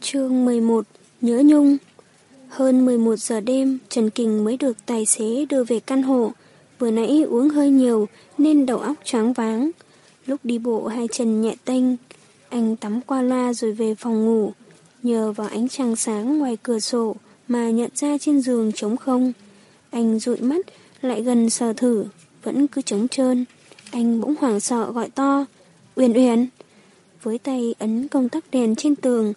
Chương 11 Nhớ Nhung Hơn 11 giờ đêm, Trần Kình mới được tài xế đưa về căn hộ. Vừa nãy uống hơi nhiều nên đầu óc choáng váng. Lúc đi bộ hai chân nhẹ tênh, anh tắm qua loa rồi về phòng ngủ. Nhờ vào ánh trăng sáng ngoài cửa sổ mà nhận ra trên giường trống không. Anh dụi mắt, lại gần sờ thử, vẫn cứ trống trơn. Anh bỗng hoảng sợ gọi to. Uyển Uyển! Với tay ấn công tắc đèn trên tường,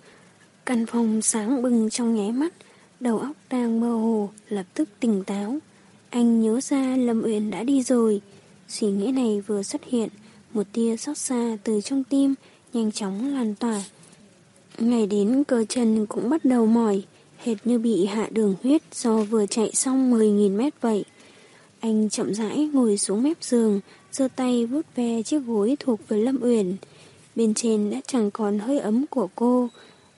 căn phòng sáng bừng trong nháy mắt, đầu óc đang mơ hồ, lập tức tỉnh táo. Anh nhớ ra Lâm Uyển đã đi rồi. Suy nghĩ này vừa xuất hiện, một tia xót xa từ trong tim nhanh chóng lan tỏa. Ngày đến cơ chân cũng bắt đầu mỏi, hệt như bị hạ đường huyết do vừa chạy xong 10.000 mét vậy. Anh chậm rãi ngồi xuống mép giường, giơ tay vuốt ve chiếc gối thuộc với Lâm Uyển. Bên trên đã chẳng còn hơi ấm của cô.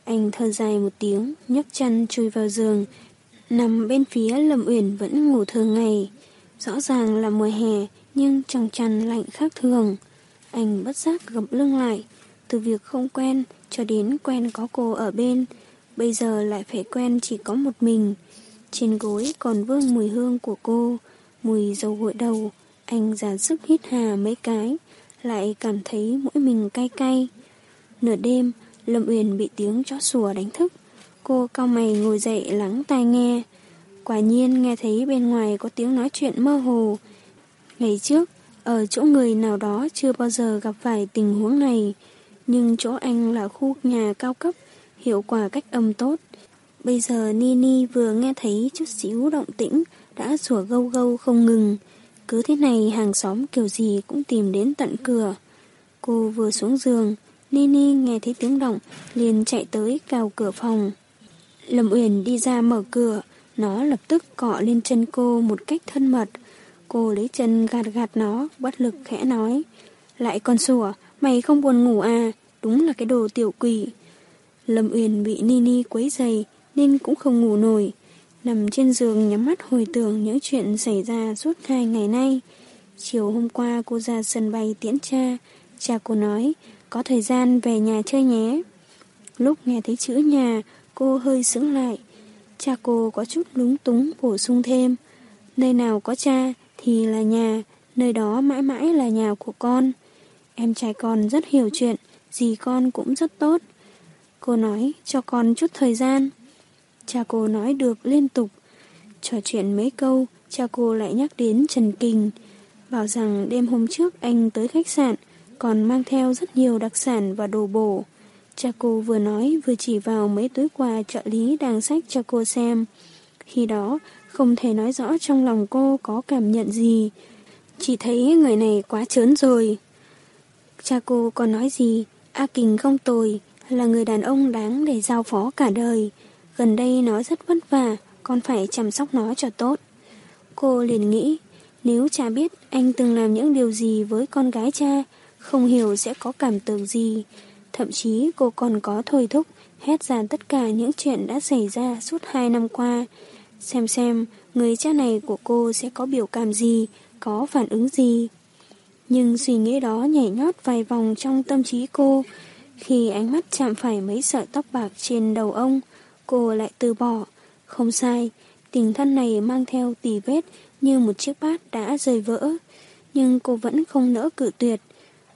Anh thở dài một tiếng, nhấc chân chui vào giường. Nằm bên phía Lâm Uyển vẫn ngủ thường ngày. Rõ ràng là mùa hè, nhưng trong chăn lạnh khác thường. Anh bất giác gập lưng lại. Từ việc không quen cho đến quen có cô ở bên. Bây giờ lại phải quen chỉ có một mình. Trên gối còn vương mùi hương của cô, mùi dầu gội đầu. Anh giả sức hít hà mấy cái, lại cảm thấy mũi mình cay cay. Nửa đêm, Lâm Uyển bị tiếng chó sủa đánh thức. Cô cao mày ngồi dậy lắng tai nghe. Quả nhiên nghe thấy bên ngoài có tiếng nói chuyện mơ hồ. Ngày trước, ở chỗ người nào đó chưa bao giờ gặp phải tình huống này. Nhưng chỗ anh là khu nhà cao cấp, hiệu quả cách âm tốt. Bây giờ Nini vừa nghe thấy chút xíu động tĩnh, đã sủa gâu gâu không ngừng. Cứ thế này hàng xóm kiểu gì cũng tìm đến tận cửa. Cô vừa xuống giường, Nini nghe thấy tiếng động, liền chạy tới cào cửa phòng. Lâm Uyển đi ra mở cửa, nó lập tức cọ lên chân cô một cách thân mật. Cô lấy chân gạt gạt nó, bất lực khẽ nói. Lại còn sủa, mày không buồn ngủ à, đúng là cái đồ tiểu quỷ. Lâm Uyển bị Nini quấy dày nên cũng không ngủ nổi. Nằm trên giường nhắm mắt hồi tưởng những chuyện xảy ra suốt hai ngày nay. Chiều hôm qua cô ra sân bay tiễn cha. Cha cô nói, có thời gian về nhà chơi nhé. Lúc nghe thấy chữ nhà, cô hơi sững lại. Cha cô có chút lúng túng bổ sung thêm. Nơi nào có cha thì là nhà, nơi đó mãi mãi là nhà của con. Em trai con rất hiểu chuyện, gì con cũng rất tốt. Cô nói cho con chút thời gian. Cha cô nói được liên tục. Trò chuyện mấy câu, cha cô lại nhắc đến Trần Kình. Bảo rằng đêm hôm trước anh tới khách sạn, còn mang theo rất nhiều đặc sản và đồ bổ. Cha cô vừa nói vừa chỉ vào mấy túi quà trợ lý đang sách cho cô xem. Khi đó, không thể nói rõ trong lòng cô có cảm nhận gì. Chỉ thấy người này quá chớn rồi. Cha cô còn nói gì? A Kình không tồi, là người đàn ông đáng để giao phó cả đời. Gần đây nó rất vất vả, con phải chăm sóc nó cho tốt. Cô liền nghĩ, nếu cha biết anh từng làm những điều gì với con gái cha, không hiểu sẽ có cảm tưởng gì. Thậm chí cô còn có thôi thúc, hét ra tất cả những chuyện đã xảy ra suốt hai năm qua. Xem xem, người cha này của cô sẽ có biểu cảm gì, có phản ứng gì. Nhưng suy nghĩ đó nhảy nhót vài vòng trong tâm trí cô. Khi ánh mắt chạm phải mấy sợi tóc bạc trên đầu ông, cô lại từ bỏ. Không sai, tình thân này mang theo tỉ vết như một chiếc bát đã rời vỡ. Nhưng cô vẫn không nỡ cự tuyệt.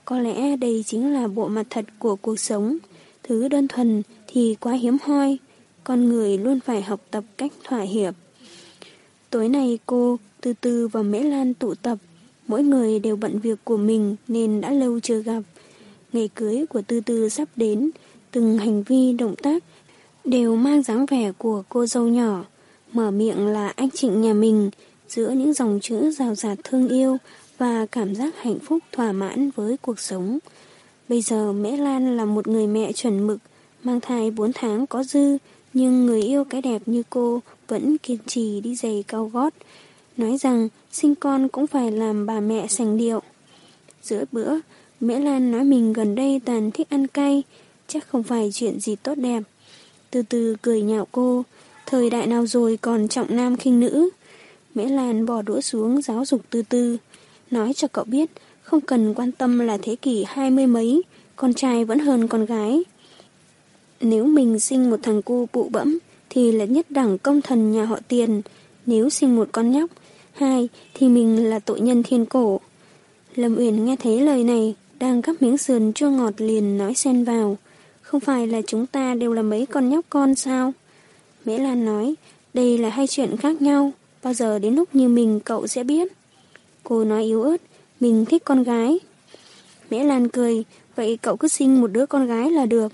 Có lẽ đây chính là bộ mặt thật của cuộc sống. Thứ đơn thuần thì quá hiếm hoi. Con người luôn phải học tập cách thỏa hiệp. Tối nay cô, từ từ và Mễ Lan tụ tập. Mỗi người đều bận việc của mình nên đã lâu chưa gặp. Ngày cưới của Tư Tư sắp đến, từng hành vi động tác đều mang dáng vẻ của cô dâu nhỏ. Mở miệng là anh Trịnh nhà mình, giữa những dòng chữ rào rạt thương yêu và cảm giác hạnh phúc thỏa mãn với cuộc sống. Bây giờ Mễ Lan là một người mẹ chuẩn mực, mang thai 4 tháng có dư, nhưng người yêu cái đẹp như cô vẫn kiên trì đi giày cao gót, nói rằng sinh con cũng phải làm bà mẹ sành điệu. Giữa bữa, Mễ Lan nói mình gần đây toàn thích ăn cay, chắc không phải chuyện gì tốt đẹp. Từ từ cười nhạo cô, thời đại nào rồi còn trọng nam khinh nữ. Mễ Lan bỏ đũa xuống giáo dục từ từ, nói cho cậu biết không cần quan tâm là thế kỷ hai mươi mấy, con trai vẫn hơn con gái. Nếu mình sinh một thằng cu bụ bẫm thì là nhất đẳng công thần nhà họ tiền. Nếu sinh một con nhóc, hai thì mình là tội nhân thiên cổ. Lâm Uyển nghe thấy lời này, đang gắp miếng sườn chua ngọt liền nói xen vào. Không phải là chúng ta đều là mấy con nhóc con sao? Mễ Lan nói, đây là hai chuyện khác nhau, bao giờ đến lúc như mình cậu sẽ biết. Cô nói yếu ớt, mình thích con gái. mẹ Lan cười, vậy cậu cứ sinh một đứa con gái là được.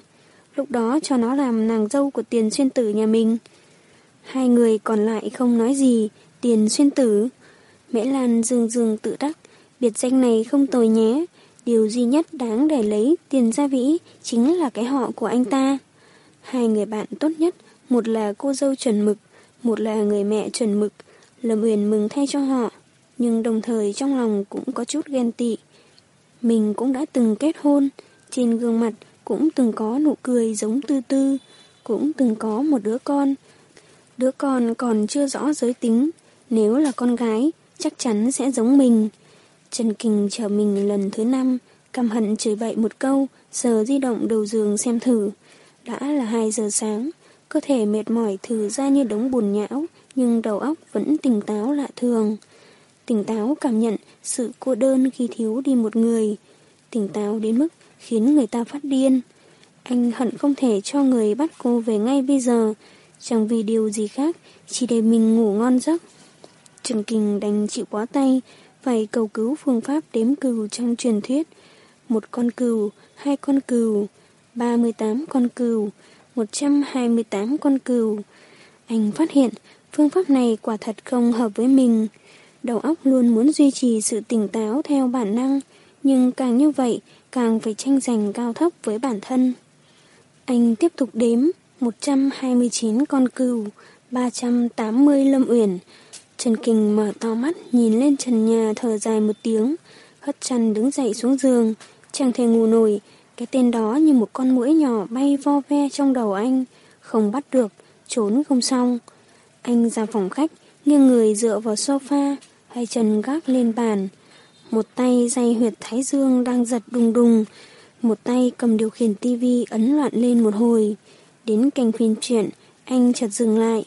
Lúc đó cho nó làm nàng dâu của tiền xuyên tử nhà mình. Hai người còn lại không nói gì, tiền xuyên tử. Mễ Lan dường dường tự đắc, biệt danh này không tồi nhé. Điều duy nhất đáng để lấy tiền gia vĩ chính là cái họ của anh ta. Hai người bạn tốt nhất, một là cô dâu chuẩn mực, một là người mẹ chuẩn mực. Lâm Uyển mừng thay cho họ, nhưng đồng thời trong lòng cũng có chút ghen tị. Mình cũng đã từng kết hôn, trên gương mặt cũng từng có nụ cười giống tư tư, cũng từng có một đứa con. Đứa con còn chưa rõ giới tính, nếu là con gái, chắc chắn sẽ giống mình. Trần Kình chờ mình lần thứ năm, căm hận chửi bậy một câu, giờ di động đầu giường xem thử. Đã là 2 giờ sáng, cơ thể mệt mỏi thử ra như đống bùn nhão, nhưng đầu óc vẫn tỉnh táo lạ thường. Tỉnh táo cảm nhận sự cô đơn khi thiếu đi một người. Tỉnh táo đến mức khiến người ta phát điên. Anh hận không thể cho người bắt cô về ngay bây giờ, chẳng vì điều gì khác, chỉ để mình ngủ ngon giấc. Trần Kình đành chịu quá tay, phải cầu cứu phương pháp đếm cừu trong truyền thuyết. Một con cừu, hai con cừu, 38 con cừu, 128 con cừu. Anh phát hiện phương pháp này quả thật không hợp với mình. Đầu óc luôn muốn duy trì sự tỉnh táo theo bản năng, nhưng càng như vậy càng phải tranh giành cao thấp với bản thân. Anh tiếp tục đếm 129 con cừu, 380 lâm uyển. Trần Kình mở to mắt nhìn lên trần nhà thở dài một tiếng, hất chăn đứng dậy xuống giường, chẳng thể ngủ nổi, cái tên đó như một con mũi nhỏ bay vo ve trong đầu anh, không bắt được, trốn không xong. Anh ra phòng khách, nghiêng người dựa vào sofa, hai chân gác lên bàn. Một tay dây huyệt thái dương đang giật đùng đùng, một tay cầm điều khiển tivi ấn loạn lên một hồi. Đến kênh phiên truyện, anh chợt dừng lại.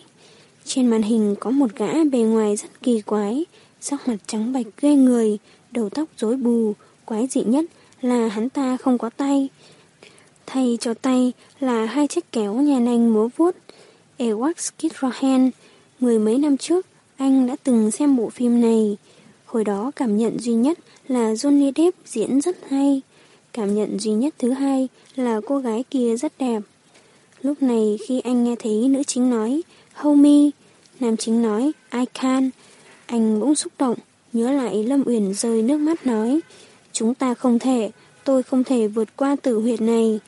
Trên màn hình có một gã bề ngoài rất kỳ quái, sắc mặt trắng bạch ghê người, đầu tóc rối bù, quái dị nhất là hắn ta không có tay. Thay cho tay là hai chiếc kéo nhà nanh múa vuốt. Ewax Kid Rohan, mười mấy năm trước, anh đã từng xem bộ phim này. Hồi đó cảm nhận duy nhất là Johnny Depp diễn rất hay. Cảm nhận duy nhất thứ hai là cô gái kia rất đẹp. Lúc này khi anh nghe thấy nữ chính nói Homie, nam chính nói I can, anh bỗng xúc động, nhớ lại Lâm Uyển rơi nước mắt nói Chúng ta không thể, tôi không thể vượt qua tử huyệt này.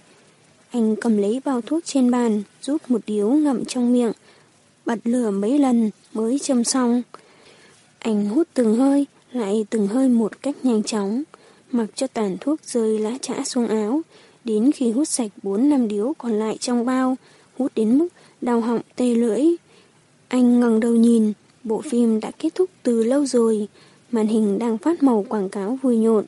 Anh cầm lấy bao thuốc trên bàn, rút một điếu ngậm trong miệng, bật lửa mấy lần mới châm xong. Anh hút từng hơi, lại từng hơi một cách nhanh chóng, mặc cho tàn thuốc rơi lá chã xuống áo, đến khi hút sạch 4 năm điếu còn lại trong bao, hút đến mức đau họng tê lưỡi. Anh ngẩng đầu nhìn, bộ phim đã kết thúc từ lâu rồi, màn hình đang phát màu quảng cáo vui nhộn.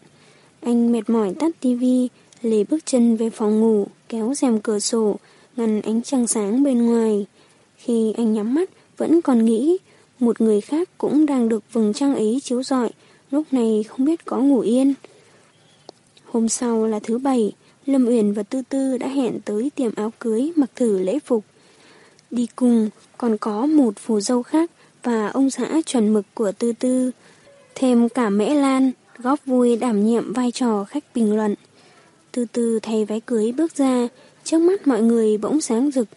Anh mệt mỏi tắt tivi, lê bước chân về phòng ngủ, kéo rèm cửa sổ, ngăn ánh trăng sáng bên ngoài. Khi anh nhắm mắt, vẫn còn nghĩ, một người khác cũng đang được vầng trăng ấy chiếu rọi, lúc này không biết có ngủ yên. Hôm sau là thứ bảy, Lâm Uyển và Tư Tư đã hẹn tới tiệm áo cưới mặc thử lễ phục. Đi cùng còn có một phù dâu khác và ông xã chuẩn mực của Tư Tư, thêm cả Mễ Lan, góp vui đảm nhiệm vai trò khách bình luận. Từ từ thay váy cưới bước ra, trước mắt mọi người bỗng sáng rực.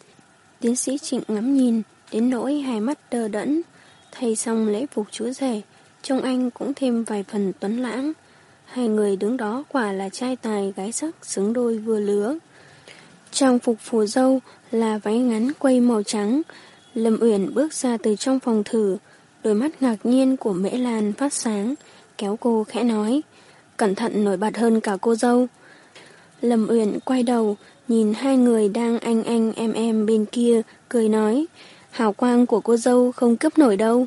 Tiến sĩ Trịnh ngắm nhìn, đến nỗi hai mắt đơ đẫn. Thay xong lễ phục chúa rể, trông anh cũng thêm vài phần tuấn lãng. Hai người đứng đó quả là trai tài gái sắc xứng đôi vừa lứa. Trang phục phù dâu là váy ngắn quây màu trắng. Lâm Uyển bước ra từ trong phòng thử, đôi mắt ngạc nhiên của Mễ Lan phát sáng, kéo cô khẽ nói, cẩn thận nổi bật hơn cả cô dâu. Lâm Uyển quay đầu, nhìn hai người đang anh anh em em bên kia, cười nói, hào quang của cô dâu không cướp nổi đâu.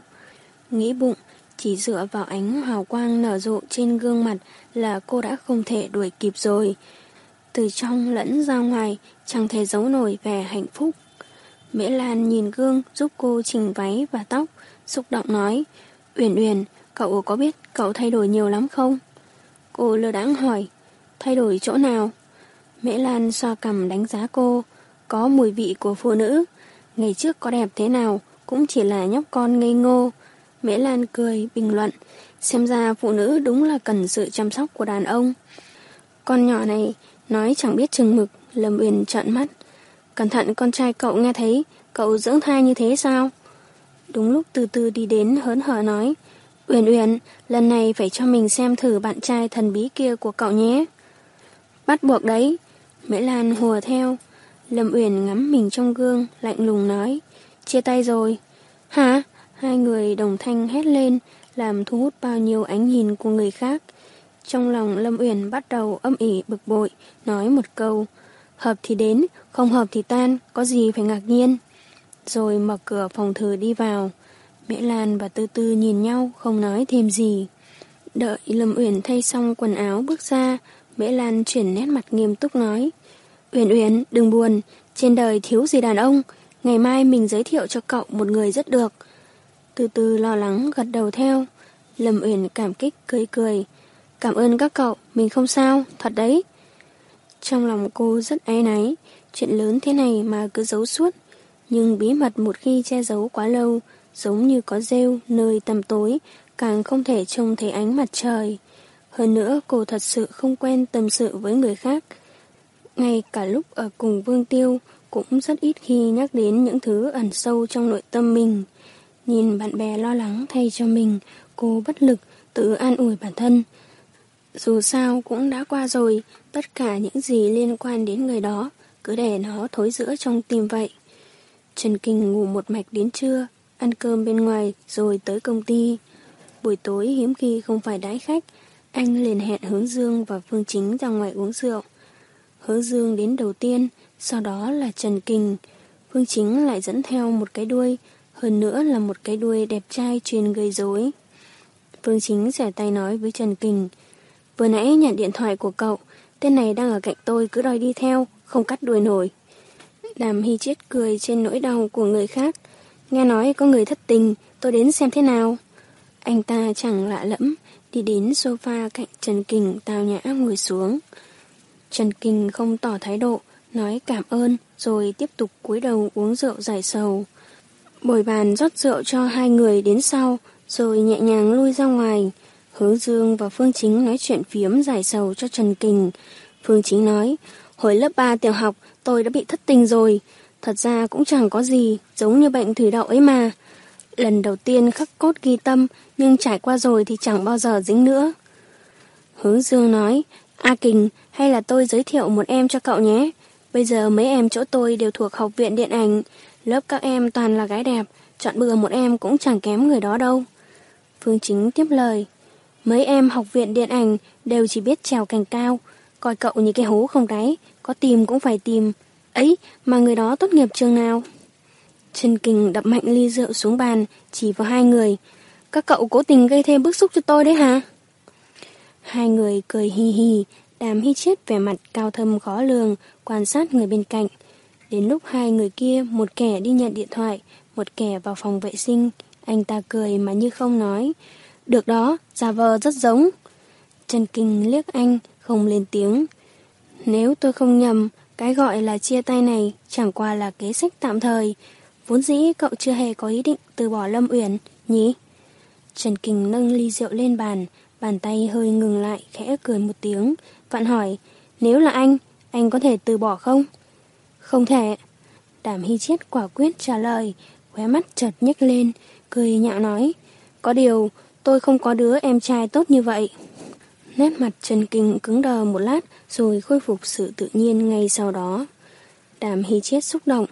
Nghĩ bụng, chỉ dựa vào ánh hào quang nở rộ trên gương mặt là cô đã không thể đuổi kịp rồi. từ trong lẫn ra ngoài, chẳng thể giấu nổi vẻ hạnh phúc. Mễ Lan nhìn gương giúp cô chỉnh váy và tóc, xúc động nói, Uyển Uyển, cậu có biết cậu thay đổi nhiều lắm không? Cô lơ đãng hỏi, thay đổi chỗ nào? Mễ Lan xoa cầm đánh giá cô, có mùi vị của phụ nữ. Ngày trước có đẹp thế nào, cũng chỉ là nhóc con ngây ngô. Mễ Lan cười, bình luận, xem ra phụ nữ đúng là cần sự chăm sóc của đàn ông. Con nhỏ này, nói chẳng biết chừng mực, Lâm Uyển trợn mắt. Cẩn thận con trai cậu nghe thấy, cậu dưỡng thai như thế sao? Đúng lúc từ từ đi đến hớn hở nói, Uyển Uyển, lần này phải cho mình xem thử bạn trai thần bí kia của cậu nhé. Bắt buộc đấy. Mễ Lan hùa theo. Lâm Uyển ngắm mình trong gương, lạnh lùng nói, chia tay rồi. Hả? Hai người đồng thanh hét lên, làm thu hút bao nhiêu ánh nhìn của người khác. Trong lòng Lâm Uyển bắt đầu âm ỉ bực bội, nói một câu, hợp thì đến, không hợp thì tan, có gì phải ngạc nhiên. Rồi mở cửa phòng thờ đi vào. Mễ Lan và Tư Tư nhìn nhau, không nói thêm gì. Đợi Lâm Uyển thay xong quần áo bước ra, Mễ Lan chuyển nét mặt nghiêm túc nói. Uyển Uyển, đừng buồn, trên đời thiếu gì đàn ông, ngày mai mình giới thiệu cho cậu một người rất được. Từ từ lo lắng gật đầu theo. Lâm Uyển cảm kích cười cười. Cảm ơn các cậu, mình không sao, thật đấy. Trong lòng cô rất áy náy, chuyện lớn thế này mà cứ giấu suốt. Nhưng bí mật một khi che giấu quá lâu, giống như có rêu nơi tầm tối, càng không thể trông thấy ánh mặt trời. Hơn nữa cô thật sự không quen tâm sự với người khác. Ngay cả lúc ở cùng Vương Tiêu cũng rất ít khi nhắc đến những thứ ẩn sâu trong nội tâm mình. Nhìn bạn bè lo lắng thay cho mình, cô bất lực tự an ủi bản thân. Dù sao cũng đã qua rồi, tất cả những gì liên quan đến người đó, cứ để nó thối giữa trong tim vậy. Trần Kinh ngủ một mạch đến trưa, ăn cơm bên ngoài rồi tới công ty. Buổi tối hiếm khi không phải đái khách, anh liền hẹn Hướng Dương và Phương Chính ra ngoài uống rượu. Hứa Dương đến đầu tiên, sau đó là Trần Kình. Phương Chính lại dẫn theo một cái đuôi, hơn nữa là một cái đuôi đẹp trai truyền gây rối. Phương Chính xẻ tay nói với Trần Kình, vừa nãy nhận điện thoại của cậu, tên này đang ở cạnh tôi cứ đòi đi theo, không cắt đuôi nổi. Đàm Hy chết cười trên nỗi đau của người khác. Nghe nói có người thất tình, tôi đến xem thế nào. Anh ta chẳng lạ lẫm, đi đến sofa cạnh Trần Kình tào nhã ngồi xuống. Trần Kình không tỏ thái độ, nói cảm ơn, rồi tiếp tục cúi đầu uống rượu giải sầu. Bồi bàn rót rượu cho hai người đến sau, rồi nhẹ nhàng lui ra ngoài. Hứa Dương và Phương Chính nói chuyện phiếm giải sầu cho Trần Kình. Phương Chính nói, hồi lớp 3 tiểu học tôi đã bị thất tình rồi. Thật ra cũng chẳng có gì, giống như bệnh thủy đậu ấy mà. Lần đầu tiên khắc cốt ghi tâm, nhưng trải qua rồi thì chẳng bao giờ dính nữa. Hứa Dương nói, A Kình, hay là tôi giới thiệu một em cho cậu nhé. Bây giờ mấy em chỗ tôi đều thuộc học viện điện ảnh, lớp các em toàn là gái đẹp, chọn bừa một em cũng chẳng kém người đó đâu. Phương Chính tiếp lời, mấy em học viện điện ảnh đều chỉ biết trèo cành cao, coi cậu như cái hố không đáy, có tìm cũng phải tìm. Ấy, mà người đó tốt nghiệp trường nào? Trần Kình đập mạnh ly rượu xuống bàn, chỉ vào hai người. Các cậu cố tình gây thêm bức xúc cho tôi đấy hả? Hai người cười hì hì, đàm hít chết vẻ mặt cao thâm khó lường, quan sát người bên cạnh. Đến lúc hai người kia, một kẻ đi nhận điện thoại, một kẻ vào phòng vệ sinh, anh ta cười mà như không nói. Được đó, giả vờ rất giống. Trần Kinh liếc anh, không lên tiếng. Nếu tôi không nhầm, cái gọi là chia tay này chẳng qua là kế sách tạm thời. Vốn dĩ cậu chưa hề có ý định từ bỏ Lâm Uyển, nhỉ? Trần Kinh nâng ly rượu lên bàn, bàn tay hơi ngừng lại, khẽ cười một tiếng. vặn hỏi, nếu là anh, anh có thể từ bỏ không? Không thể. Đàm Hy Chiết quả quyết trả lời, khóe mắt chợt nhếch lên, cười nhạo nói. Có điều, tôi không có đứa em trai tốt như vậy. Nét mặt Trần Kinh cứng đờ một lát rồi khôi phục sự tự nhiên ngay sau đó. Đàm Hy Chết xúc động.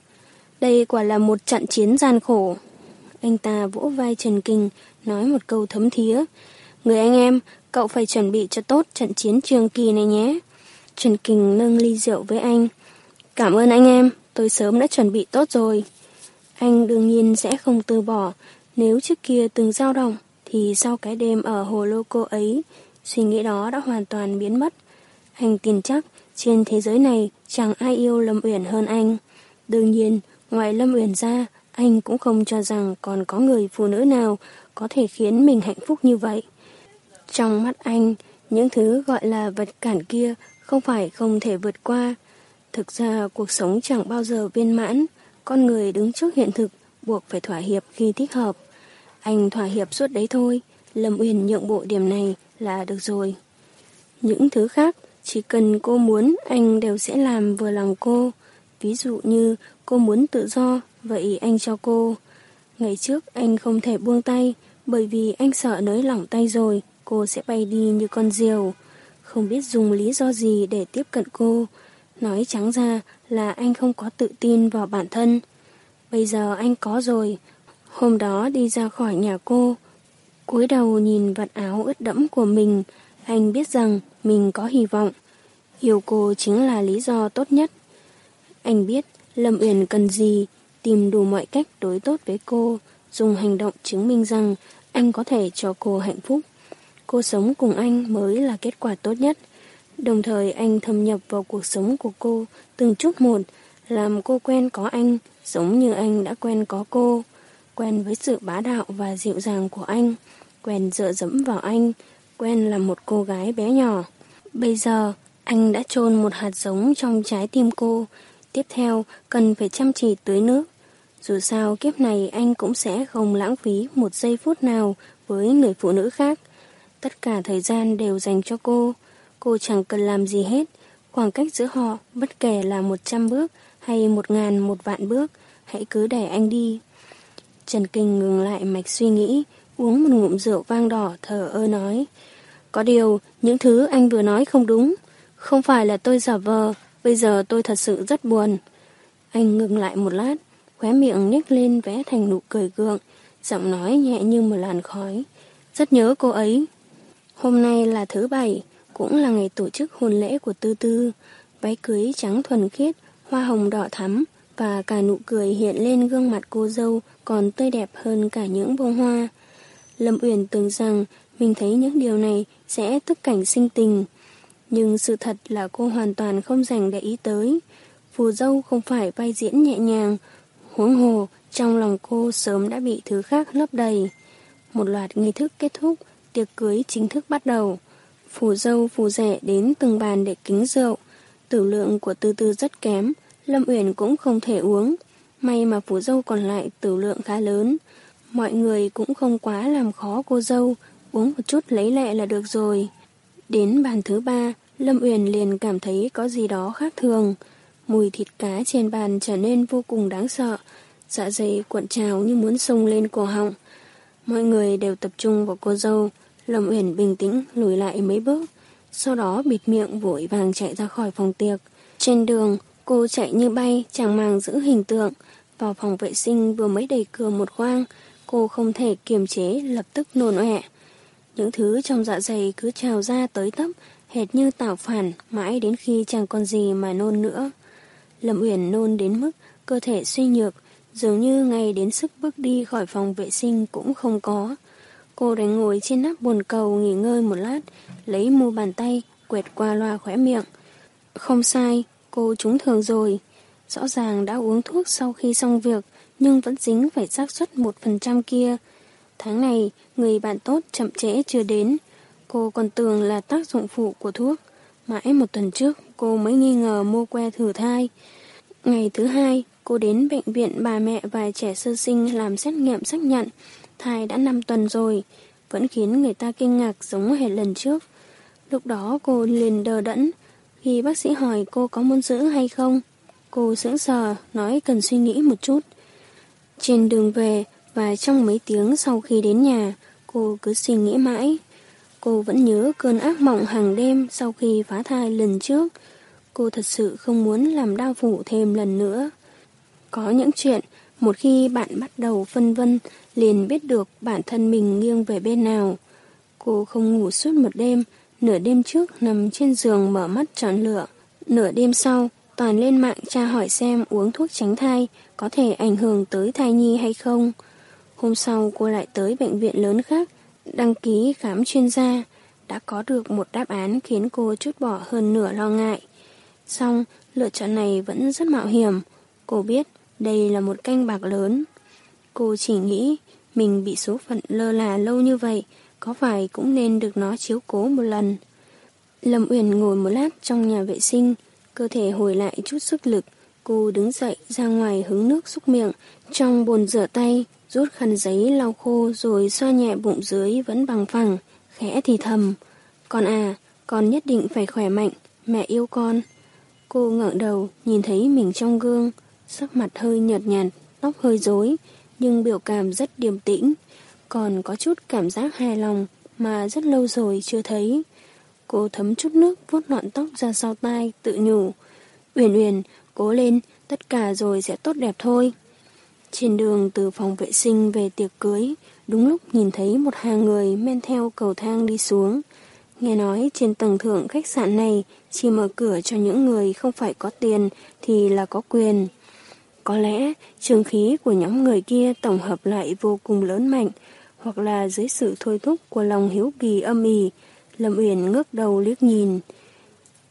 Đây quả là một trận chiến gian khổ. Anh ta vỗ vai Trần Kinh, nói một câu thấm thía. Người anh em, cậu phải chuẩn bị cho tốt trận chiến trường kỳ này nhé. Trần Kình nâng ly rượu với anh. Cảm ơn anh em, tôi sớm đã chuẩn bị tốt rồi. Anh đương nhiên sẽ không từ bỏ. Nếu trước kia từng dao động, thì sau cái đêm ở hồ lô cô ấy, suy nghĩ đó đã hoàn toàn biến mất. Anh tin chắc Trên thế giới này chẳng ai yêu Lâm Uyển hơn anh. Đương nhiên, ngoài Lâm Uyển ra, anh cũng không cho rằng còn có người phụ nữ nào có thể khiến mình hạnh phúc như vậy. Trong mắt anh, những thứ gọi là vật cản kia không phải không thể vượt qua. Thực ra cuộc sống chẳng bao giờ viên mãn, con người đứng trước hiện thực buộc phải thỏa hiệp khi thích hợp. Anh thỏa hiệp suốt đấy thôi, Lâm Uyển nhượng bộ điểm này là được rồi. Những thứ khác, chỉ cần cô muốn anh đều sẽ làm vừa lòng cô. Ví dụ như cô muốn tự do, vậy anh cho cô. Ngày trước anh không thể buông tay, bởi vì anh sợ nới lỏng tay rồi, cô sẽ bay đi như con diều. Không biết dùng lý do gì để tiếp cận cô. Nói trắng ra là anh không có tự tin vào bản thân. Bây giờ anh có rồi. Hôm đó đi ra khỏi nhà cô, cúi đầu nhìn vật áo ướt đẫm của mình, anh biết rằng mình có hy vọng. Yêu cô chính là lý do tốt nhất. Anh biết Lâm Uyển cần gì, tìm đủ mọi cách đối tốt với cô, dùng hành động chứng minh rằng anh có thể cho cô hạnh phúc. Cô sống cùng anh mới là kết quả tốt nhất. Đồng thời anh thâm nhập vào cuộc sống của cô từng chút một, làm cô quen có anh giống như anh đã quen có cô, quen với sự bá đạo và dịu dàng của anh, quen dựa dẫm vào anh, quen là một cô gái bé nhỏ. Bây giờ, anh đã chôn một hạt giống trong trái tim cô, tiếp theo cần phải chăm chỉ tưới nước. Dù sao kiếp này anh cũng sẽ không lãng phí một giây phút nào với người phụ nữ khác. Tất cả thời gian đều dành cho cô. Cô chẳng cần làm gì hết. Khoảng cách giữa họ, bất kể là 100 bước hay một ngàn một vạn bước, hãy cứ để anh đi. Trần Kinh ngừng lại mạch suy nghĩ, uống một ngụm rượu vang đỏ thở ơ nói. Có điều, những thứ anh vừa nói không đúng. Không phải là tôi giả vờ, bây giờ tôi thật sự rất buồn. Anh ngừng lại một lát, khóe miệng nhếch lên vẽ thành nụ cười gượng, giọng nói nhẹ như một làn khói. Rất nhớ cô ấy. Hôm nay là thứ bảy, cũng là ngày tổ chức hôn lễ của Tư Tư. Váy cưới trắng thuần khiết, hoa hồng đỏ thắm và cả nụ cười hiện lên gương mặt cô dâu còn tươi đẹp hơn cả những bông hoa. Lâm Uyển tưởng rằng mình thấy những điều này sẽ tức cảnh sinh tình. Nhưng sự thật là cô hoàn toàn không dành để ý tới. Phù dâu không phải vai diễn nhẹ nhàng, huống hồ trong lòng cô sớm đã bị thứ khác lấp đầy. Một loạt nghi thức kết thúc, tiệc cưới chính thức bắt đầu. Phù dâu phù rẻ đến từng bàn để kính rượu. Tử lượng của tư tư rất kém, Lâm Uyển cũng không thể uống. May mà phù dâu còn lại tử lượng khá lớn. Mọi người cũng không quá làm khó cô dâu, uống một chút lấy lệ là được rồi. Đến bàn thứ ba, Lâm Uyển liền cảm thấy có gì đó khác thường. Mùi thịt cá trên bàn trở nên vô cùng đáng sợ, dạ dày cuộn trào như muốn sông lên cổ họng. Mọi người đều tập trung vào cô dâu, Lâm Uyển bình tĩnh lùi lại mấy bước, sau đó bịt miệng vội vàng chạy ra khỏi phòng tiệc. Trên đường, cô chạy như bay, chẳng màng giữ hình tượng. Vào phòng vệ sinh vừa mới đẩy cửa một khoang, cô không thể kiềm chế lập tức nôn ọe. Những thứ trong dạ dày cứ trào ra tới tấp, hệt như tạo phản, mãi đến khi chẳng còn gì mà nôn nữa. Lâm Uyển nôn đến mức cơ thể suy nhược, dường như ngay đến sức bước đi khỏi phòng vệ sinh cũng không có. Cô đánh ngồi trên nắp bồn cầu nghỉ ngơi một lát, lấy mu bàn tay, quẹt qua loa khóe miệng. Không sai, cô trúng thường rồi. Rõ ràng đã uống thuốc sau khi xong việc, nhưng vẫn dính phải xác suất một phần trăm kia. Tháng này, người bạn tốt chậm trễ chưa đến. Cô còn tưởng là tác dụng phụ của thuốc. Mãi một tuần trước, cô mới nghi ngờ mua que thử thai. Ngày thứ hai, cô đến bệnh viện bà mẹ và trẻ sơ sinh làm xét nghiệm xác nhận. Thai đã 5 tuần rồi, vẫn khiến người ta kinh ngạc giống hệt lần trước. Lúc đó cô liền đờ đẫn. Khi bác sĩ hỏi cô có muốn giữ hay không, cô sững sờ, nói cần suy nghĩ một chút. Trên đường về và trong mấy tiếng sau khi đến nhà, cô cứ suy nghĩ mãi. Cô vẫn nhớ cơn ác mộng hàng đêm sau khi phá thai lần trước. Cô thật sự không muốn làm đau phủ thêm lần nữa. Có những chuyện, một khi bạn bắt đầu phân vân, liền biết được bản thân mình nghiêng về bên nào. Cô không ngủ suốt một đêm, nửa đêm trước nằm trên giường mở mắt tròn lửa. Nửa đêm sau, toàn lên mạng tra hỏi xem uống thuốc tránh thai có thể ảnh hưởng tới thai nhi hay không. Hôm sau cô lại tới bệnh viện lớn khác, đăng ký khám chuyên gia, đã có được một đáp án khiến cô chút bỏ hơn nửa lo ngại. Xong, lựa chọn này vẫn rất mạo hiểm. Cô biết đây là một canh bạc lớn. Cô chỉ nghĩ mình bị số phận lơ là lâu như vậy, có phải cũng nên được nó chiếu cố một lần. Lâm Uyển ngồi một lát trong nhà vệ sinh, cơ thể hồi lại chút sức lực. Cô đứng dậy ra ngoài hứng nước xúc miệng, trong bồn rửa tay, rút khăn giấy lau khô rồi xoa nhẹ bụng dưới vẫn bằng phẳng, khẽ thì thầm. Con à, con nhất định phải khỏe mạnh, mẹ yêu con. Cô ngẩng đầu, nhìn thấy mình trong gương, sắc mặt hơi nhợt nhạt, tóc hơi rối, nhưng biểu cảm rất điềm tĩnh, còn có chút cảm giác hài lòng mà rất lâu rồi chưa thấy. Cô thấm chút nước vuốt lọn tóc ra sau tai, tự nhủ. Uyển Uyển, cố lên, tất cả rồi sẽ tốt đẹp thôi. Trên đường từ phòng vệ sinh về tiệc cưới, đúng lúc nhìn thấy một hàng người men theo cầu thang đi xuống. Nghe nói trên tầng thượng khách sạn này chỉ mở cửa cho những người không phải có tiền thì là có quyền. Có lẽ trường khí của nhóm người kia tổng hợp lại vô cùng lớn mạnh, hoặc là dưới sự thôi thúc của lòng hiếu kỳ âm ỉ, Lâm Uyển ngước đầu liếc nhìn.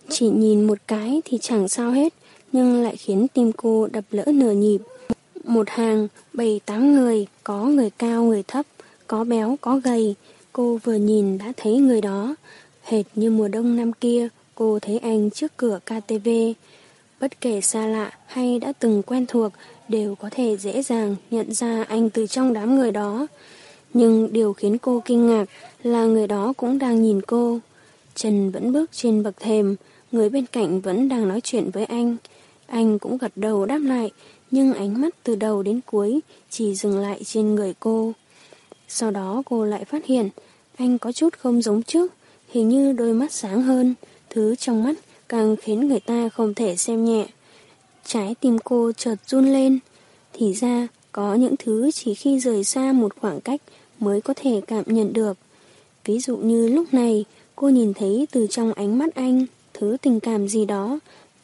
Chỉ nhìn một cái thì chẳng sao hết, nhưng lại khiến tim cô đập lỡ nửa nhịp. Một hàng, bảy tám người, có người cao người thấp, có béo có gầy. Cô vừa nhìn đã thấy người đó. Hệt như mùa đông năm kia, cô thấy anh trước cửa KTV. Bất kể xa lạ hay đã từng quen thuộc, đều có thể dễ dàng nhận ra anh từ trong đám người đó. Nhưng điều khiến cô kinh ngạc là người đó cũng đang nhìn cô. Trần vẫn bước trên bậc thềm, người bên cạnh vẫn đang nói chuyện với anh. Anh cũng gật đầu đáp lại, nhưng ánh mắt từ đầu đến cuối chỉ dừng lại trên người cô. Sau đó cô lại phát hiện, anh có chút không giống trước, hình như đôi mắt sáng hơn, thứ trong mắt càng khiến người ta không thể xem nhẹ. Trái tim cô chợt run lên, thì ra có những thứ chỉ khi rời xa một khoảng cách mới có thể cảm nhận được. Ví dụ như lúc này, cô nhìn thấy từ trong ánh mắt anh, thứ tình cảm gì đó,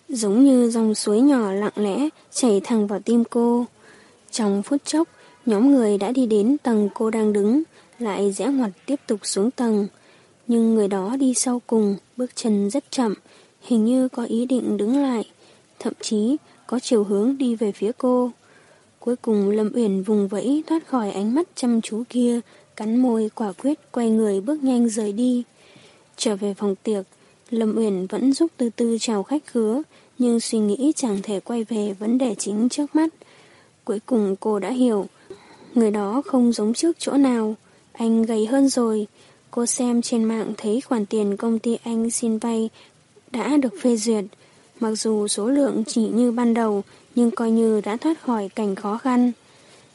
giống như dòng suối nhỏ lặng lẽ chảy thẳng vào tim cô. Trong phút chốc, nhóm người đã đi đến tầng cô đang đứng, lại rẽ ngoặt tiếp tục xuống tầng. Nhưng người đó đi sau cùng, bước chân rất chậm, hình như có ý định đứng lại, thậm chí có chiều hướng đi về phía cô. Cuối cùng Lâm Uyển vùng vẫy thoát khỏi ánh mắt chăm chú kia, cắn môi quả quyết quay người bước nhanh rời đi. Trở về phòng tiệc, Lâm Uyển vẫn giúp từ từ chào khách khứa, nhưng suy nghĩ chẳng thể quay về vấn đề chính trước mắt. Cuối cùng cô đã hiểu, người đó không giống trước chỗ nào, anh gầy hơn rồi. Cô xem trên mạng thấy khoản tiền công ty anh xin vay đã được phê duyệt. Mặc dù số lượng chỉ như ban đầu, nhưng coi như đã thoát khỏi cảnh khó khăn.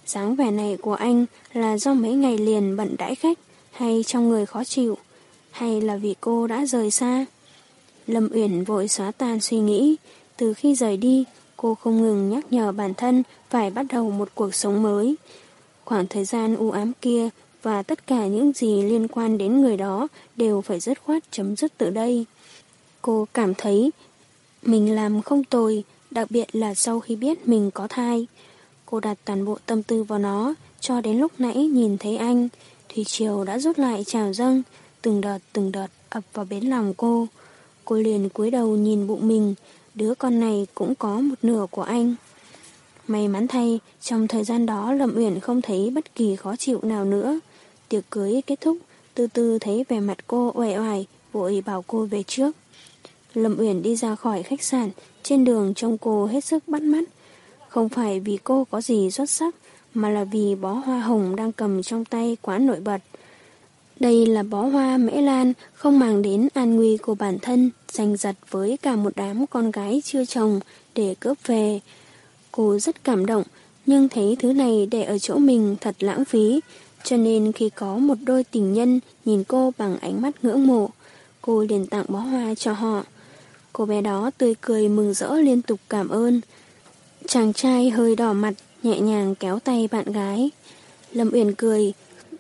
dáng vẻ này của anh là do mấy ngày liền bận đãi khách, hay trong người khó chịu, hay là vì cô đã rời xa. Lâm Uyển vội xóa tan suy nghĩ, từ khi rời đi, cô không ngừng nhắc nhở bản thân phải bắt đầu một cuộc sống mới. Khoảng thời gian u ám kia và tất cả những gì liên quan đến người đó đều phải dứt khoát chấm dứt từ đây. Cô cảm thấy mình làm không tồi, đặc biệt là sau khi biết mình có thai. Cô đặt toàn bộ tâm tư vào nó, cho đến lúc nãy nhìn thấy anh, Thủy Triều đã rút lại trào dâng, từng đợt từng đợt ập vào bến lòng cô. Cô liền cúi đầu nhìn bụng mình, đứa con này cũng có một nửa của anh. May mắn thay, trong thời gian đó Lâm Uyển không thấy bất kỳ khó chịu nào nữa. Tiệc cưới kết thúc, từ từ thấy vẻ mặt cô uể oải, vội bảo cô về trước. Lâm Uyển đi ra khỏi khách sạn, trên đường trông cô hết sức bắt mắt. Không phải vì cô có gì xuất sắc, mà là vì bó hoa hồng đang cầm trong tay quá nổi bật. Đây là bó hoa mễ lan không mang đến an nguy của bản thân, giành giật với cả một đám con gái chưa chồng để cướp về. Cô rất cảm động, nhưng thấy thứ này để ở chỗ mình thật lãng phí, cho nên khi có một đôi tình nhân nhìn cô bằng ánh mắt ngưỡng mộ, cô liền tặng bó hoa cho họ. Cô bé đó tươi cười mừng rỡ liên tục cảm ơn. Chàng trai hơi đỏ mặt, nhẹ nhàng kéo tay bạn gái. Lâm Uyển cười,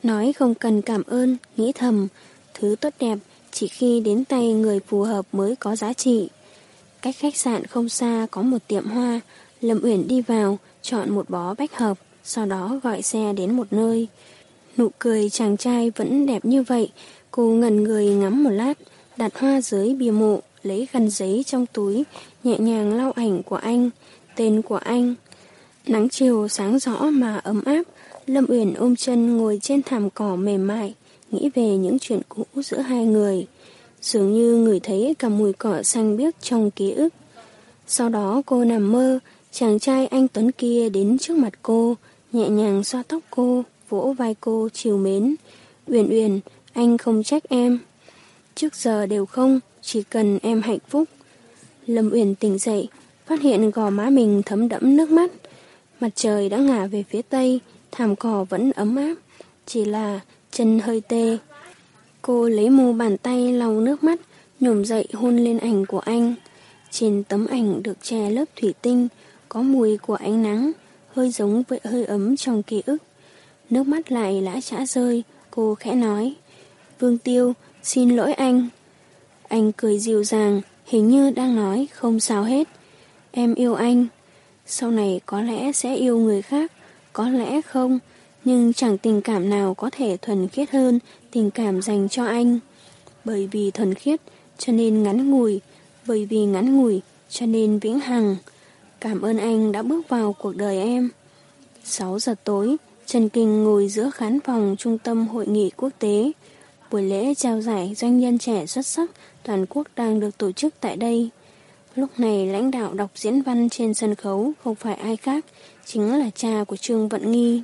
nói không cần cảm ơn, nghĩ thầm, thứ tốt đẹp chỉ khi đến tay người phù hợp mới có giá trị. Cách khách sạn không xa có một tiệm hoa, Lâm Uyển đi vào, chọn một bó bách hợp, sau đó gọi xe đến một nơi. Nụ cười chàng trai vẫn đẹp như vậy, cô ngần người ngắm một lát, đặt hoa dưới bia mộ, lấy khăn giấy trong túi, nhẹ nhàng lau ảnh của anh, tên của anh. Nắng chiều sáng rõ mà ấm áp, Lâm Uyển ôm chân ngồi trên thảm cỏ mềm mại, nghĩ về những chuyện cũ giữa hai người. Dường như người thấy cả mùi cỏ xanh biếc trong ký ức. Sau đó cô nằm mơ, chàng trai anh Tuấn kia đến trước mặt cô, nhẹ nhàng xoa tóc cô, vỗ vai cô chiều mến. Uyển Uyển, anh không trách em. Trước giờ đều không, chỉ cần em hạnh phúc. Lâm Uyển tỉnh dậy, phát hiện gò má mình thấm đẫm nước mắt. Mặt trời đã ngả về phía tây, thảm cỏ vẫn ấm áp, chỉ là chân hơi tê. Cô lấy mu bàn tay lau nước mắt, nhổm dậy hôn lên ảnh của anh. Trên tấm ảnh được che lớp thủy tinh, có mùi của ánh nắng, hơi giống với hơi ấm trong ký ức. Nước mắt lại lã chã rơi, cô khẽ nói. Vương Tiêu, xin lỗi anh. Anh cười dịu dàng, hình như đang nói không sao hết. Em yêu anh. Sau này có lẽ sẽ yêu người khác, có lẽ không, nhưng chẳng tình cảm nào có thể thuần khiết hơn tình cảm dành cho anh. Bởi vì thuần khiết, cho nên ngắn ngủi, bởi vì ngắn ngủi, cho nên vĩnh hằng. Cảm ơn anh đã bước vào cuộc đời em. 6 giờ tối, Trần Kinh ngồi giữa khán phòng trung tâm hội nghị quốc tế. Buổi lễ trao giải doanh nhân trẻ xuất sắc toàn quốc đang được tổ chức tại đây. Lúc này lãnh đạo đọc diễn văn trên sân khấu không phải ai khác, chính là cha của Trương Vận Nghi.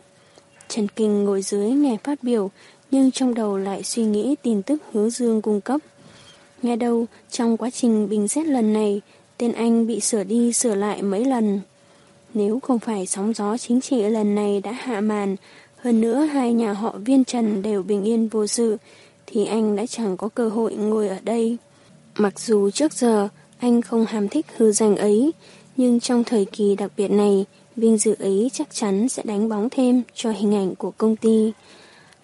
Trần Kinh ngồi dưới nghe phát biểu, nhưng trong đầu lại suy nghĩ tin tức hứa dương cung cấp. Nghe đâu, trong quá trình bình xét lần này, tên anh bị sửa đi sửa lại mấy lần. Nếu không phải sóng gió chính trị lần này đã hạ màn, hơn nữa hai nhà họ viên trần đều bình yên vô sự, thì anh đã chẳng có cơ hội ngồi ở đây. Mặc dù trước giờ anh không hàm thích hư danh ấy, nhưng trong thời kỳ đặc biệt này, vinh dự ấy chắc chắn sẽ đánh bóng thêm cho hình ảnh của công ty.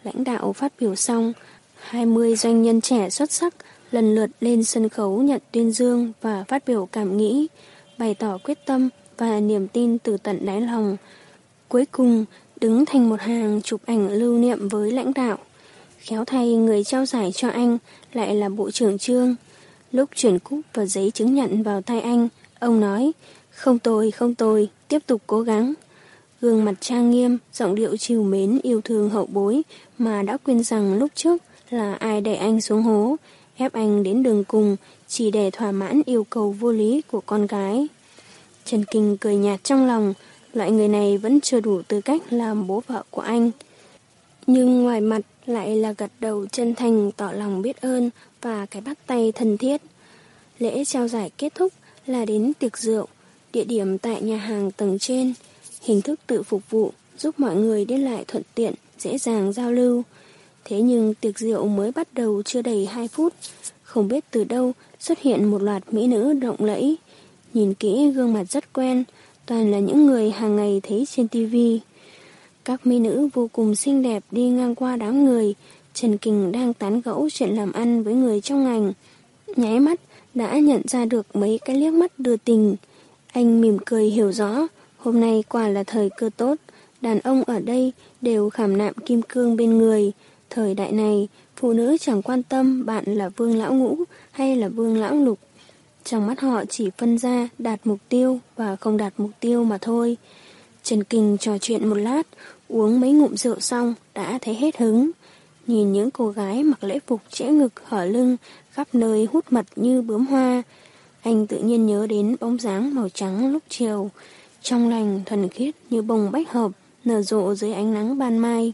Lãnh đạo phát biểu xong, 20 doanh nhân trẻ xuất sắc lần lượt lên sân khấu nhận tuyên dương và phát biểu cảm nghĩ, bày tỏ quyết tâm và niềm tin từ tận đáy lòng. Cuối cùng, đứng thành một hàng chụp ảnh lưu niệm với lãnh đạo. Khéo thay người trao giải cho anh lại là Bộ trưởng Trương. Lúc chuyển cúp và giấy chứng nhận vào tay anh, ông nói, không tồi, không tồi, tiếp tục cố gắng. Gương mặt trang nghiêm, giọng điệu chiều mến yêu thương hậu bối mà đã quên rằng lúc trước là ai đẩy anh xuống hố, ép anh đến đường cùng chỉ để thỏa mãn yêu cầu vô lý của con gái. Trần Kinh cười nhạt trong lòng, loại người này vẫn chưa đủ tư cách làm bố vợ của anh. Nhưng ngoài mặt lại là gật đầu chân thành tỏ lòng biết ơn và cái bắt tay thân thiết. Lễ trao giải kết thúc là đến tiệc rượu, địa điểm tại nhà hàng tầng trên, hình thức tự phục vụ giúp mọi người đi lại thuận tiện, dễ dàng giao lưu. Thế nhưng tiệc rượu mới bắt đầu chưa đầy 2 phút, không biết từ đâu xuất hiện một loạt mỹ nữ rộng lẫy. Nhìn kỹ gương mặt rất quen, toàn là những người hàng ngày thấy trên tivi. Các mỹ nữ vô cùng xinh đẹp đi ngang qua đám người, Trần Kình đang tán gẫu chuyện làm ăn với người trong ngành. Nháy mắt, đã nhận ra được mấy cái liếc mắt đưa tình. Anh mỉm cười hiểu rõ, hôm nay quả là thời cơ tốt. Đàn ông ở đây đều khảm nạm kim cương bên người. Thời đại này, phụ nữ chẳng quan tâm bạn là vương lão ngũ hay là vương lão lục. Trong mắt họ chỉ phân ra đạt mục tiêu và không đạt mục tiêu mà thôi. Trần Kinh trò chuyện một lát, uống mấy ngụm rượu xong đã thấy hết hứng. Nhìn những cô gái mặc lễ phục trễ ngực hở lưng khắp nơi hút mật như bướm hoa. Anh tự nhiên nhớ đến bóng dáng màu trắng lúc chiều, trong lành thuần khiết như bông bách hợp nở rộ dưới ánh nắng ban mai.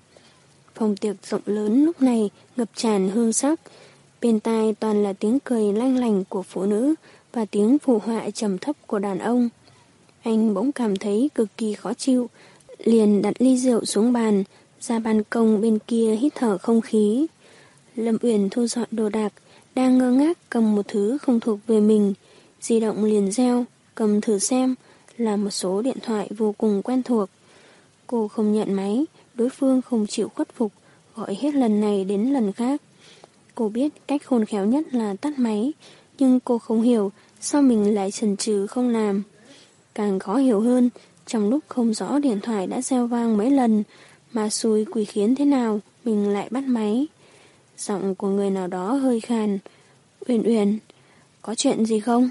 Phòng tiệc rộng lớn lúc này ngập tràn hương sắc, bên tai toàn là tiếng cười lanh lành của phụ nữ và tiếng phụ họa trầm thấp của đàn ông. Anh bỗng cảm thấy cực kỳ khó chịu, liền đặt ly rượu xuống bàn, ra ban công bên kia hít thở không khí. Lâm Uyển thu dọn đồ đạc, đang ngơ ngác cầm một thứ không thuộc về mình, di động liền reo, cầm thử xem, là một số điện thoại vô cùng quen thuộc. Cô không nhận máy, đối phương không chịu khuất phục, gọi hết lần này đến lần khác. Cô biết cách khôn khéo nhất là tắt máy, nhưng cô không hiểu sao mình lại chần chừ không làm. Càng khó hiểu hơn, trong lúc không rõ điện thoại đã reo vang mấy lần, mà xui quỷ khiến thế nào, mình lại bắt máy. Giọng của người nào đó hơi khàn. Uyển Uyển, có chuyện gì không?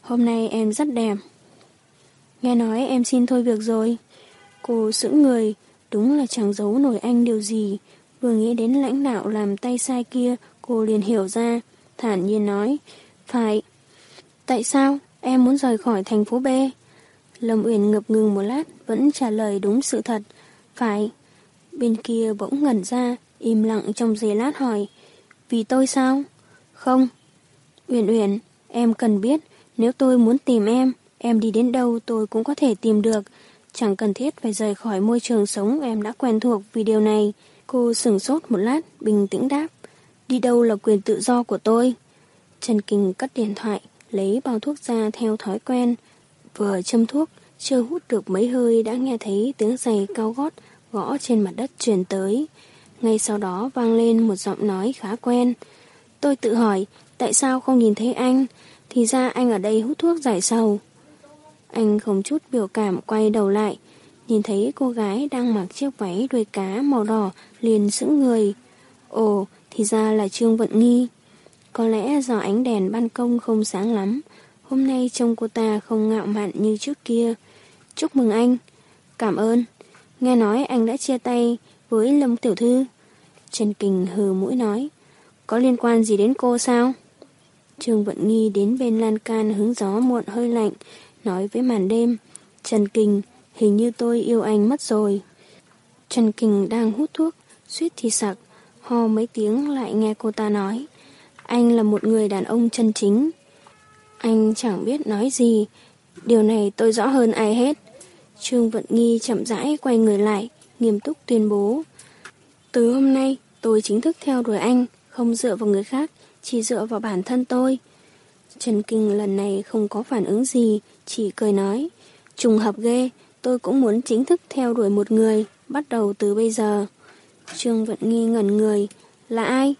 Hôm nay em rất đẹp. Nghe nói em xin thôi việc rồi. Cô sững người, đúng là chẳng giấu nổi anh điều gì. Vừa nghĩ đến lãnh đạo làm tay sai kia, cô liền hiểu ra, thản nhiên nói, phải. Tại sao? Em muốn rời khỏi thành phố B. Lâm Uyển ngập ngừng một lát, vẫn trả lời đúng sự thật. Phải. Bên kia bỗng ngẩn ra, im lặng trong giây lát hỏi. Vì tôi sao? Không. Uyển Uyển, em cần biết, nếu tôi muốn tìm em, em đi đến đâu tôi cũng có thể tìm được. Chẳng cần thiết phải rời khỏi môi trường sống em đã quen thuộc vì điều này. Cô sửng sốt một lát, bình tĩnh đáp. Đi đâu là quyền tự do của tôi. Trần Kinh cất điện thoại, lấy bao thuốc ra theo thói quen. Vừa châm thuốc, chưa hút được mấy hơi đã nghe thấy tiếng giày cao gót gõ trên mặt đất truyền tới. Ngay sau đó vang lên một giọng nói khá quen. Tôi tự hỏi, tại sao không nhìn thấy anh? Thì ra anh ở đây hút thuốc giải sầu. Anh không chút biểu cảm quay đầu lại, nhìn thấy cô gái đang mặc chiếc váy đuôi cá màu đỏ liền sững người. Ồ, thì ra là Trương Vận Nghi. Có lẽ do ánh đèn ban công không sáng lắm, hôm nay trông cô ta không ngạo mạn như trước kia. Chúc mừng anh. Cảm ơn. Nghe nói anh đã chia tay với Lâm Tiểu Thư. Trần Kình hừ mũi nói. Có liên quan gì đến cô sao? Trương Vận Nghi đến bên lan can hướng gió muộn hơi lạnh, nói với màn đêm. Trần Kình, hình như tôi yêu anh mất rồi. Trần Kình đang hút thuốc, suýt thì sặc, ho mấy tiếng lại nghe cô ta nói. Anh là một người đàn ông chân chính. Anh chẳng biết nói gì, điều này tôi rõ hơn ai hết. Trương Vận Nghi chậm rãi quay người lại, nghiêm túc tuyên bố. Từ hôm nay, tôi chính thức theo đuổi anh, không dựa vào người khác, chỉ dựa vào bản thân tôi. Trần Kinh lần này không có phản ứng gì, chỉ cười nói. Trùng hợp ghê, tôi cũng muốn chính thức theo đuổi một người, bắt đầu từ bây giờ. Trương Vận Nghi ngẩn người, là ai?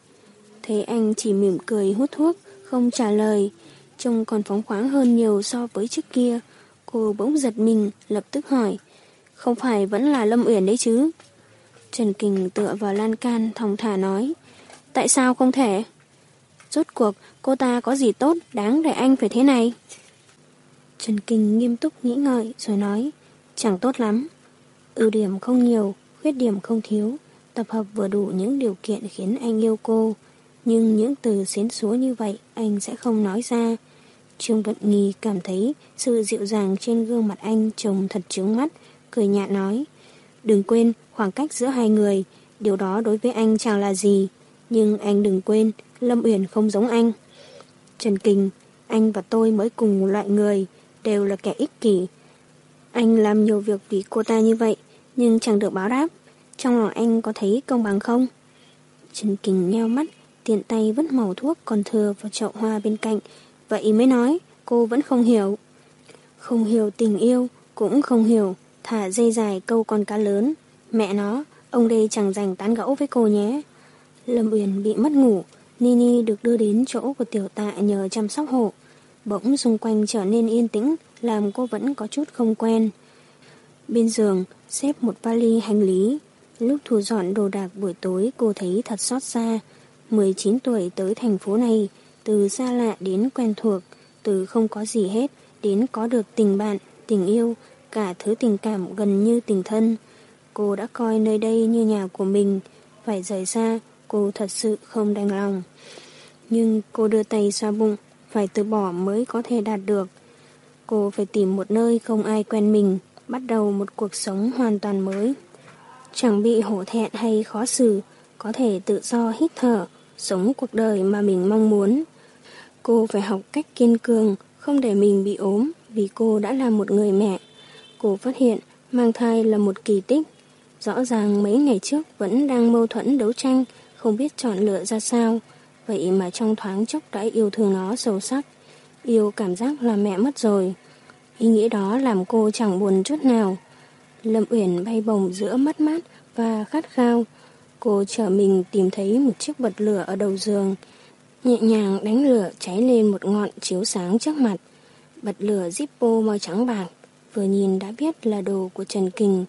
Thế anh chỉ mỉm cười hút thuốc, không trả lời, trông còn phóng khoáng hơn nhiều so với trước kia. Cô bỗng giật mình, lập tức hỏi, không phải vẫn là Lâm Uyển đấy chứ? Trần Kình tựa vào lan can thong thả nói, tại sao không thể? Rốt cuộc, cô ta có gì tốt đáng để anh phải thế này? Trần kình nghiêm túc nghĩ ngợi rồi nói, chẳng tốt lắm. Ưu điểm không nhiều, khuyết điểm không thiếu, tập hợp vừa đủ những điều kiện khiến anh yêu cô. Nhưng những từ xến xúa như vậy anh sẽ không nói ra. Trương Vận Nghi cảm thấy sự dịu dàng trên gương mặt anh trông thật trướng mắt, cười nhạt nói. Đừng quên khoảng cách giữa hai người, điều đó đối với anh chẳng là gì. Nhưng anh đừng quên, Lâm Uyển không giống anh. Trần Kinh, anh và tôi mới cùng loại người, đều là kẻ ích kỷ. Anh làm nhiều việc vì cô ta như vậy, nhưng chẳng được báo đáp. Trong lòng anh có thấy công bằng không? Trần Kinh nheo mắt, tiện tay vứt màu thuốc còn thừa vào chậu hoa bên cạnh. Vậy mới nói, cô vẫn không hiểu. Không hiểu tình yêu, cũng không hiểu, thả dây dài câu con cá lớn. Mẹ nó, ông đây chẳng dành tán gẫu với cô nhé. Lâm Uyển bị mất ngủ, Nini được đưa đến chỗ của tiểu tạ nhờ chăm sóc hộ. Bỗng xung quanh trở nên yên tĩnh, làm cô vẫn có chút không quen. Bên giường, xếp một vali hành lý. Lúc thu dọn đồ đạc buổi tối cô thấy thật xót xa. 19 tuổi tới thành phố này, từ xa lạ đến quen thuộc, từ không có gì hết đến có được tình bạn, tình yêu, cả thứ tình cảm gần như tình thân. Cô đã coi nơi đây như nhà của mình, phải rời xa, cô thật sự không đành lòng. Nhưng cô đưa tay xoa bụng, phải từ bỏ mới có thể đạt được. Cô phải tìm một nơi không ai quen mình, bắt đầu một cuộc sống hoàn toàn mới. Chẳng bị hổ thẹn hay khó xử, có thể tự do hít thở, sống cuộc đời mà mình mong muốn. Cô phải học cách kiên cường, không để mình bị ốm vì cô đã là một người mẹ. Cô phát hiện mang thai là một kỳ tích. Rõ ràng mấy ngày trước vẫn đang mâu thuẫn đấu tranh, không biết chọn lựa ra sao. Vậy mà trong thoáng chốc đã yêu thương nó sâu sắc. Yêu cảm giác là mẹ mất rồi. Ý nghĩa đó làm cô chẳng buồn chút nào. Lâm Uyển bay bồng giữa mất mát và khát khao. Cô trở mình tìm thấy một chiếc bật lửa ở đầu giường. Nhẹ nhàng đánh lửa cháy lên một ngọn chiếu sáng trước mặt. Bật lửa Zippo màu trắng bạc. Vừa nhìn đã biết là đồ của Trần Kình.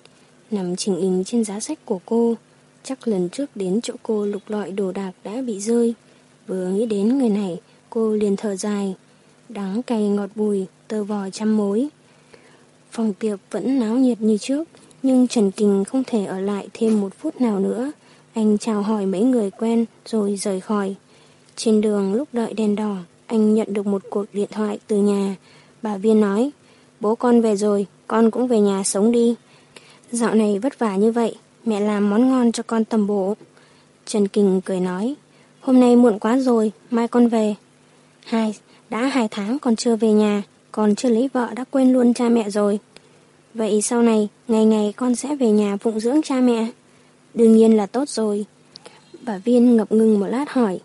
Nằm chỉnh hình trên giá sách của cô. Chắc lần trước đến chỗ cô lục lọi đồ đạc đã bị rơi. Vừa nghĩ đến người này, cô liền thở dài. đắng cay ngọt bùi, tơ vò trăm mối. Phòng tiệc vẫn náo nhiệt như trước, nhưng Trần Kình không thể ở lại thêm một phút nào nữa. Anh chào hỏi mấy người quen rồi rời khỏi. Trên đường lúc đợi đèn đỏ, anh nhận được một cuộc điện thoại từ nhà. Bà Viên nói, bố con về rồi, con cũng về nhà sống đi. Dạo này vất vả như vậy, mẹ làm món ngon cho con tầm bổ. Trần Kình cười nói, hôm nay muộn quá rồi, mai con về. Hai, đã hai tháng còn chưa về nhà, còn chưa lấy vợ đã quên luôn cha mẹ rồi. Vậy sau này, ngày ngày con sẽ về nhà phụng dưỡng cha mẹ. Đương nhiên là tốt rồi. Bà Viên ngập ngừng một lát hỏi.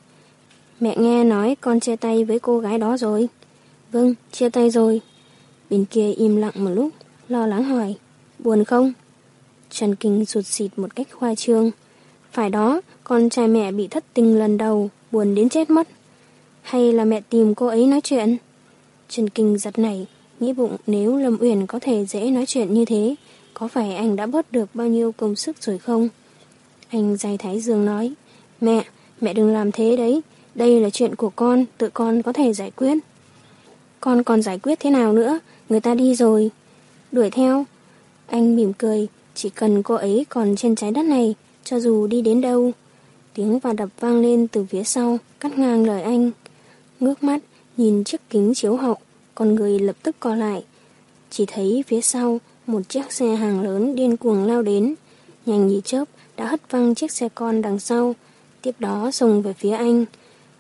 Mẹ nghe nói con chia tay với cô gái đó rồi. Vâng, chia tay rồi. Bên kia im lặng một lúc, lo lắng hỏi. Buồn không? Trần Kinh sụt xịt một cách khoa trương. Phải đó, con trai mẹ bị thất tình lần đầu, buồn đến chết mất. Hay là mẹ tìm cô ấy nói chuyện? Trần Kinh giật nảy, nghĩ bụng nếu Lâm Uyển có thể dễ nói chuyện như thế, có phải anh đã bớt được bao nhiêu công sức rồi không? Anh dài thái dương nói, mẹ, mẹ đừng làm thế đấy, đây là chuyện của con, tự con có thể giải quyết. Con còn giải quyết thế nào nữa, người ta đi rồi. Đuổi theo. Anh mỉm cười, chỉ cần cô ấy còn trên trái đất này, cho dù đi đến đâu. Tiếng và đập vang lên từ phía sau, cắt ngang lời anh. Ngước mắt, nhìn chiếc kính chiếu hậu, con người lập tức co lại. Chỉ thấy phía sau, một chiếc xe hàng lớn điên cuồng lao đến. Nhanh như chớp, đã hất văng chiếc xe con đằng sau, tiếp đó xông về phía anh.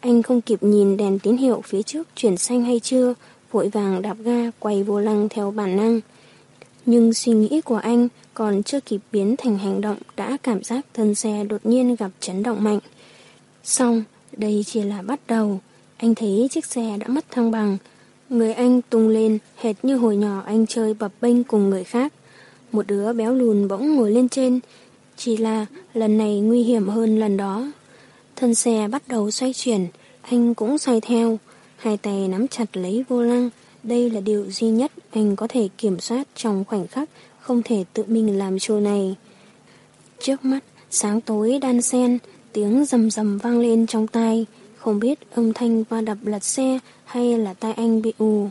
Anh không kịp nhìn đèn tín hiệu phía trước chuyển xanh hay chưa, vội vàng đạp ga quay vô lăng theo bản năng. Nhưng suy nghĩ của anh còn chưa kịp biến thành hành động đã cảm giác thân xe đột nhiên gặp chấn động mạnh. Xong, đây chỉ là bắt đầu. Anh thấy chiếc xe đã mất thăng bằng. Người anh tung lên hệt như hồi nhỏ anh chơi bập bênh cùng người khác. Một đứa béo lùn bỗng ngồi lên trên. Chỉ là lần này nguy hiểm hơn lần đó. Thân xe bắt đầu xoay chuyển, anh cũng xoay theo. Hai tay nắm chặt lấy vô lăng. Đây là điều duy nhất anh có thể kiểm soát trong khoảnh khắc không thể tự mình làm chỗ này. Trước mắt, sáng tối đan sen, tiếng rầm rầm vang lên trong tai, không biết âm thanh va đập lật xe hay là tai anh bị ù.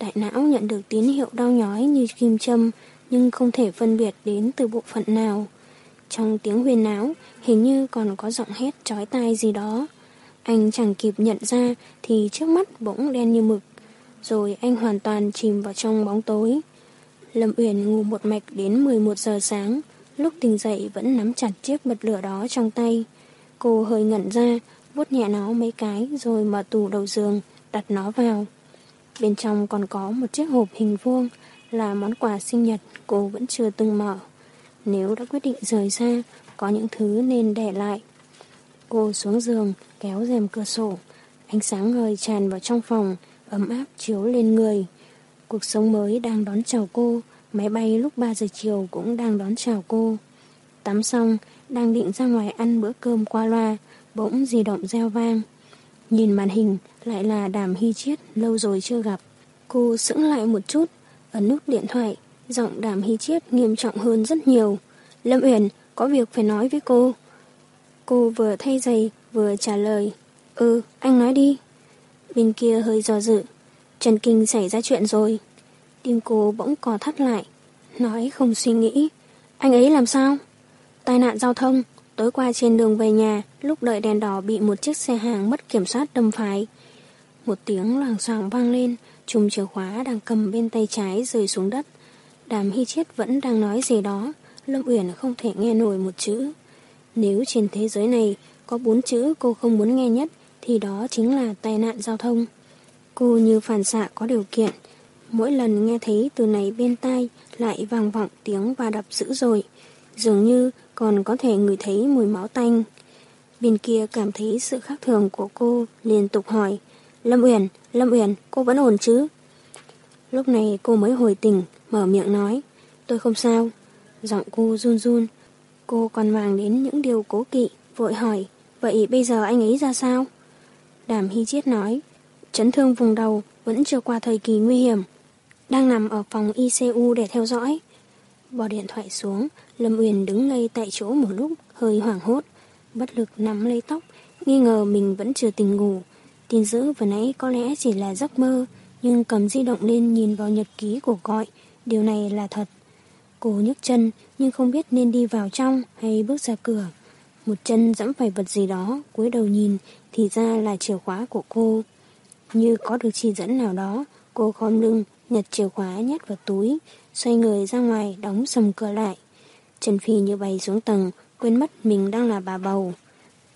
Đại não nhận được tín hiệu đau nhói như kim châm, nhưng không thể phân biệt đến từ bộ phận nào. Trong tiếng huyền náo, hình như còn có giọng hét chói tai gì đó. Anh chẳng kịp nhận ra thì trước mắt bỗng đen như mực. Rồi anh hoàn toàn chìm vào trong bóng tối. Lâm Uyển ngủ một mạch đến 11 giờ sáng, lúc tỉnh dậy vẫn nắm chặt chiếc bật lửa đó trong tay. Cô hơi ngẩn ra, vuốt nhẹ nó mấy cái rồi mở tủ đầu giường, đặt nó vào. Bên trong còn có một chiếc hộp hình vuông là món quà sinh nhật cô vẫn chưa từng mở. Nếu đã quyết định rời xa, có những thứ nên để lại. Cô xuống giường, kéo rèm cửa sổ. Ánh sáng ngời tràn vào trong phòng, ấm áp chiếu lên người. Cuộc sống mới đang đón chào cô, máy bay lúc 3 giờ chiều cũng đang đón chào cô. Tắm xong, đang định ra ngoài ăn bữa cơm qua loa, bỗng di động reo vang. Nhìn màn hình lại là đàm hy chiết lâu rồi chưa gặp. Cô sững lại một chút, ấn nút điện thoại, giọng đàm hy chiết nghiêm trọng hơn rất nhiều. Lâm Uyển có việc phải nói với cô. Cô vừa thay giày vừa trả lời. Ừ, anh nói đi. Bên kia hơi do dự. Trần Kinh xảy ra chuyện rồi. Tim cô bỗng cò thắt lại. Nói không suy nghĩ. Anh ấy làm sao? Tai nạn giao thông. Tối qua trên đường về nhà, lúc đợi đèn đỏ bị một chiếc xe hàng mất kiểm soát đâm phải. Một tiếng loảng xoảng vang lên, chùm chìa khóa đang cầm bên tay trái rơi xuống đất. Đàm Hy Chiết vẫn đang nói gì đó, Lâm Uyển không thể nghe nổi một chữ. Nếu trên thế giới này có bốn chữ cô không muốn nghe nhất, thì đó chính là tai nạn giao thông. Cô như phản xạ có điều kiện. Mỗi lần nghe thấy từ này bên tai lại vang vọng tiếng và đập dữ dội. Dường như còn có thể ngửi thấy mùi máu tanh. Bên kia cảm thấy sự khác thường của cô, liên tục hỏi. Lâm Uyển, Lâm Uyển, cô vẫn ổn chứ? Lúc này cô mới hồi tỉnh, mở miệng nói. Tôi không sao. Giọng cô run run. Cô còn mang đến những điều cố kỵ, vội hỏi. Vậy bây giờ anh ấy ra sao? Đàm Hy Chiết nói. Chấn thương vùng đầu vẫn chưa qua thời kỳ nguy hiểm. Đang nằm ở phòng ICU để theo dõi. Bỏ điện thoại xuống, Lâm Uyển đứng ngây tại chỗ một lúc, hơi hoảng hốt. Bất lực nắm lấy tóc, nghi ngờ mình vẫn chưa tỉnh ngủ. Tin dữ vừa nãy có lẽ chỉ là giấc mơ, nhưng cầm di động lên nhìn vào nhật ký của gọi, điều này là thật. Cô nhấc chân nhưng không biết nên đi vào trong hay bước ra cửa. Một chân dẫm phải vật gì đó, cúi đầu nhìn thì ra là chìa khóa của cô. Như có được chỉ dẫn nào đó, cô khom lưng, nhặt chìa khóa nhét vào túi, xoay người ra ngoài đóng sầm cửa lại. Trần Phi như bay xuống tầng, quên mất mình đang là bà bầu.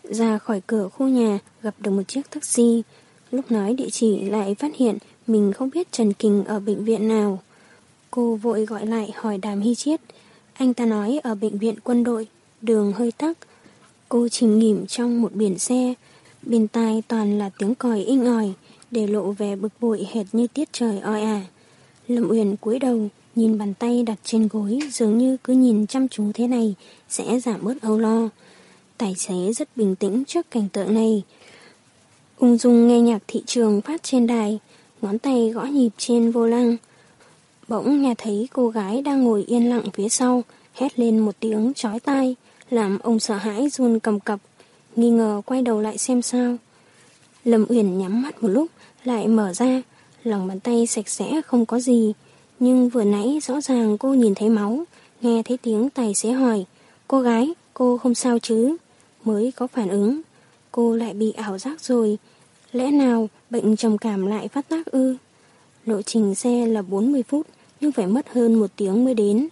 Ra khỏi cửa khu nhà, gặp được một chiếc taxi. Lúc nói địa chỉ lại phát hiện mình không biết Trần Kình ở bệnh viện nào. Cô vội gọi lại hỏi Đàm Hy Chiết. Anh ta nói ở bệnh viện quân đội, đường hơi tắc. Cô chìm nghỉm trong một biển xe. Bên tai toàn là tiếng còi inh ỏi, để lộ vẻ bực bội hệt như tiết trời oi ả. Lâm Uyển cúi đầu, nhìn bàn tay đặt trên gối dường như cứ nhìn chăm chú thế này sẽ giảm bớt âu lo. Tài xế rất bình tĩnh trước cảnh tượng này. Ung dung nghe nhạc thị trường phát trên đài, ngón tay gõ nhịp trên vô lăng. Bỗng nghe thấy cô gái đang ngồi yên lặng phía sau, hét lên một tiếng chói tai, làm ông sợ hãi run cầm cập, nghi ngờ quay đầu lại xem sao. Lâm Uyển nhắm mắt một lúc, lại mở ra, lòng bàn tay sạch sẽ không có gì, nhưng vừa nãy rõ ràng cô nhìn thấy máu, nghe thấy tiếng tài xế hỏi, cô gái, cô không sao chứ? Mới có phản ứng, cô lại bị ảo giác rồi, lẽ nào bệnh trầm cảm lại phát tác ư? Lộ trình xe là 40 phút, nhưng phải mất hơn một tiếng mới đến.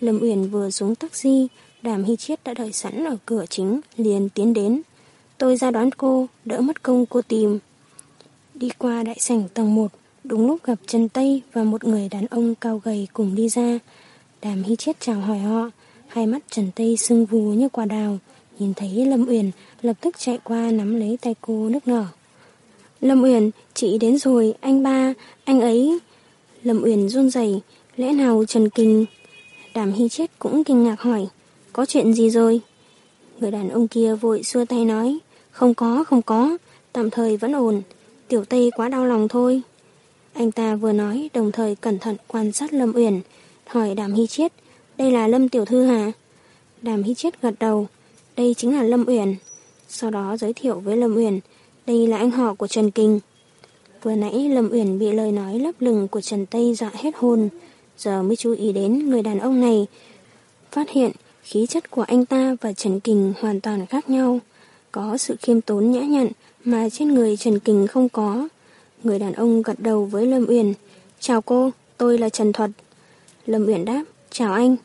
Lâm Uyển vừa xuống taxi, Đàm Hy Chiết đã đợi sẵn ở cửa chính, liền tiến đến. Tôi ra đón cô, đỡ mất công cô tìm. Đi qua đại sảnh tầng 1, đúng lúc gặp Trần Tây và một người đàn ông cao gầy cùng đi ra. Đàm Hy Chiết chào hỏi họ, hai mắt Trần Tây sưng vù như quả đào. Nhìn thấy Lâm Uyển, lập tức chạy qua nắm lấy tay cô nức nở. Lâm Uyển, chị đến rồi, anh ba, anh ấy... Lâm Uyển run rẩy, lẽ nào Trần Kinh... Đàm Hy Chết cũng kinh ngạc hỏi, có chuyện gì rồi? Người đàn ông kia vội xua tay nói, không có, không có, tạm thời vẫn ổn, tiểu tây quá đau lòng thôi. Anh ta vừa nói đồng thời cẩn thận quan sát Lâm Uyển, hỏi Đàm Hy chết đây là Lâm Tiểu Thư hả? Đàm Hy chết gật đầu, đây chính là Lâm Uyển. Sau đó giới thiệu với Lâm Uyển, đây là anh họ của Trần Kinh. Vừa nãy Lâm Uyển bị lời nói lấp lừng của Trần Tây dọa hết hồn, giờ mới chú ý đến người đàn ông này. Phát hiện khí chất của anh ta và Trần Kình hoàn toàn khác nhau. Có sự khiêm tốn nhã nhặn mà trên người Trần Kình không có. Người đàn ông gật đầu với Lâm Uyển. Chào cô, tôi là Trần Thuật. Lâm Uyển đáp, chào anh.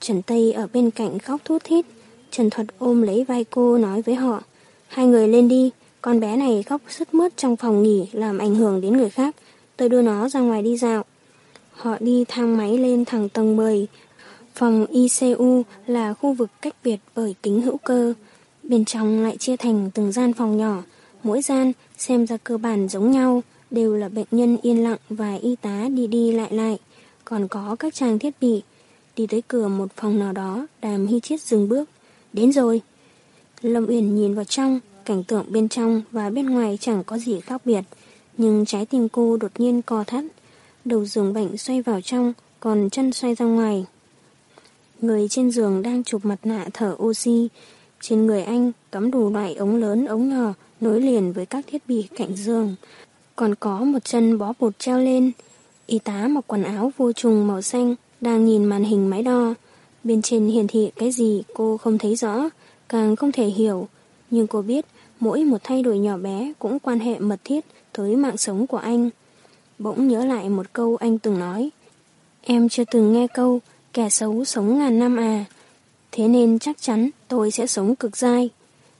Trần Tây ở bên cạnh khóc thút thít. Trần Thuật ôm lấy vai cô nói với họ. Hai người lên đi, con bé này khóc sứt mướt trong phòng nghỉ làm ảnh hưởng đến người khác. Tôi đưa nó ra ngoài đi dạo. Họ đi thang máy lên thẳng tầng 10. Phòng ICU là khu vực cách biệt bởi kính hữu cơ. Bên trong lại chia thành từng gian phòng nhỏ. Mỗi gian xem ra cơ bản giống nhau, đều là bệnh nhân yên lặng và y tá đi đi lại lại. Còn có các trang thiết bị. Đi tới cửa một phòng nào đó, đàm hy chiết dừng bước. Đến rồi. Lâm Uyển nhìn vào trong, cảnh tượng bên trong và bên ngoài chẳng có gì khác biệt. Nhưng trái tim cô đột nhiên co thắt. Đầu giường bệnh xoay vào trong, còn chân xoay ra ngoài. Người trên giường đang chụp mặt nạ thở oxy. Trên người anh cắm đủ loại ống lớn, ống nhỏ, nối liền với các thiết bị cạnh giường. Còn có một chân bó bột treo lên. Y tá mặc quần áo vô trùng màu xanh, đang nhìn màn hình máy đo. Bên trên hiển thị cái gì cô không thấy rõ, càng không thể hiểu. Nhưng cô biết mỗi một thay đổi nhỏ bé cũng quan hệ mật thiết tới mạng sống của anh. Bỗng nhớ lại một câu anh từng nói. Em chưa từng nghe câu kẻ xấu sống ngàn năm à. Thế nên chắc chắn tôi sẽ sống cực dai.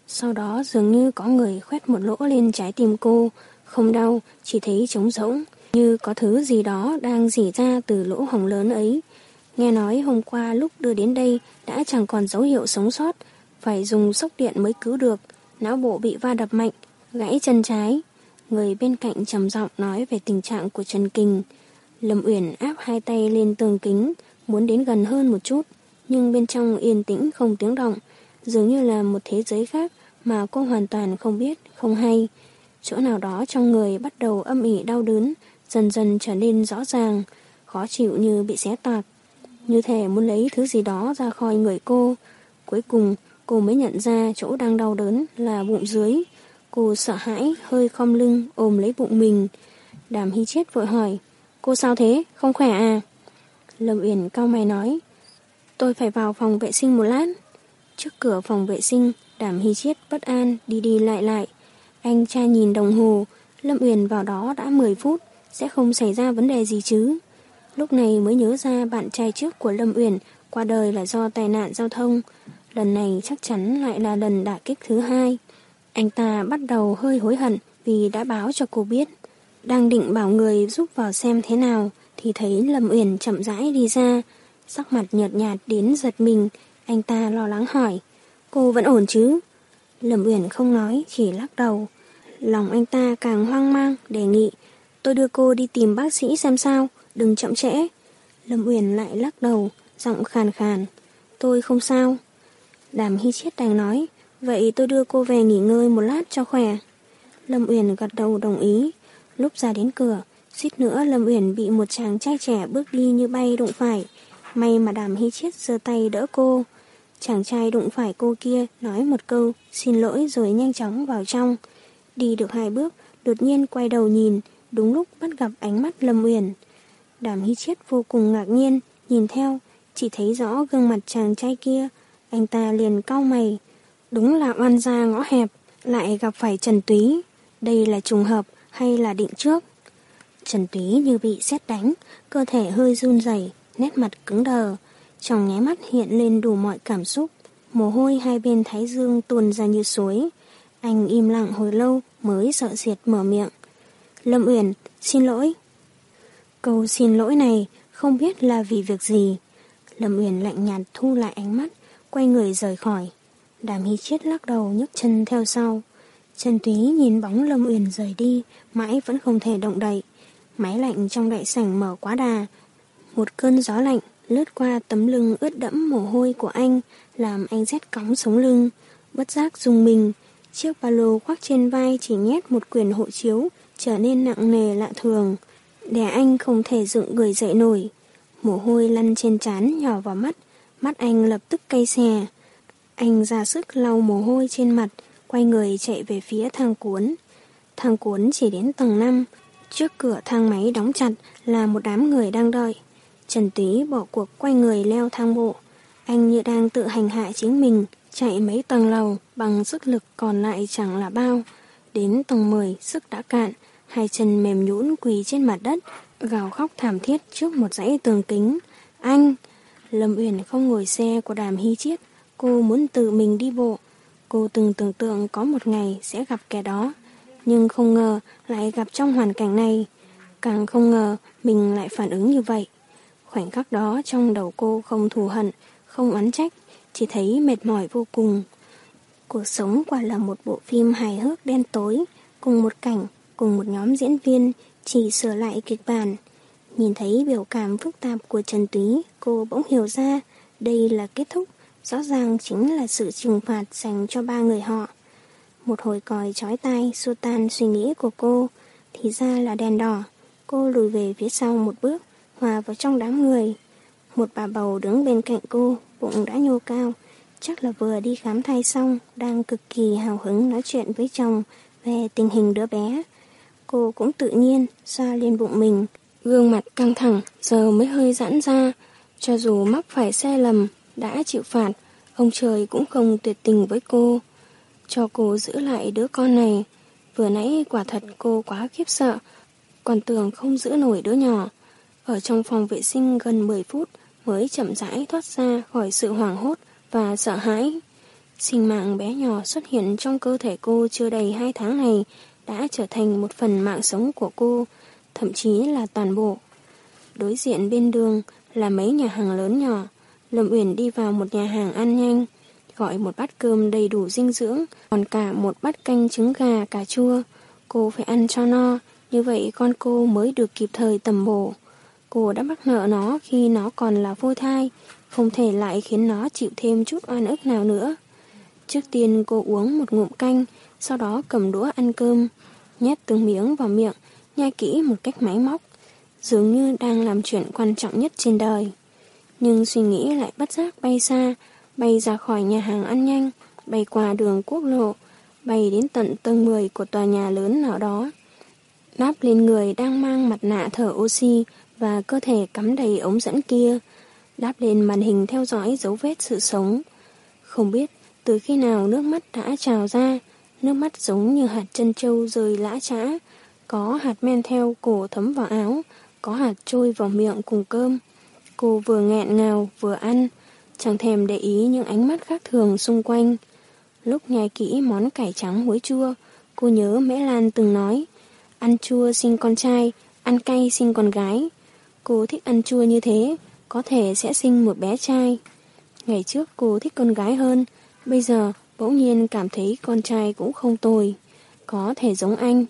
Sau đó dường như có người khoét một lỗ lên trái tim cô. Không đau, chỉ thấy trống rỗng. Như có thứ gì đó đang dỉ ra từ lỗ hồng lớn ấy. Nghe nói hôm qua lúc đưa đến đây đã chẳng còn dấu hiệu sống sót. Phải dùng sốc điện mới cứu được. Não bộ bị va đập mạnh, gãy chân trái. Người bên cạnh trầm giọng nói về tình trạng của Trần Kinh. Lâm Uyển áp hai tay lên tường kính, muốn đến gần hơn một chút, nhưng bên trong yên tĩnh không tiếng động, dường như là một thế giới khác mà cô hoàn toàn không biết, không hay. Chỗ nào đó trong người bắt đầu âm ỉ đau đớn, dần dần trở nên rõ ràng, khó chịu như bị xé tạc. Như thể muốn lấy thứ gì đó ra khỏi người cô. Cuối cùng, cô mới nhận ra chỗ đang đau đớn là bụng dưới. Cô sợ hãi, hơi khom lưng, ôm lấy bụng mình. Đàm Hy Chết vội hỏi, cô sao thế, không khỏe à? Lâm Uyển cao mày nói, tôi phải vào phòng vệ sinh một lát. Trước cửa phòng vệ sinh, Đàm Hy Chết bất an, đi đi lại lại. Anh trai nhìn đồng hồ, Lâm Uyển vào đó đã 10 phút, sẽ không xảy ra vấn đề gì chứ. Lúc này mới nhớ ra bạn trai trước của Lâm Uyển qua đời là do tai nạn giao thông. Lần này chắc chắn lại là lần đả kích thứ hai. Anh ta bắt đầu hơi hối hận vì đã báo cho cô biết. Đang định bảo người giúp vào xem thế nào thì thấy Lâm Uyển chậm rãi đi ra. Sắc mặt nhợt nhạt đến giật mình, anh ta lo lắng hỏi. Cô vẫn ổn chứ? Lâm Uyển không nói, chỉ lắc đầu. Lòng anh ta càng hoang mang, đề nghị. Tôi đưa cô đi tìm bác sĩ xem sao, đừng chậm trễ. Lâm Uyển lại lắc đầu, giọng khàn khàn. Tôi không sao. Đàm Hy Chiết đành nói, vậy tôi đưa cô về nghỉ ngơi một lát cho khỏe. Lâm Uyển gật đầu đồng ý. Lúc ra đến cửa, suýt nữa Lâm Uyển bị một chàng trai trẻ bước đi như bay đụng phải. May mà Đàm Hy Chiết giơ tay đỡ cô. Chàng trai đụng phải cô kia nói một câu xin lỗi rồi nhanh chóng vào trong. Đi được hai bước, đột nhiên quay đầu nhìn, đúng lúc bắt gặp ánh mắt Lâm Uyển. Đàm Hy Chiết vô cùng ngạc nhiên, nhìn theo, chỉ thấy rõ gương mặt chàng trai kia, anh ta liền cau mày. Đúng là oan gia ngõ hẹp, lại gặp phải Trần Túy. Đây là trùng hợp hay là định trước? Trần Túy như bị xét đánh, cơ thể hơi run rẩy, nét mặt cứng đờ. Trong nháy mắt hiện lên đủ mọi cảm xúc. Mồ hôi hai bên thái dương tuôn ra như suối. Anh im lặng hồi lâu mới sợ diệt mở miệng. Lâm Uyển, xin lỗi. Câu xin lỗi này không biết là vì việc gì. Lâm Uyển lạnh nhạt thu lại ánh mắt, quay người rời khỏi. Đàm Hy Chiết lắc đầu nhấc chân theo sau. Trần Túy nhìn bóng Lâm Uyển rời đi, mãi vẫn không thể động đậy. Máy lạnh trong đại sảnh mở quá đà. Một cơn gió lạnh lướt qua tấm lưng ướt đẫm mồ hôi của anh, làm anh rét cóng sống lưng. Bất giác dùng mình, chiếc ba lô khoác trên vai chỉ nhét một quyển hộ chiếu, trở nên nặng nề lạ thường. Để anh không thể dựng người dậy nổi. Mồ hôi lăn trên trán nhỏ vào mắt, mắt anh lập tức cay xè. Anh ra sức lau mồ hôi trên mặt, quay người chạy về phía thang cuốn. Thang cuốn chỉ đến tầng 5, trước cửa thang máy đóng chặt là một đám người đang đợi. Trần Túy bỏ cuộc quay người leo thang bộ. Anh như đang tự hành hạ chính mình, chạy mấy tầng lầu bằng sức lực còn lại chẳng là bao. Đến tầng 10, sức đã cạn, hai chân mềm nhũn quỳ trên mặt đất, gào khóc thảm thiết trước một dãy tường kính. Anh! Lâm Uyển không ngồi xe của đàm hy chiết, cô muốn tự mình đi bộ. Cô từng tưởng tượng có một ngày sẽ gặp kẻ đó, nhưng không ngờ lại gặp trong hoàn cảnh này. Càng không ngờ mình lại phản ứng như vậy. Khoảnh khắc đó trong đầu cô không thù hận, không oán trách, chỉ thấy mệt mỏi vô cùng. Cuộc sống quả là một bộ phim hài hước đen tối, cùng một cảnh, cùng một nhóm diễn viên, chỉ sửa lại kịch bản. Nhìn thấy biểu cảm phức tạp của Trần Túy, cô bỗng hiểu ra đây là kết thúc, rõ ràng chính là sự trừng phạt dành cho ba người họ. Một hồi còi chói tai xua tan suy nghĩ của cô, thì ra là đèn đỏ. Cô lùi về phía sau một bước, hòa vào trong đám người. Một bà bầu đứng bên cạnh cô, bụng đã nhô cao, chắc là vừa đi khám thai xong, đang cực kỳ hào hứng nói chuyện với chồng về tình hình đứa bé. Cô cũng tự nhiên xoa lên bụng mình, gương mặt căng thẳng giờ mới hơi giãn ra, cho dù mắc phải sai lầm, đã chịu phạt, ông trời cũng không tuyệt tình với cô. Cho cô giữ lại đứa con này, vừa nãy quả thật cô quá khiếp sợ, còn tưởng không giữ nổi đứa nhỏ. Ở trong phòng vệ sinh gần 10 phút mới chậm rãi thoát ra khỏi sự hoảng hốt và sợ hãi. Sinh mạng bé nhỏ xuất hiện trong cơ thể cô chưa đầy 2 tháng này đã trở thành một phần mạng sống của cô, thậm chí là toàn bộ. Đối diện bên đường là mấy nhà hàng lớn nhỏ. Lâm Uyển đi vào một nhà hàng ăn nhanh, gọi một bát cơm đầy đủ dinh dưỡng, còn cả một bát canh trứng gà cà chua. Cô phải ăn cho no, như vậy con cô mới được kịp thời tầm bổ. Cô đã mắc nợ nó khi nó còn là vô thai, không thể lại khiến nó chịu thêm chút oan ức nào nữa. Trước tiên cô uống một ngụm canh, sau đó cầm đũa ăn cơm, nhét từng miếng vào miệng, nhai kỹ một cách máy móc, dường như đang làm chuyện quan trọng nhất trên đời. Nhưng suy nghĩ lại bất giác bay xa, bay ra khỏi nhà hàng ăn nhanh, bay qua đường quốc lộ, bay đến tận tầng 10 của tòa nhà lớn nào đó. đáp lên người đang mang mặt nạ thở oxy và cơ thể cắm đầy ống dẫn kia, đáp lên màn hình theo dõi dấu vết sự sống. Không biết từ khi nào nước mắt đã trào ra, nước mắt giống như hạt chân trâu rơi lã trã, có hạt men theo cổ thấm vào áo, có hạt trôi vào miệng cùng cơm. Cô vừa nghẹn ngào vừa ăn, chẳng thèm để ý những ánh mắt khác thường xung quanh. Lúc nhai kỹ món cải trắng muối chua, cô nhớ Mễ Lan từng nói, ăn chua sinh con trai, ăn cay sinh con gái. Cô thích ăn chua như thế, có thể sẽ sinh một bé trai. Ngày trước cô thích con gái hơn, bây giờ bỗng nhiên cảm thấy con trai cũng không tồi, có thể giống anh.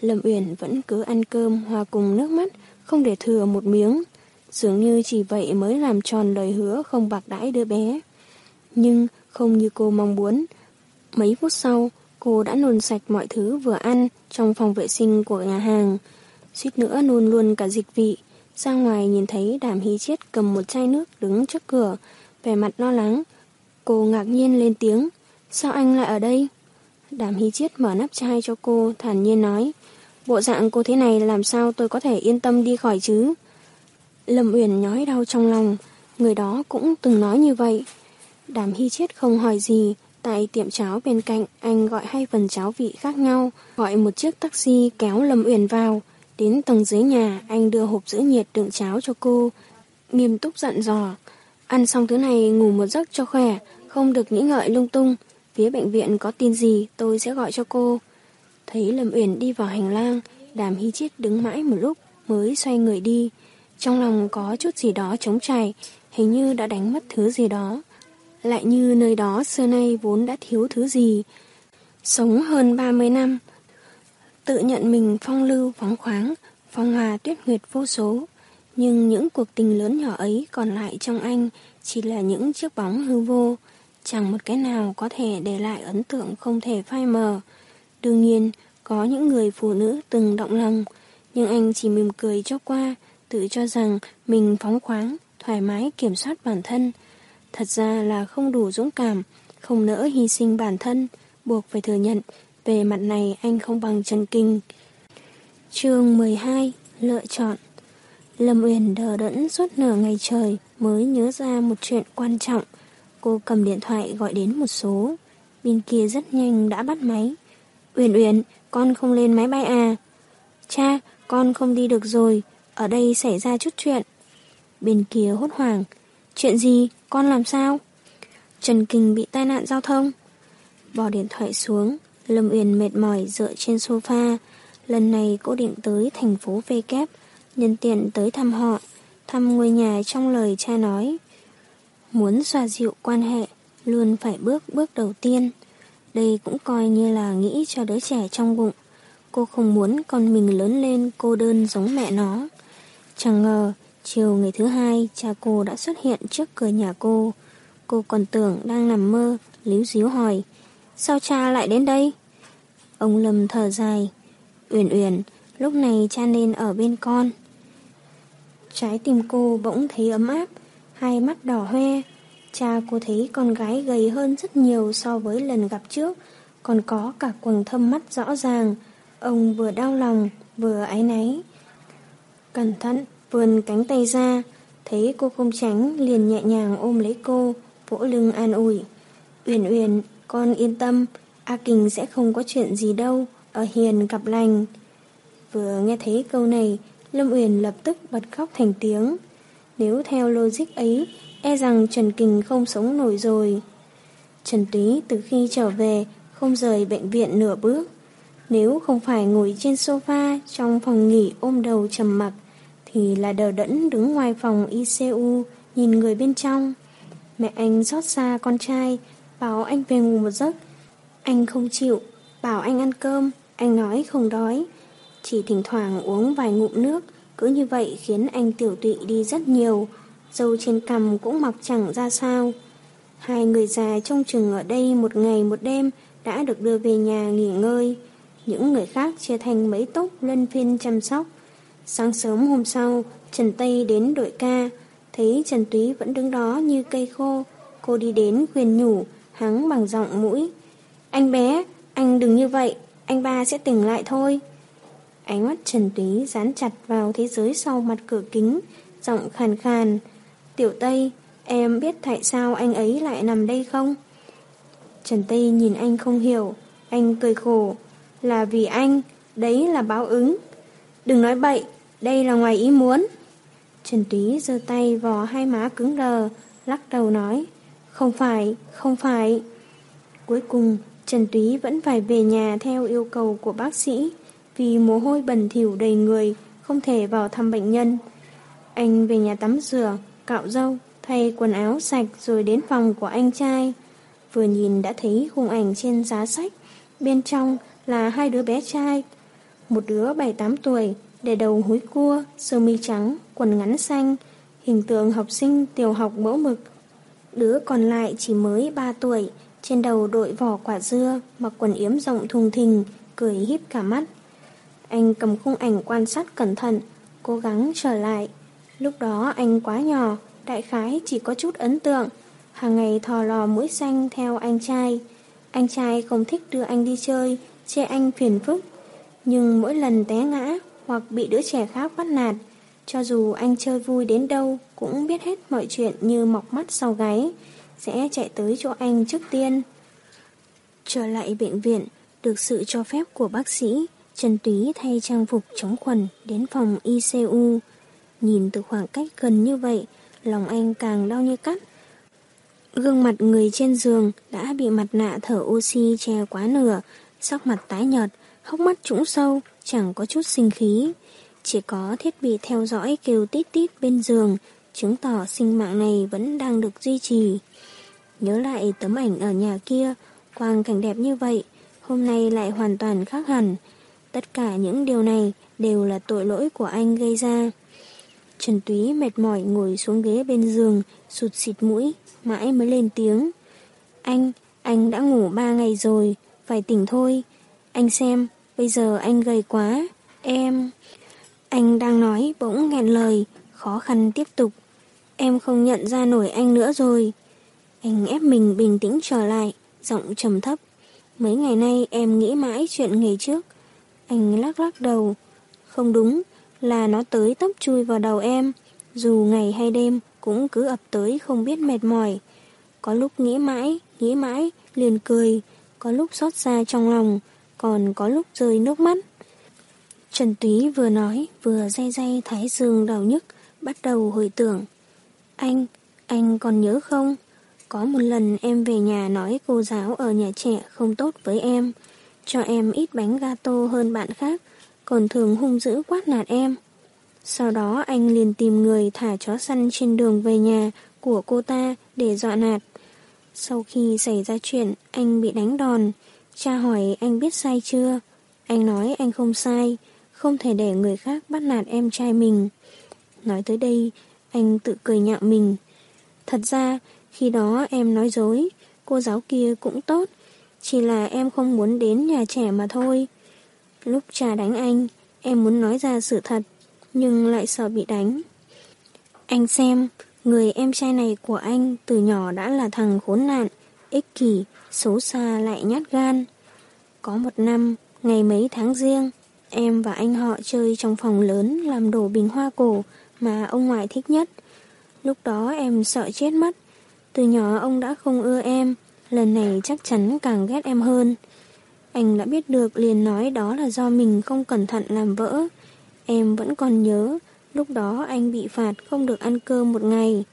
Lâm Uyển vẫn cứ ăn cơm hòa cùng nước mắt, không để thừa một miếng. Dường như chỉ vậy mới làm tròn lời hứa không bạc đãi đứa bé. Nhưng không như cô mong muốn. Mấy phút sau, cô đã nôn sạch mọi thứ vừa ăn trong phòng vệ sinh của nhà hàng. Suýt nữa nôn luôn cả dịch vị. Ra ngoài nhìn thấy đàm hí chiết cầm một chai nước đứng trước cửa, vẻ mặt lo lắng. Cô ngạc nhiên lên tiếng, sao anh lại ở đây? Đàm hí chiết mở nắp chai cho cô, thản nhiên nói, bộ dạng cô thế này làm sao tôi có thể yên tâm đi khỏi chứ? Lâm Uyển nhói đau trong lòng, người đó cũng từng nói như vậy. Đàm Hy chết không hỏi gì, tại tiệm cháo bên cạnh anh gọi hai phần cháo vị khác nhau, gọi một chiếc taxi kéo Lâm Uyển vào. Đến tầng dưới nhà, anh đưa hộp giữ nhiệt đựng cháo cho cô, nghiêm túc dặn dò. Ăn xong thứ này ngủ một giấc cho khỏe, không được nghĩ ngợi lung tung. Phía bệnh viện có tin gì tôi sẽ gọi cho cô. Thấy Lâm Uyển đi vào hành lang, Đàm Hy Chiết đứng mãi một lúc mới xoay người đi. Trong lòng có chút gì đó trống trải, hình như đã đánh mất thứ gì đó. Lại như nơi đó xưa nay vốn đã thiếu thứ gì. Sống hơn 30 năm, tự nhận mình phong lưu phóng khoáng, phong hòa tuyết nguyệt vô số. Nhưng những cuộc tình lớn nhỏ ấy còn lại trong anh chỉ là những chiếc bóng hư vô, chẳng một cái nào có thể để lại ấn tượng không thể phai mờ. Đương nhiên, có những người phụ nữ từng động lòng, nhưng anh chỉ mỉm cười cho qua, tự cho rằng mình phóng khoáng, thoải mái kiểm soát bản thân. Thật ra là không đủ dũng cảm, không nỡ hy sinh bản thân, buộc phải thừa nhận, về mặt này anh không bằng Trần Kinh. chương 12 Lựa chọn Lâm Uyển đờ đẫn suốt nửa ngày trời mới nhớ ra một chuyện quan trọng. Cô cầm điện thoại gọi đến một số. Bên kia rất nhanh đã bắt máy. Uyển Uyển, con không lên máy bay à? Cha, con không đi được rồi, ở đây xảy ra chút chuyện. Bên kia hốt hoảng. Chuyện gì? Con làm sao? Trần Kinh bị tai nạn giao thông. Bỏ điện thoại xuống, Lâm Uyển mệt mỏi dựa trên sofa. Lần này cô định tới thành phố V kép, nhân tiện tới thăm họ, thăm ngôi nhà trong lời cha nói. Muốn xoa dịu quan hệ, luôn phải bước bước đầu tiên. Đây cũng coi như là nghĩ cho đứa trẻ trong bụng. Cô không muốn con mình lớn lên cô đơn giống mẹ nó. Chẳng ngờ, chiều ngày thứ hai, cha cô đã xuất hiện trước cửa nhà cô. Cô còn tưởng đang nằm mơ, líu díu hỏi, sao cha lại đến đây? Ông Lâm thở dài, Uyển Uyển, lúc này cha nên ở bên con. Trái tim cô bỗng thấy ấm áp, hai mắt đỏ hoe. Cha cô thấy con gái gầy hơn rất nhiều so với lần gặp trước, còn có cả quầng thâm mắt rõ ràng. Ông vừa đau lòng, vừa áy náy. Cẩn thận, vươn cánh tay ra, thấy cô không tránh, liền nhẹ nhàng ôm lấy cô, vỗ lưng an ủi. Uyển Uyển, con yên tâm, A Kình sẽ không có chuyện gì đâu, ở hiền gặp lành. Vừa nghe thấy câu này, Lâm Uyển lập tức bật khóc thành tiếng. Nếu theo logic ấy, e rằng Trần Kình không sống nổi rồi. Trần Túy từ khi trở về, không rời bệnh viện nửa bước. Nếu không phải ngồi trên sofa trong phòng nghỉ ôm đầu trầm mặc, thì là đờ đẫn đứng ngoài phòng ICU nhìn người bên trong. Mẹ anh xót xa con trai, bảo anh về ngủ một giấc. Anh không chịu, bảo anh ăn cơm, anh nói không đói. Chỉ thỉnh thoảng uống vài ngụm nước, cứ như vậy khiến anh tiểu tụy đi rất nhiều, dâu trên cằm cũng mọc chẳng ra sao. Hai người già trông chừng ở đây một ngày một đêm đã được đưa về nhà nghỉ ngơi. Những người khác chia thành mấy tốc luân phiên chăm sóc. Sáng sớm hôm sau, Trần Tây đến đội ca, thấy Trần Túy vẫn đứng đó như cây khô. Cô đi đến khuyên nhủ, hắng bằng giọng mũi. Anh bé, anh đừng như vậy, anh ba sẽ tỉnh lại thôi. Ánh mắt Trần Túy dán chặt vào thế giới sau mặt cửa kính, giọng khàn khàn. Tiểu Tây, em biết tại sao anh ấy lại nằm đây không? Trần Tây nhìn anh không hiểu, anh cười khổ. Là vì anh, đấy là báo ứng. Đừng nói bậy, đây là ngoài ý muốn. Trần Túy giơ tay vò hai má cứng đờ, lắc đầu nói. Không phải, không phải. Cuối cùng, Trần Túy vẫn phải về nhà theo yêu cầu của bác sĩ, vì mồ hôi bẩn thỉu đầy người, không thể vào thăm bệnh nhân. Anh về nhà tắm rửa, cạo râu, thay quần áo sạch rồi đến phòng của anh trai. Vừa nhìn đã thấy khung ảnh trên giá sách, bên trong là hai đứa bé trai. Một đứa 7-8 tuổi, để đầu húi cua, sơ mi trắng, quần ngắn xanh, hình tượng học sinh tiểu học mẫu mực. Đứa còn lại chỉ mới 3 tuổi, trên đầu đội vỏ quả dưa, mặc quần yếm rộng thùng thình, cười híp cả mắt. Anh cầm khung ảnh quan sát cẩn thận, cố gắng trở lại. Lúc đó anh quá nhỏ, đại khái chỉ có chút ấn tượng. Hàng ngày thò lò mũi xanh theo anh trai. Anh trai không thích đưa anh đi chơi, chê anh phiền phức. Nhưng mỗi lần té ngã hoặc bị đứa trẻ khác bắt nạt, cho dù anh chơi vui đến đâu cũng biết hết mọi chuyện như mọc mắt sau gáy, sẽ chạy tới chỗ anh trước tiên. Trở lại bệnh viện, được sự cho phép của bác sĩ, Trần Túy thay trang phục chống khuẩn đến phòng ICU. Nhìn từ khoảng cách gần như vậy, lòng anh càng đau như cắt. Gương mặt người trên giường đã bị mặt nạ thở oxy che quá nửa, sắc mặt tái nhợt, hốc mắt trũng sâu, chẳng có chút sinh khí. Chỉ có thiết bị theo dõi kêu tít tít bên giường, chứng tỏ sinh mạng này vẫn đang được duy trì. Nhớ lại tấm ảnh ở nhà kia, quang cảnh đẹp như vậy, hôm nay lại hoàn toàn khác hẳn. Tất cả những điều này đều là tội lỗi của anh gây ra. Trần Túy mệt mỏi ngồi xuống ghế bên giường, sụt xịt mũi, mãi mới lên tiếng. Anh, anh đã ngủ ba ngày rồi, phải tỉnh thôi. Anh xem, bây giờ anh gầy quá, em... Anh đang nói bỗng nghẹn lời, khó khăn tiếp tục. Em không nhận ra nổi anh nữa rồi. Anh ép mình bình tĩnh trở lại, giọng trầm thấp. Mấy ngày nay em nghĩ mãi chuyện ngày trước. Anh lắc lắc đầu. Không đúng, là nó tới tấp chui vào đầu em. Dù ngày hay đêm cũng cứ ập tới không biết mệt mỏi. Có lúc nghĩ mãi, nghĩ mãi, liền cười. Có lúc xót xa trong lòng, còn có lúc rơi nước mắt. Trần Túy vừa nói, vừa day day thái dương đầu nhức, bắt đầu hồi tưởng. Anh, anh còn nhớ không? Có một lần em về nhà nói cô giáo ở nhà trẻ không tốt với em, cho em ít bánh gato hơn bạn khác, còn thường hung dữ quát nạt em. Sau đó anh liền tìm người thả chó săn trên đường về nhà của cô ta để dọa nạt. Sau khi xảy ra chuyện, anh bị đánh đòn. Cha hỏi anh biết sai chưa? Anh nói anh không sai, không thể để người khác bắt nạt em trai mình. Nói tới đây, anh tự cười nhạo mình. Thật ra, khi đó em nói dối, cô giáo kia cũng tốt, chỉ là em không muốn đến nhà trẻ mà thôi. Lúc cha đánh anh, em muốn nói ra sự thật, nhưng lại sợ bị đánh. Anh xem, người em trai này của anh từ nhỏ đã là thằng khốn nạn, ích kỷ, xấu xa lại nhát gan. Có một năm, ngày mấy tháng riêng, em và anh họ chơi trong phòng lớn làm đổ bình hoa cổ mà ông ngoại thích nhất. Lúc đó em sợ chết mất. Từ nhỏ ông đã không ưa em, lần này chắc chắn càng ghét em hơn. Anh đã biết được liền nói đó là do mình không cẩn thận làm vỡ. Em vẫn còn nhớ, lúc đó anh bị phạt không được ăn cơm một ngày.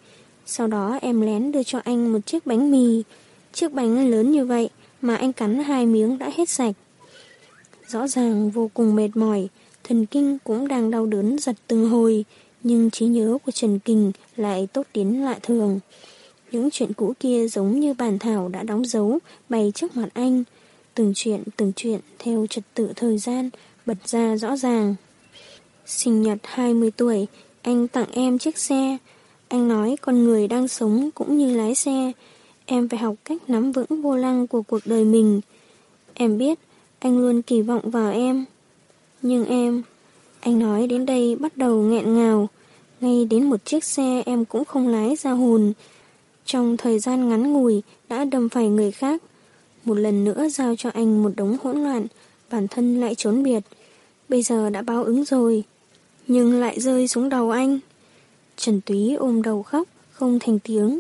Sau đó em lén đưa cho anh một chiếc bánh mì. Chiếc bánh lớn như vậy mà anh cắn hai miếng đã hết sạch. Rõ ràng vô cùng mệt mỏi, thần kinh cũng đang đau đớn giật từng hồi, nhưng trí nhớ của Trần Kình lại tốt đến lạ thường. Những chuyện cũ kia giống như bàn thảo đã đóng dấu bày trước mặt anh. Từng chuyện, từng chuyện theo trật tự thời gian bật ra rõ ràng. Sinh nhật 20 tuổi, anh tặng em chiếc xe. Anh nói con người đang sống cũng như lái xe. Em phải học cách nắm vững vô lăng của cuộc đời mình. Em biết anh luôn kỳ vọng vào em. Nhưng em, anh nói đến đây bắt đầu nghẹn ngào. Ngay đến một chiếc xe em cũng không lái ra hồn. Trong thời gian ngắn ngủi đã đâm phải người khác. Một lần nữa giao cho anh một đống hỗn loạn, bản thân lại trốn biệt. bây giờ đã báo ứng rồi, nhưng lại rơi xuống đầu anh. Trần Túy ôm đầu khóc, không thành tiếng.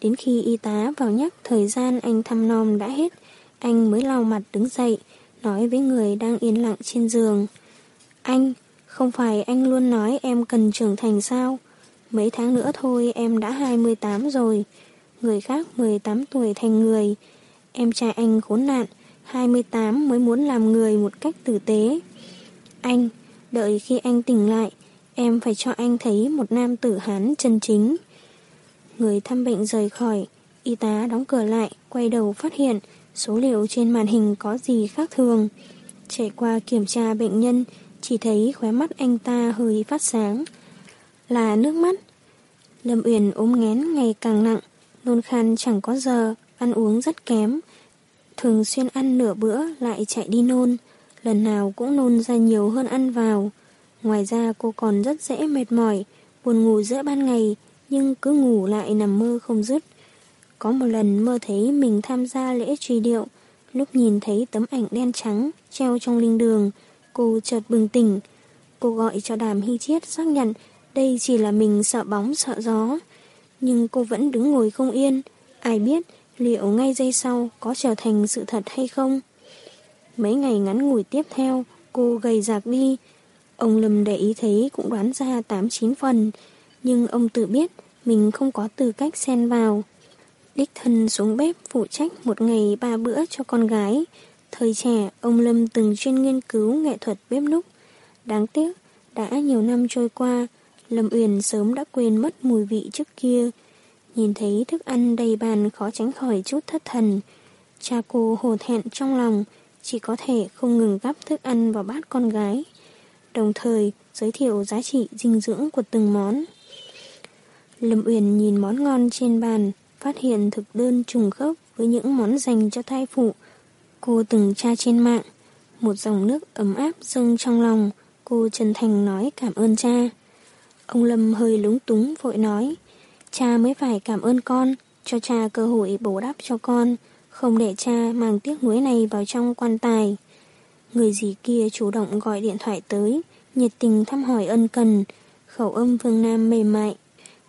Đến khi y tá vào nhắc thời gian anh thăm nom đã hết, anh mới lau mặt đứng dậy, nói với người đang yên lặng trên giường. Anh, không phải anh luôn nói em cần trưởng thành sao? Mấy tháng nữa thôi em đã 28 rồi. Người khác 18 tuổi thành người. Em trai anh khốn nạn, 28 mới muốn làm người một cách tử tế. Anh, đợi khi anh tỉnh lại, em phải cho anh thấy một nam tử hán chân chính. Người thăm bệnh rời khỏi, y tá đóng cửa lại, quay đầu phát hiện số liệu trên màn hình có gì khác thường. Chạy qua kiểm tra bệnh nhân, chỉ thấy khóe mắt anh ta hơi phát sáng. Là nước mắt. Lâm Uyển ốm nghén ngày càng nặng, nôn khan chẳng có giờ, ăn uống rất kém. Thường xuyên ăn nửa bữa lại chạy đi nôn, lần nào cũng nôn ra nhiều hơn ăn vào. Ngoài ra cô còn rất dễ mệt mỏi, buồn ngủ giữa ban ngày, nhưng cứ ngủ lại nằm mơ không dứt. Có một lần mơ thấy mình tham gia lễ truy điệu, lúc nhìn thấy tấm ảnh đen trắng treo trong linh đường, cô chợt bừng tỉnh. Cô gọi cho đàm hy chiết xác nhận đây chỉ là mình sợ bóng sợ gió. Nhưng cô vẫn đứng ngồi không yên, ai biết liệu ngay giây sau có trở thành sự thật hay không. Mấy ngày ngắn ngủi tiếp theo, cô gầy rạc đi. Ông Lâm để ý thấy cũng đoán ra 8-9 phần, nhưng ông tự biết mình không có tư cách xen vào. Đích thân xuống bếp phụ trách một ngày ba bữa cho con gái. Thời trẻ, ông Lâm từng chuyên nghiên cứu nghệ thuật bếp núc. Đáng tiếc, đã nhiều năm trôi qua, Lâm Uyển sớm đã quên mất mùi vị trước kia. Nhìn thấy thức ăn đầy bàn khó tránh khỏi chút thất thần. Cha cô hồ thẹn trong lòng, chỉ có thể không ngừng gắp thức ăn vào bát con gái. Đồng thời giới thiệu giá trị dinh dưỡng của từng món. Lâm Uyển nhìn món ngon trên bàn, phát hiện thực đơn trùng khớp với những món dành cho thai phụ. Cô từng tra trên mạng, một dòng nước ấm áp dâng trong lòng, cô chân thành nói cảm ơn cha. Ông Lâm hơi lúng túng vội nói, cha mới phải cảm ơn con, cho cha cơ hội bổ đắp cho con, không để cha mang tiếc nuối này vào trong quan tài. Người gì kia chủ động gọi điện thoại tới, nhiệt tình thăm hỏi ân cần, khẩu âm Vương Nam mềm mại.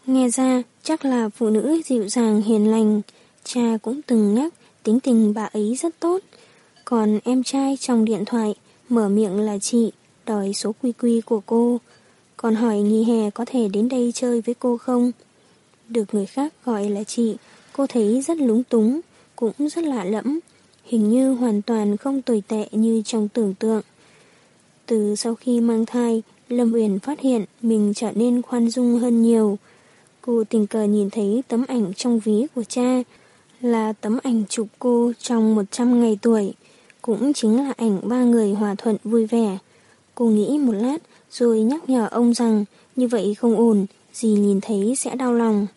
Nghe ra chắc là phụ nữ dịu dàng hiền lành, cha cũng từng nhắc tính tình bà ấy rất tốt. Còn em trai trong điện thoại mở miệng là chị, đòi số quy quy của cô. Còn hỏi nghỉ hè có thể đến đây chơi với cô không? Được người khác gọi là chị, cô thấy rất lúng túng, cũng rất lạ lẫm, hình như hoàn toàn không tồi tệ như trong tưởng tượng. Từ sau khi mang thai, Lâm Uyển phát hiện mình trở nên khoan dung hơn nhiều. Cô tình cờ nhìn thấy tấm ảnh trong ví của cha, là tấm ảnh chụp cô trong 100 ngày tuổi, cũng chính là ảnh ba người hòa thuận vui vẻ. Cô nghĩ một lát rồi nhắc nhở ông rằng như vậy không ổn, gì nhìn thấy sẽ đau lòng.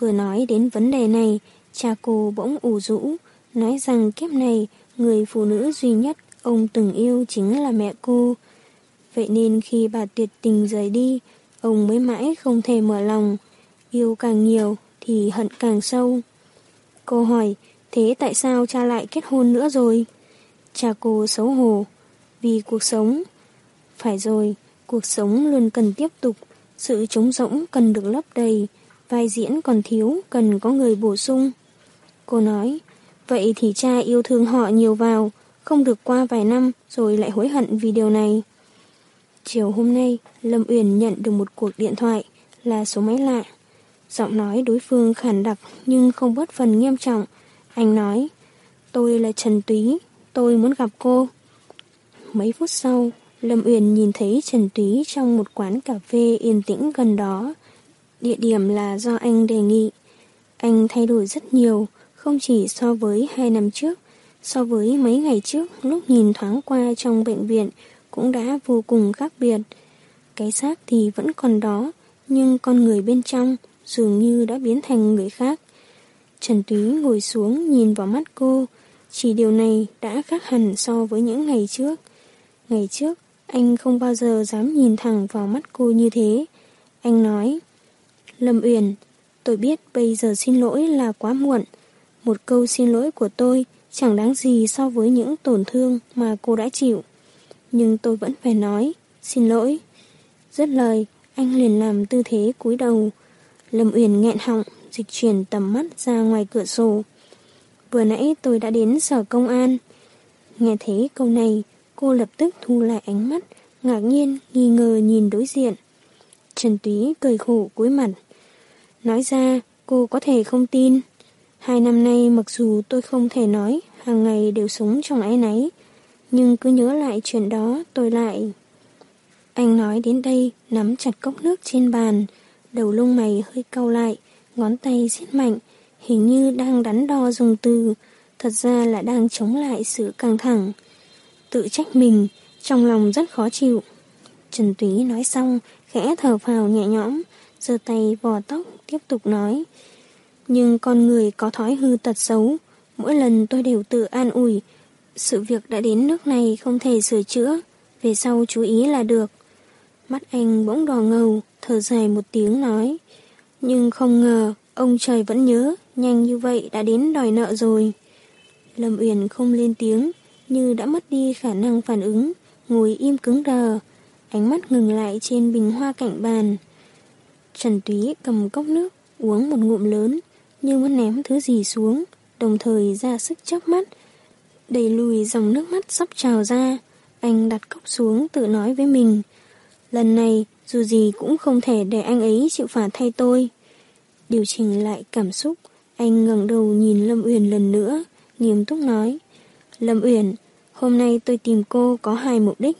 Vừa nói đến vấn đề này, cha cô bỗng ủ rũ, nói rằng kiếp này người phụ nữ duy nhất ông từng yêu chính là mẹ cô. Vậy nên khi bà tuyệt tình rời đi, ông mới mãi không thể mở lòng. Yêu càng nhiều thì hận càng sâu. Cô hỏi, thế tại sao cha lại kết hôn nữa rồi? Cha cô xấu hổ, vì cuộc sống. Phải rồi, cuộc sống luôn cần tiếp tục, sự trống rỗng cần được lấp đầy, vai diễn còn thiếu, cần có người bổ sung. Cô nói, vậy thì cha yêu thương họ nhiều vào, không được qua vài năm rồi lại hối hận vì điều này. Chiều hôm nay, Lâm Uyển nhận được một cuộc điện thoại, là số máy lạ. Giọng nói đối phương khản đặc nhưng không bớt phần nghiêm trọng. Anh nói, tôi là Trần Túy, tôi muốn gặp cô. Mấy phút sau, Lâm Uyển nhìn thấy Trần Túy trong một quán cà phê yên tĩnh gần đó. Địa điểm là do anh đề nghị. Anh thay đổi rất nhiều, không chỉ so với hai năm trước, so với mấy ngày trước lúc nhìn thoáng qua trong bệnh viện cũng đã vô cùng khác biệt. Cái xác thì vẫn còn đó, nhưng con người bên trong dường như đã biến thành người khác. Trần Túy ngồi xuống nhìn vào mắt cô, chỉ điều này đã khác hẳn so với những ngày trước. Ngày trước, anh không bao giờ dám nhìn thẳng vào mắt cô như thế. Anh nói, Lâm Uyển, tôi biết bây giờ xin lỗi là quá muộn. Một câu xin lỗi của tôi chẳng đáng gì so với những tổn thương mà cô đã chịu. Nhưng tôi vẫn phải nói, xin lỗi. Rất lời, anh liền làm tư thế cúi đầu. Lâm Uyển nghẹn họng, dịch chuyển tầm mắt ra ngoài cửa sổ. Vừa nãy tôi đã đến sở công an. Nghe thấy câu này, cô lập tức thu lại ánh mắt, ngạc nhiên, nghi ngờ nhìn đối diện. Trần Túy cười khổ cúi mặt. Nói ra, cô có thể không tin. Hai năm nay mặc dù tôi không thể nói, hàng ngày đều sống trong ái náy, nhưng cứ nhớ lại chuyện đó tôi lại... Anh nói đến đây, nắm chặt cốc nước trên bàn, đầu lông mày hơi cau lại, ngón tay siết mạnh, hình như đang đắn đo dùng từ, thật ra là đang chống lại sự căng thẳng. Tự trách mình, trong lòng rất khó chịu. Trần Túy nói xong, khẽ thở phào nhẹ nhõm, giơ tay vò tóc, tiếp tục nói. Nhưng con người có thói hư tật xấu, mỗi lần tôi đều tự an ủi, sự việc đã đến nước này không thể sửa chữa, về sau chú ý là được. Mắt anh bỗng đỏ ngầu, thở dài một tiếng nói. Nhưng không ngờ, ông trời vẫn nhớ, nhanh như vậy đã đến đòi nợ rồi. Lâm Uyển không lên tiếng, như đã mất đi khả năng phản ứng, ngồi im cứng đờ, ánh mắt ngừng lại trên bình hoa cạnh bàn. Trần Túy cầm cốc nước, uống một ngụm lớn, như muốn ném thứ gì xuống, đồng thời ra sức chớp mắt, đẩy lùi dòng nước mắt sắp trào ra. Anh đặt cốc xuống tự nói với mình, lần này dù gì cũng không thể để anh ấy chịu phạt thay tôi. Điều chỉnh lại cảm xúc, anh ngẩng đầu nhìn Lâm Uyển lần nữa, nghiêm túc nói. Lâm Uyển, hôm nay tôi tìm cô có hai mục đích.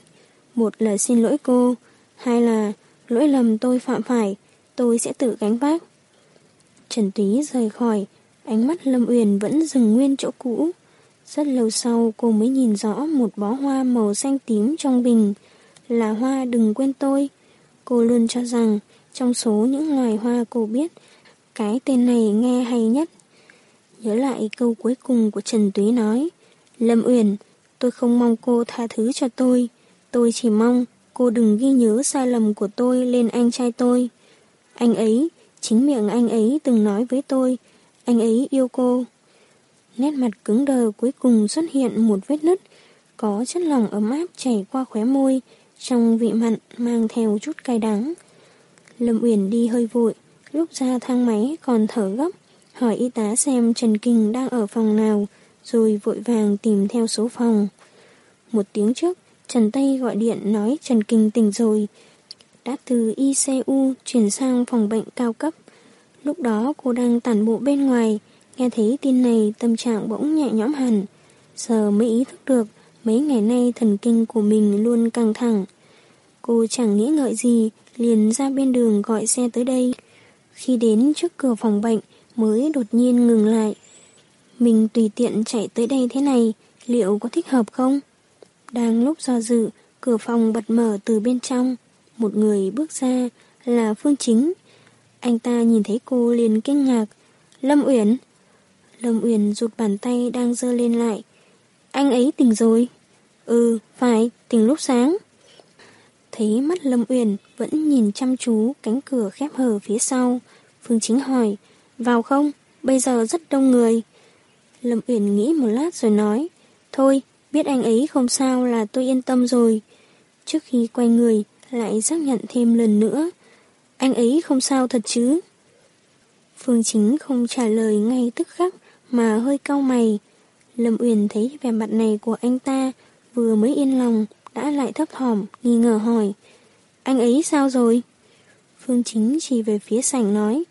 Một là xin lỗi cô, hai là lỗi lầm tôi phạm phải, tôi sẽ tự gánh vác. Trần Túy rời khỏi, ánh mắt Lâm Uyển vẫn dừng nguyên chỗ cũ. Rất lâu sau cô mới nhìn rõ một bó hoa màu xanh tím trong bình, là hoa đừng quên tôi. Cô luôn cho rằng trong số những loài hoa cô biết, cái tên này nghe hay nhất. Nhớ lại câu cuối cùng của Trần Túy nói, Lâm Uyển, tôi không mong cô tha thứ cho tôi, tôi chỉ mong cô đừng ghi nhớ sai lầm của tôi lên anh trai tôi. Anh ấy, chính miệng anh ấy từng nói với tôi, anh ấy yêu cô. Nét mặt cứng đờ cuối cùng xuất hiện một vết nứt, có chất lỏng ấm áp chảy qua khóe môi, trong vị mặn mang theo chút cay đắng. Lâm Uyển đi hơi vội, lúc ra thang máy còn thở gấp, hỏi y tá xem Trần Kinh đang ở phòng nào, rồi vội vàng tìm theo số phòng. Một tiếng trước, Trần Tây gọi điện nói Trần Kinh tỉnh rồi, đã từ ICU chuyển sang phòng bệnh cao cấp. Lúc đó cô đang tản bộ bên ngoài, nghe thấy tin này tâm trạng bỗng nhẹ nhõm hẳn. Giờ mới ý thức được, mấy ngày nay thần kinh của mình luôn căng thẳng. Cô chẳng nghĩ ngợi gì, liền ra bên đường gọi xe tới đây. Khi đến trước cửa phòng bệnh, mới đột nhiên ngừng lại. Mình tùy tiện chạy tới đây thế này, liệu có thích hợp không? Đang lúc do dự, cửa phòng bật mở từ bên trong. Một người bước ra là Phương Chính. Anh ta nhìn thấy cô liền kinh ngạc. Lâm Uyển. Lâm Uyển rụt bàn tay đang dơ lên lại. Anh ấy tỉnh rồi. Ừ, phải, tỉnh lúc sáng. Thấy mắt Lâm Uyển vẫn nhìn chăm chú cánh cửa khép hờ phía sau. Phương Chính hỏi, vào không? Bây giờ rất đông người. Lâm Uyển nghĩ một lát rồi nói, thôi, biết anh ấy không sao là tôi yên tâm rồi. Trước khi quay người, lại xác nhận thêm lần nữa. Anh ấy không sao thật chứ? Phương Chính không trả lời ngay tức khắc, mà hơi cau mày. Lâm Uyển thấy vẻ mặt này của anh ta, vừa mới yên lòng, đã lại thấp thỏm, nghi ngờ hỏi. Anh ấy sao rồi? Phương Chính chỉ về phía sảnh nói,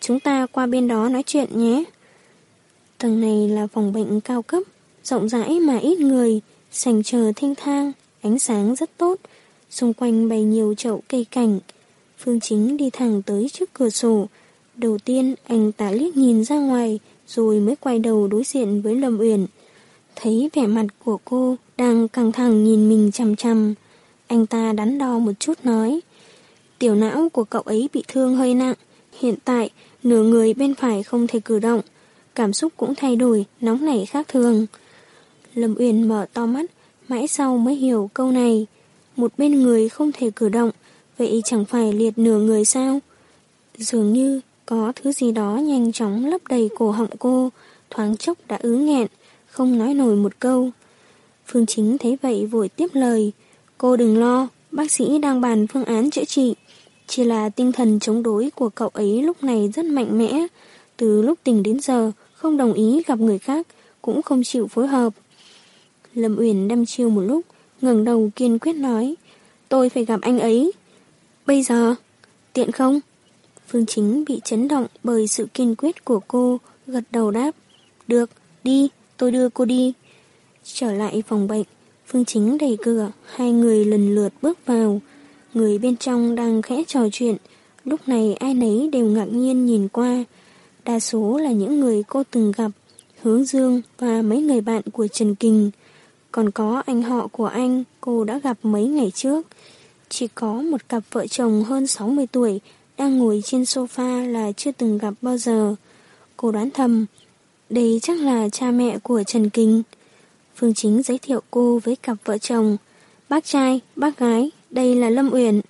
chúng ta qua bên đó nói chuyện nhé. Tầng này là phòng bệnh cao cấp, rộng rãi mà ít người, sảnh chờ thanh thang, ánh sáng rất tốt, xung quanh bày nhiều chậu cây cảnh. Phương Chính đi thẳng tới trước cửa sổ. Đầu tiên anh ta liếc nhìn ra ngoài, rồi mới quay đầu đối diện với Lâm Uyển. Thấy vẻ mặt của cô đang căng thẳng nhìn mình chằm chằm. Anh ta đắn đo một chút nói. Tiểu não của cậu ấy bị thương hơi nặng. Hiện tại, nửa người bên phải không thể cử động. Cảm xúc cũng thay đổi, nóng nảy khác thường. Lâm Uyển mở to mắt, mãi sau mới hiểu câu này. Một bên người không thể cử động, vậy chẳng phải liệt nửa người sao? Dường như có thứ gì đó nhanh chóng lấp đầy cổ họng cô, thoáng chốc đã ứ nghẹn, không nói nổi một câu. Phương Chính thấy vậy vội tiếp lời, Cô đừng lo, bác sĩ đang bàn phương án chữa trị. Chỉ là tinh thần chống đối của cậu ấy lúc này rất mạnh mẽ. Từ lúc tỉnh đến giờ, không đồng ý gặp người khác, cũng không chịu phối hợp. Lâm Uyển đâm chiêu một lúc, ngẩng đầu kiên quyết nói, tôi phải gặp anh ấy. Bây giờ, tiện không? Phương Chính bị chấn động bởi sự kiên quyết của cô, gật đầu đáp. Được, đi, tôi đưa cô đi. Trở lại phòng bệnh, Phương Chính đẩy cửa, hai người lần lượt bước vào. Người bên trong đang khẽ trò chuyện, lúc này ai nấy đều ngạc nhiên nhìn qua. Đa số là những người cô từng gặp, Hướng Dương và mấy người bạn của Trần Kình. Còn có anh họ của anh, cô đã gặp mấy ngày trước. Chỉ có một cặp vợ chồng hơn 60 tuổi đang ngồi trên sofa là chưa từng gặp bao giờ. Cô đoán thầm, đây chắc là cha mẹ của Trần Kinh. Phương Chính giới thiệu cô với cặp vợ chồng. Bác trai, bác gái, đây là Lâm Uyển.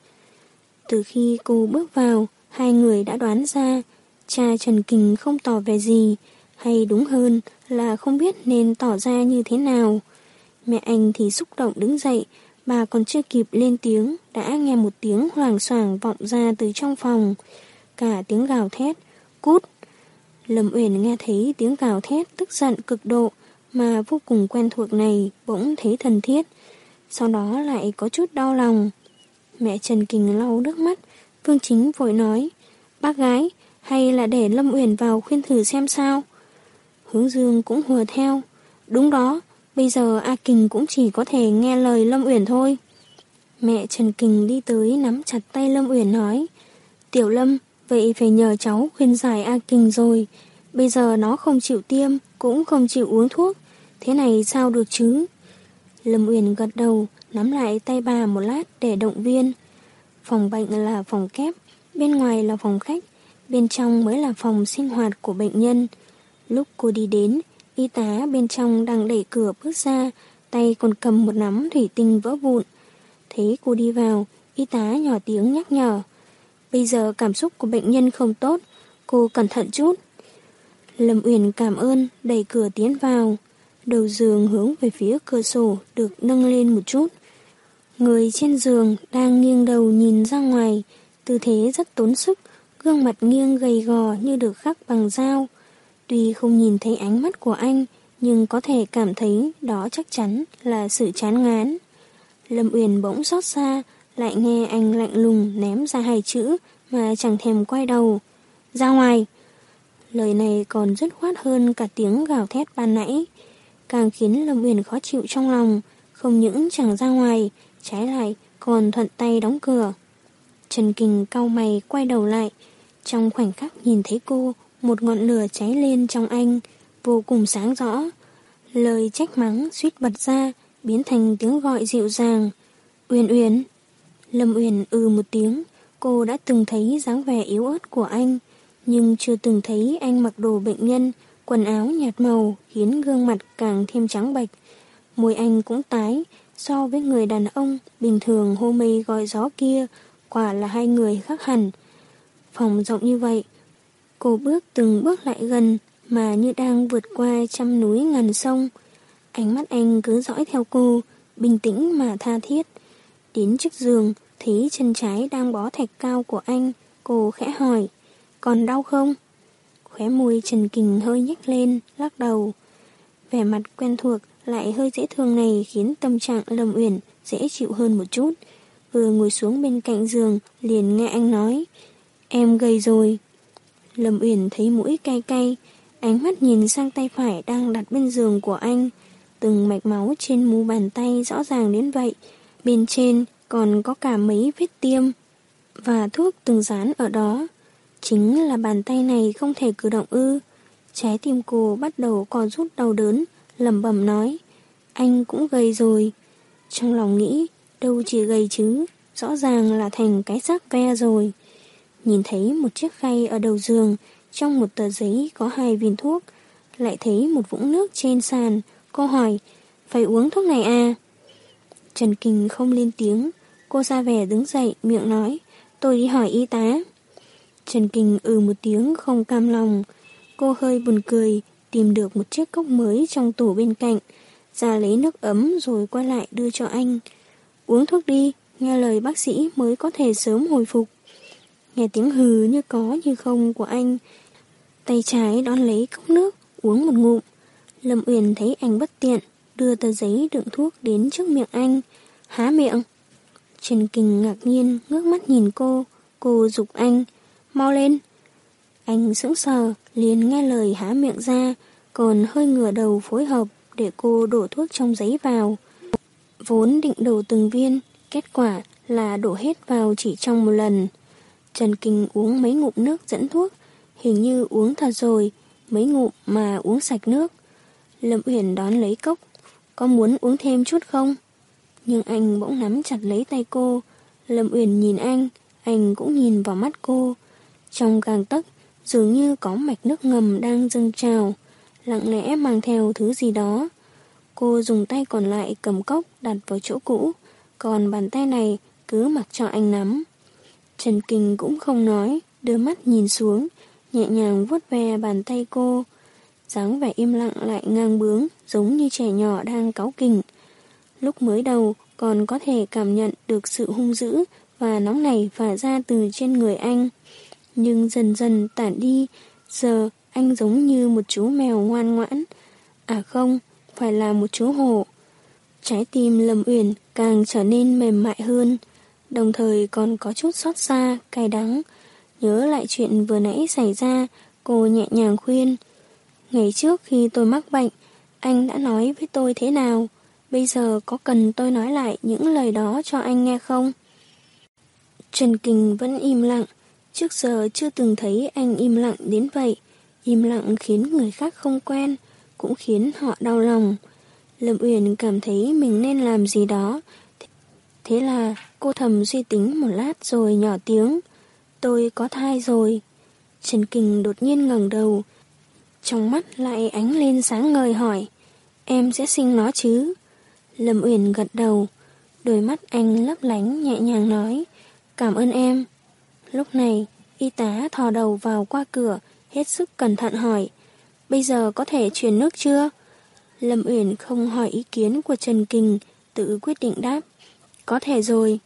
Từ khi cô bước vào, hai người đã đoán ra cha Trần Kình không tỏ vẻ gì, hay đúng hơn là không biết nên tỏ ra như thế nào. Mẹ anh thì xúc động đứng dậy, bà còn chưa kịp lên tiếng, đã nghe một tiếng hoàng soảng vọng ra từ trong phòng. Cả tiếng gào thét, cút. Lâm Uyển nghe thấy tiếng gào thét tức giận cực độ mà vô cùng quen thuộc này bỗng thấy thân thiết. Sau đó lại có chút đau lòng. Mẹ Trần Kình lau nước mắt, Phương Chính vội nói, bác gái, hay là để Lâm Uyển vào khuyên thử xem sao? Hướng Dương cũng hùa theo, đúng đó, bây giờ A Kình cũng chỉ có thể nghe lời Lâm Uyển thôi. Mẹ Trần Kình đi tới nắm chặt tay Lâm Uyển nói, Tiểu Lâm, vậy phải nhờ cháu khuyên giải A Kình rồi, bây giờ nó không chịu tiêm, cũng không chịu uống thuốc, thế này sao được chứ? Lâm Uyển gật đầu, nắm lại tay bà một lát để động viên. Phòng bệnh là phòng kép, bên ngoài là phòng khách, bên trong mới là phòng sinh hoạt của bệnh nhân. Lúc cô đi đến, y tá bên trong đang đẩy cửa bước ra, tay còn cầm một nắm thủy tinh vỡ vụn. Thấy cô đi vào, y tá nhỏ tiếng nhắc nhở. Bây giờ cảm xúc của bệnh nhân không tốt, cô cẩn thận chút. Lâm Uyển cảm ơn, đẩy cửa tiến vào. Đầu giường hướng về phía cửa sổ được nâng lên một chút. Người trên giường đang nghiêng đầu nhìn ra ngoài, tư thế rất tốn sức, gương mặt nghiêng gầy gò như được khắc bằng dao. Tuy không nhìn thấy ánh mắt của anh, nhưng có thể cảm thấy đó chắc chắn là sự chán ngán. Lâm Uyển bỗng xót xa, lại nghe anh lạnh lùng ném ra hai chữ mà chẳng thèm quay đầu. Ra ngoài! Lời này còn dứt khoát hơn cả tiếng gào thét ban nãy, càng khiến Lâm Uyển khó chịu trong lòng, không những chẳng ra ngoài, trái lại còn thuận tay đóng cửa. Trần Kình cau mày quay đầu lại, trong khoảnh khắc nhìn thấy cô, một ngọn lửa cháy lên trong anh, vô cùng sáng rõ. Lời trách mắng suýt bật ra, biến thành tiếng gọi dịu dàng. Uyển Uyển. Lâm Uyển ừ một tiếng, cô đã từng thấy dáng vẻ yếu ớt của anh, nhưng chưa từng thấy anh mặc đồ bệnh nhân, quần áo nhạt màu khiến gương mặt càng thêm trắng bệch. Môi anh cũng tái, so với người đàn ông bình thường hô mây gọi gió kia, quả là hai người khác hẳn. Phòng rộng như vậy, cô bước từng bước lại gần mà như đang vượt qua trăm núi ngàn sông. Ánh mắt anh cứ dõi theo cô, bình tĩnh mà tha thiết. Đến trước giường, thấy chân trái đang bó thạch cao của anh, cô khẽ hỏi, còn đau không? Khóe môi Trần Kình hơi nhếch lên, lắc đầu. Vẻ mặt quen thuộc lại hơi dễ thương này khiến tâm trạng Lâm Uyển dễ chịu hơn một chút. Vừa ngồi xuống bên cạnh giường, liền nghe anh nói, em gầy rồi. Lâm Uyển thấy mũi cay cay, ánh mắt nhìn sang tay phải đang đặt bên giường của anh. Từng mạch máu trên mu bàn tay rõ ràng đến vậy, bên trên còn có cả mấy vết tiêm và thuốc từng dán ở đó. Chính là bàn tay này không thể cử động ư. Trái tim cô bắt đầu co rút đau đớn, lẩm bẩm nói. Anh cũng gầy rồi. Trong lòng nghĩ, đâu chỉ gầy chứ, rõ ràng là thành cái xác ve rồi. Nhìn thấy một chiếc khay ở đầu giường, trong một tờ giấy có hai viên thuốc, lại thấy một vũng nước trên sàn. Cô hỏi, phải uống thuốc này à? Trần Kinh không lên tiếng, cô ra vẻ đứng dậy, miệng nói, tôi đi hỏi y tá. Trần Kinh ừ một tiếng không cam lòng. Cô hơi buồn cười, tìm được một chiếc cốc mới trong tủ bên cạnh, ra lấy nước ấm rồi quay lại đưa cho anh. uống thuốc đi, nghe lời bác sĩ mới có thể sớm hồi phục. Nghe tiếng hừ như có như không của anh, tay trái đón lấy cốc nước, uống một ngụm. Lâm Uyển thấy anh bất tiện, đưa tờ giấy đựng thuốc đến trước miệng anh, há miệng. Trần Kình ngạc nhiên ngước mắt nhìn cô, cô dục anh, mau lên. Anh sững sờ, liền nghe lời há miệng ra, còn hơi ngửa đầu phối hợp để cô đổ thuốc trong giấy vào. Vốn định đổ từng viên, kết quả là đổ hết vào chỉ trong một lần. Trần Kinh uống mấy ngụm nước dẫn thuốc, hình như uống thật rồi, mấy ngụm mà uống sạch nước. Lâm Uyển đón lấy cốc, có muốn uống thêm chút không? Nhưng anh bỗng nắm chặt lấy tay cô. Lâm Uyển nhìn anh, anh cũng nhìn vào mắt cô. Trong càng tấc, dường như có mạch nước ngầm đang dâng trào, lặng lẽ mang theo thứ gì đó. Cô dùng tay còn lại cầm cốc đặt vào chỗ cũ, còn bàn tay này cứ mặc cho anh nắm. Trần Kinh cũng không nói, đưa mắt nhìn xuống, nhẹ nhàng vuốt ve bàn tay cô. dáng vẻ im lặng lại ngang bướng, giống như trẻ nhỏ đang cáu kỉnh. Lúc mới đầu còn có thể cảm nhận được sự hung dữ và nóng này phả ra từ trên người anh. Nhưng dần dần tản đi, giờ anh giống như một chú mèo ngoan ngoãn. À không, phải là một chú hổ. Trái tim Lâm Uyển càng trở nên mềm mại hơn, đồng thời còn có chút xót xa, cay đắng. Nhớ lại chuyện vừa nãy xảy ra, cô nhẹ nhàng khuyên. Ngày trước khi tôi mắc bệnh, anh đã nói với tôi thế nào? Bây giờ có cần tôi nói lại những lời đó cho anh nghe không? Trần Kình vẫn im lặng, trước giờ chưa từng thấy anh im lặng đến vậy. Im lặng khiến người khác không quen, cũng khiến họ đau lòng. Lâm Uyển cảm thấy mình nên làm gì đó. Thế là cô thầm suy tính một lát rồi nhỏ tiếng. Tôi có thai rồi. Trần Kình đột nhiên ngẩng đầu. Trong mắt lại ánh lên sáng ngời hỏi. Em sẽ sinh nó chứ? Lâm Uyển gật đầu. Đôi mắt anh lấp lánh nhẹ nhàng nói. Cảm ơn em. Lúc này, y tá thò đầu vào qua cửa, hết sức cẩn thận hỏi. Bây giờ có thể truyền nước chưa? Lâm Uyển không hỏi ý kiến của Trần Kình, tự quyết định đáp. Có thể rồi.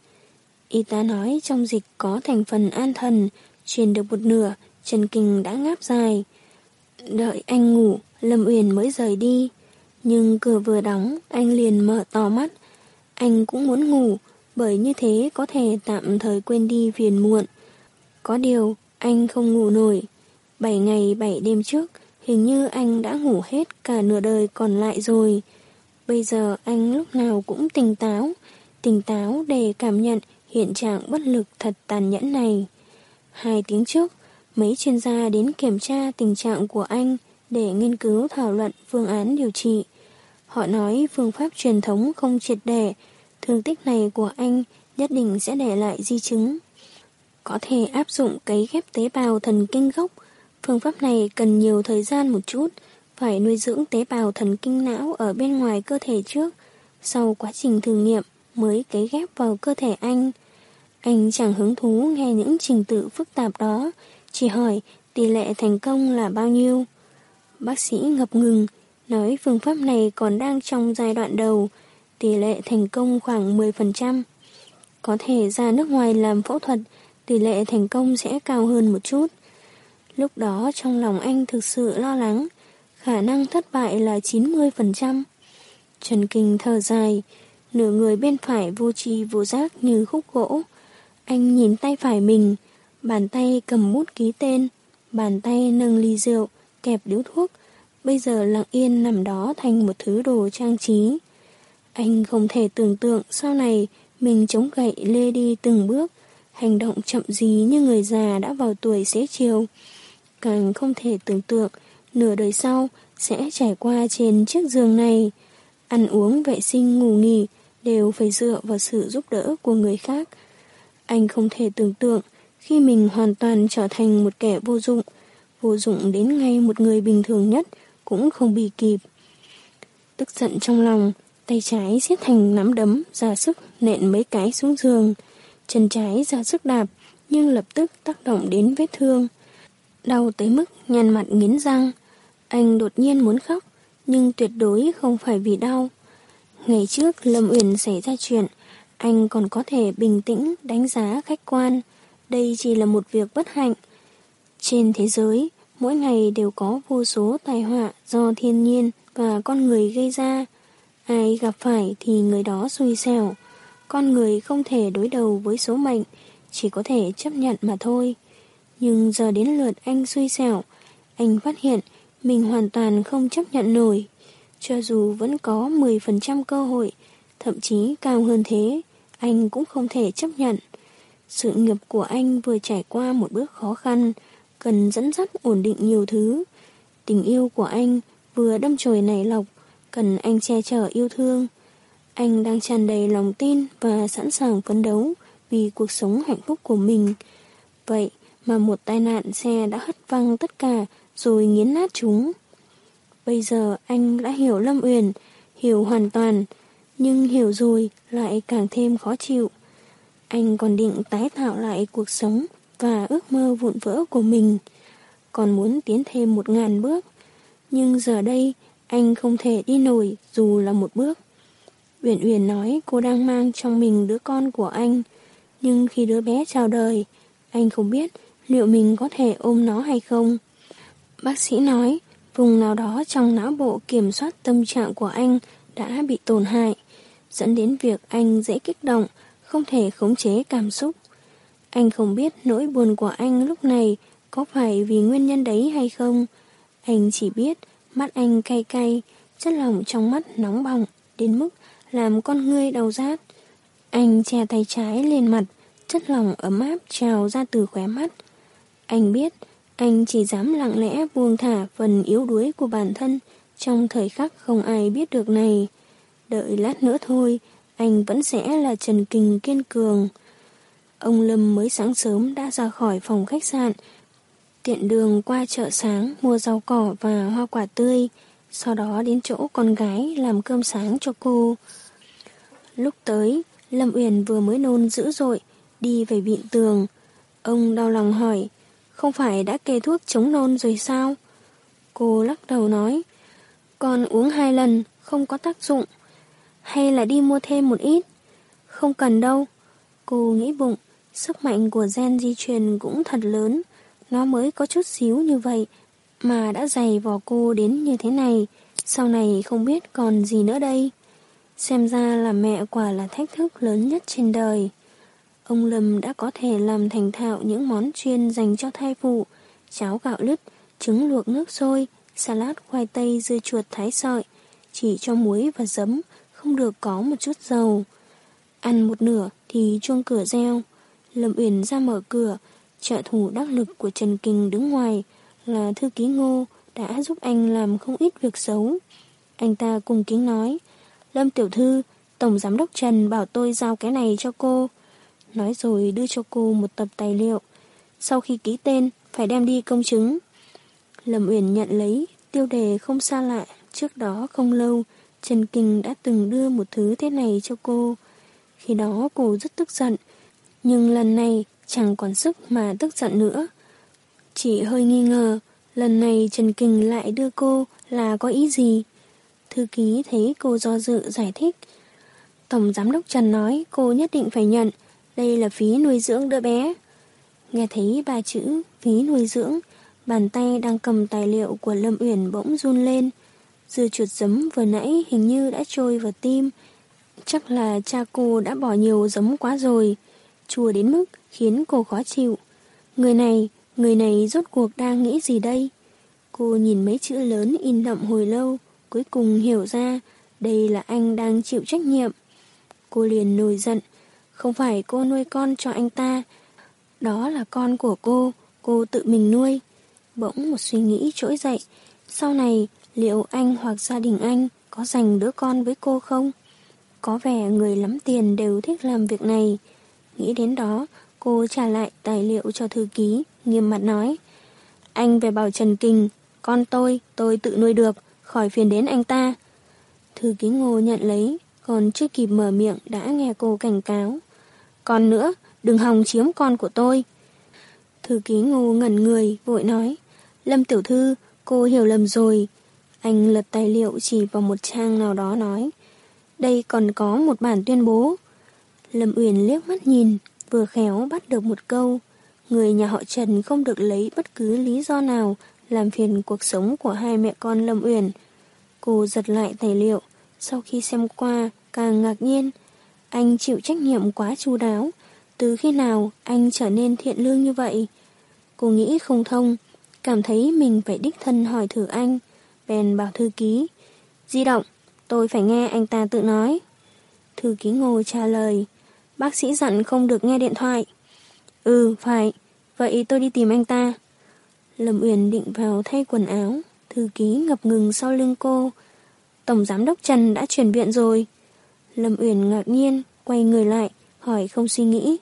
Y tá nói trong dịch có thành phần an thần, truyền được một nửa, Trần Kình đã ngáp dài. Đợi anh ngủ, Lâm Uyển mới rời đi. Nhưng cửa vừa đóng, anh liền mở to mắt. Anh cũng muốn ngủ, bởi như thế có thể tạm thời quên đi phiền muộn. Có điều, anh không ngủ nổi. Bảy ngày bảy đêm trước, hình như anh đã ngủ hết cả nửa đời còn lại rồi. Bây giờ anh lúc nào cũng tỉnh táo, tỉnh táo để cảm nhận hiện trạng bất lực thật tàn nhẫn này. Hai tiếng trước, mấy chuyên gia đến kiểm tra tình trạng của anh để nghiên cứu thảo luận phương án điều trị. Họ nói phương pháp truyền thống không triệt để, thương tích này của anh nhất định sẽ để lại di chứng. Có thể áp dụng cấy ghép tế bào thần kinh gốc. Phương pháp này cần nhiều thời gian một chút, phải nuôi dưỡng tế bào thần kinh não ở bên ngoài cơ thể trước. Sau quá trình thử nghiệm mới cấy ghép vào cơ thể anh. Anh chẳng hứng thú nghe những trình tự phức tạp đó, chỉ hỏi tỷ lệ thành công là bao nhiêu. Bác sĩ ngập ngừng, nói phương pháp này còn đang trong giai đoạn đầu, tỷ lệ thành công khoảng 10%. Có thể ra nước ngoài làm phẫu thuật, tỷ lệ thành công sẽ cao hơn một chút. Lúc đó trong lòng anh thực sự lo lắng, khả năng thất bại là 90%. Trần Kinh thở dài, nửa người bên phải vô tri vô giác như khúc gỗ. Anh nhìn tay phải mình, bàn tay cầm bút ký tên, bàn tay nâng ly rượu, kẹp điếu thuốc, bây giờ lặng yên nằm đó thành một thứ đồ trang trí. Anh không thể tưởng tượng sau này mình chống gậy lê đi từng bước, hành động chậm gì như người già đã vào tuổi xế chiều. Càng không thể tưởng tượng nửa đời sau sẽ trải qua trên chiếc giường này. Ăn uống, vệ sinh, ngủ nghỉ đều phải dựa vào sự giúp đỡ của người khác. Anh không thể tưởng tượng khi mình hoàn toàn trở thành một kẻ vô dụng, vô dụng đến ngay một người bình thường nhất cũng không bị kịp. Tức giận trong lòng, tay trái siết thành nắm đấm, ra sức nện mấy cái xuống giường. Chân trái ra sức đạp, nhưng lập tức tác động đến vết thương. Đau tới mức nhăn mặt nghiến răng. Anh đột nhiên muốn khóc, nhưng tuyệt đối không phải vì đau. Ngày trước Lâm Uyển xảy ra chuyện, anh còn có thể bình tĩnh đánh giá khách quan. Đây chỉ là một việc bất hạnh. Trên thế giới, mỗi ngày đều có vô số tai họa do thiên nhiên và con người gây ra. Ai gặp phải thì người đó xui xẻo. Con người không thể đối đầu với số mệnh, chỉ có thể chấp nhận mà thôi. Nhưng giờ đến lượt anh xui xẻo, anh phát hiện mình hoàn toàn không chấp nhận nổi. Cho dù vẫn có 10% cơ hội, thậm chí cao hơn thế, anh cũng không thể chấp nhận. Sự nghiệp của anh vừa trải qua một bước khó khăn, cần dẫn dắt ổn định nhiều thứ. Tình yêu của anh vừa đâm chồi nảy lọc, cần anh che chở yêu thương. Anh đang tràn đầy lòng tin và sẵn sàng phấn đấu vì cuộc sống hạnh phúc của mình. Vậy mà một tai nạn xe đã hất văng tất cả rồi nghiến nát chúng. Bây giờ anh đã hiểu Lâm Uyển, hiểu hoàn toàn, nhưng hiểu rồi lại càng thêm khó chịu. Anh còn định tái tạo lại cuộc sống và ước mơ vụn vỡ của mình, còn muốn tiến thêm một ngàn bước. Nhưng giờ đây, anh không thể đi nổi dù là một bước. Uyển Uyển nói cô đang mang trong mình đứa con của anh, nhưng khi đứa bé chào đời, anh không biết liệu mình có thể ôm nó hay không. Bác sĩ nói, vùng nào đó trong não bộ kiểm soát tâm trạng của anh đã bị tổn hại, dẫn đến việc anh dễ kích động, không thể khống chế cảm xúc. Anh không biết nỗi buồn của anh lúc này có phải vì nguyên nhân đấy hay không. Anh chỉ biết mắt anh cay cay, chất lỏng trong mắt nóng bỏng đến mức làm con ngươi đau rát. Anh che tay trái lên mặt, chất lỏng ấm áp trào ra từ khóe mắt. Anh biết anh chỉ dám lặng lẽ buông thả phần yếu đuối của bản thân trong thời khắc không ai biết được này. Đợi lát nữa thôi, anh vẫn sẽ là Trần Kình kiên cường. Ông Lâm mới sáng sớm đã ra khỏi phòng khách sạn, tiện đường qua chợ sáng mua rau cỏ và hoa quả tươi, sau đó đến chỗ con gái làm cơm sáng cho cô. Lúc tới, Lâm Uyển vừa mới nôn dữ dội, đi về viện tường. Ông đau lòng hỏi, không phải đã kê thuốc chống nôn rồi sao? Cô lắc đầu nói, con uống hai lần, không có tác dụng. Hay là đi mua thêm một ít? Không cần đâu. Cô nghĩ bụng, sức mạnh của gen di truyền cũng thật lớn. Nó mới có chút xíu như vậy, mà đã dày vò cô đến như thế này. Sau này không biết còn gì nữa đây. Xem ra là mẹ quả là thách thức lớn nhất trên đời. Ông Lâm đã có thể làm thành thạo những món chuyên dành cho thai phụ, cháo gạo lứt, trứng luộc nước sôi, salad khoai tây dưa chuột thái sợi, chỉ cho muối và giấm, không được có một chút dầu. Ăn một nửa thì chuông cửa reo. Lâm Uyển ra mở cửa, trợ thủ đắc lực của Trần Kình đứng ngoài là thư ký ngô đã giúp anh làm không ít việc xấu. Anh ta cùng kính nói, Lâm Tiểu Thư, Tổng Giám đốc Trần bảo tôi giao cái này cho cô nói rồi đưa cho cô một tập tài liệu. Sau khi ký tên, phải đem đi công chứng. Lâm Uyển nhận lấy, tiêu đề không xa lạ. Trước đó không lâu, Trần Kinh đã từng đưa một thứ thế này cho cô. Khi đó cô rất tức giận, nhưng lần này chẳng còn sức mà tức giận nữa. Chỉ hơi nghi ngờ, lần này Trần Kinh lại đưa cô là có ý gì? Thư ký thấy cô do dự giải thích. Tổng giám đốc Trần nói cô nhất định phải nhận, đây là phí nuôi dưỡng đứa bé. Nghe thấy ba chữ phí nuôi dưỡng, bàn tay đang cầm tài liệu của Lâm Uyển bỗng run lên. Dưa chuột giấm vừa nãy hình như đã trôi vào tim. Chắc là cha cô đã bỏ nhiều giấm quá rồi. Chua đến mức khiến cô khó chịu. Người này, người này rốt cuộc đang nghĩ gì đây? Cô nhìn mấy chữ lớn in đậm hồi lâu, cuối cùng hiểu ra đây là anh đang chịu trách nhiệm. Cô liền nổi giận, không phải cô nuôi con cho anh ta. Đó là con của cô, cô tự mình nuôi. Bỗng một suy nghĩ trỗi dậy. Sau này, liệu anh hoặc gia đình anh có dành đứa con với cô không? Có vẻ người lắm tiền đều thích làm việc này. Nghĩ đến đó, cô trả lại tài liệu cho thư ký, nghiêm mặt nói. Anh về bảo Trần Kinh, con tôi, tôi tự nuôi được, khỏi phiền đến anh ta. Thư ký ngô nhận lấy, còn chưa kịp mở miệng đã nghe cô cảnh cáo. Còn nữa, đừng hòng chiếm con của tôi. Thư ký ngô ngẩn người, vội nói. Lâm tiểu thư, cô hiểu lầm rồi. Anh lật tài liệu chỉ vào một trang nào đó nói. Đây còn có một bản tuyên bố. Lâm Uyển liếc mắt nhìn, vừa khéo bắt được một câu. Người nhà họ Trần không được lấy bất cứ lý do nào làm phiền cuộc sống của hai mẹ con Lâm Uyển. Cô giật lại tài liệu, sau khi xem qua càng ngạc nhiên. Anh chịu trách nhiệm quá chu đáo, từ khi nào anh trở nên thiện lương như vậy? Cô nghĩ không thông, cảm thấy mình phải đích thân hỏi thử anh, bèn bảo thư ký. Di động, tôi phải nghe anh ta tự nói. Thư ký ngồi trả lời, bác sĩ dặn không được nghe điện thoại. Ừ, phải, vậy tôi đi tìm anh ta. Lâm Uyển định vào thay quần áo, thư ký ngập ngừng sau lưng cô. Tổng giám đốc Trần đã chuyển viện rồi. Lâm Uyển ngạc nhiên, quay người lại, hỏi không suy nghĩ.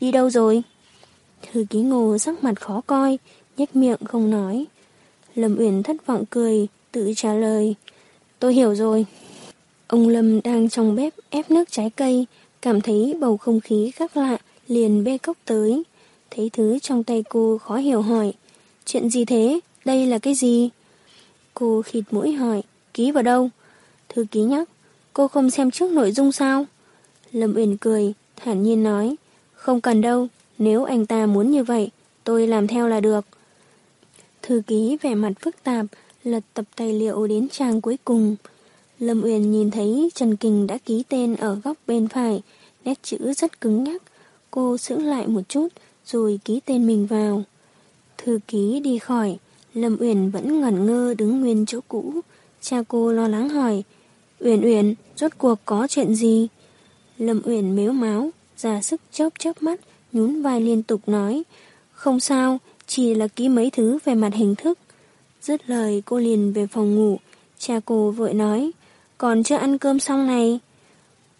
Đi đâu rồi? Thư ký ngô sắc mặt khó coi, nhếch miệng không nói. Lâm Uyển thất vọng cười, tự trả lời. Tôi hiểu rồi. Ông Lâm đang trong bếp ép nước trái cây, cảm thấy bầu không khí khác lạ, liền bê cốc tới. Thấy thứ trong tay cô khó hiểu hỏi. Chuyện gì thế? Đây là cái gì? Cô khịt mũi hỏi. Ký vào đâu? Thư ký nhắc. Cô không xem trước nội dung sao? Lâm Uyển cười, thản nhiên nói. Không cần đâu, nếu anh ta muốn như vậy, tôi làm theo là được. Thư ký vẻ mặt phức tạp, lật tập tài liệu đến trang cuối cùng. Lâm Uyển nhìn thấy Trần Kình đã ký tên ở góc bên phải, nét chữ rất cứng nhắc. Cô sững lại một chút, rồi ký tên mình vào. Thư ký đi khỏi, Lâm Uyển vẫn ngẩn ngơ đứng nguyên chỗ cũ. Cha cô lo lắng hỏi, Uyển Uyển, rốt cuộc có chuyện gì? Lâm Uyển mếu máu, ra sức chớp chớp mắt, nhún vai liên tục nói, không sao, chỉ là ký mấy thứ về mặt hình thức. Dứt lời cô liền về phòng ngủ, cha cô vội nói, còn chưa ăn cơm xong này.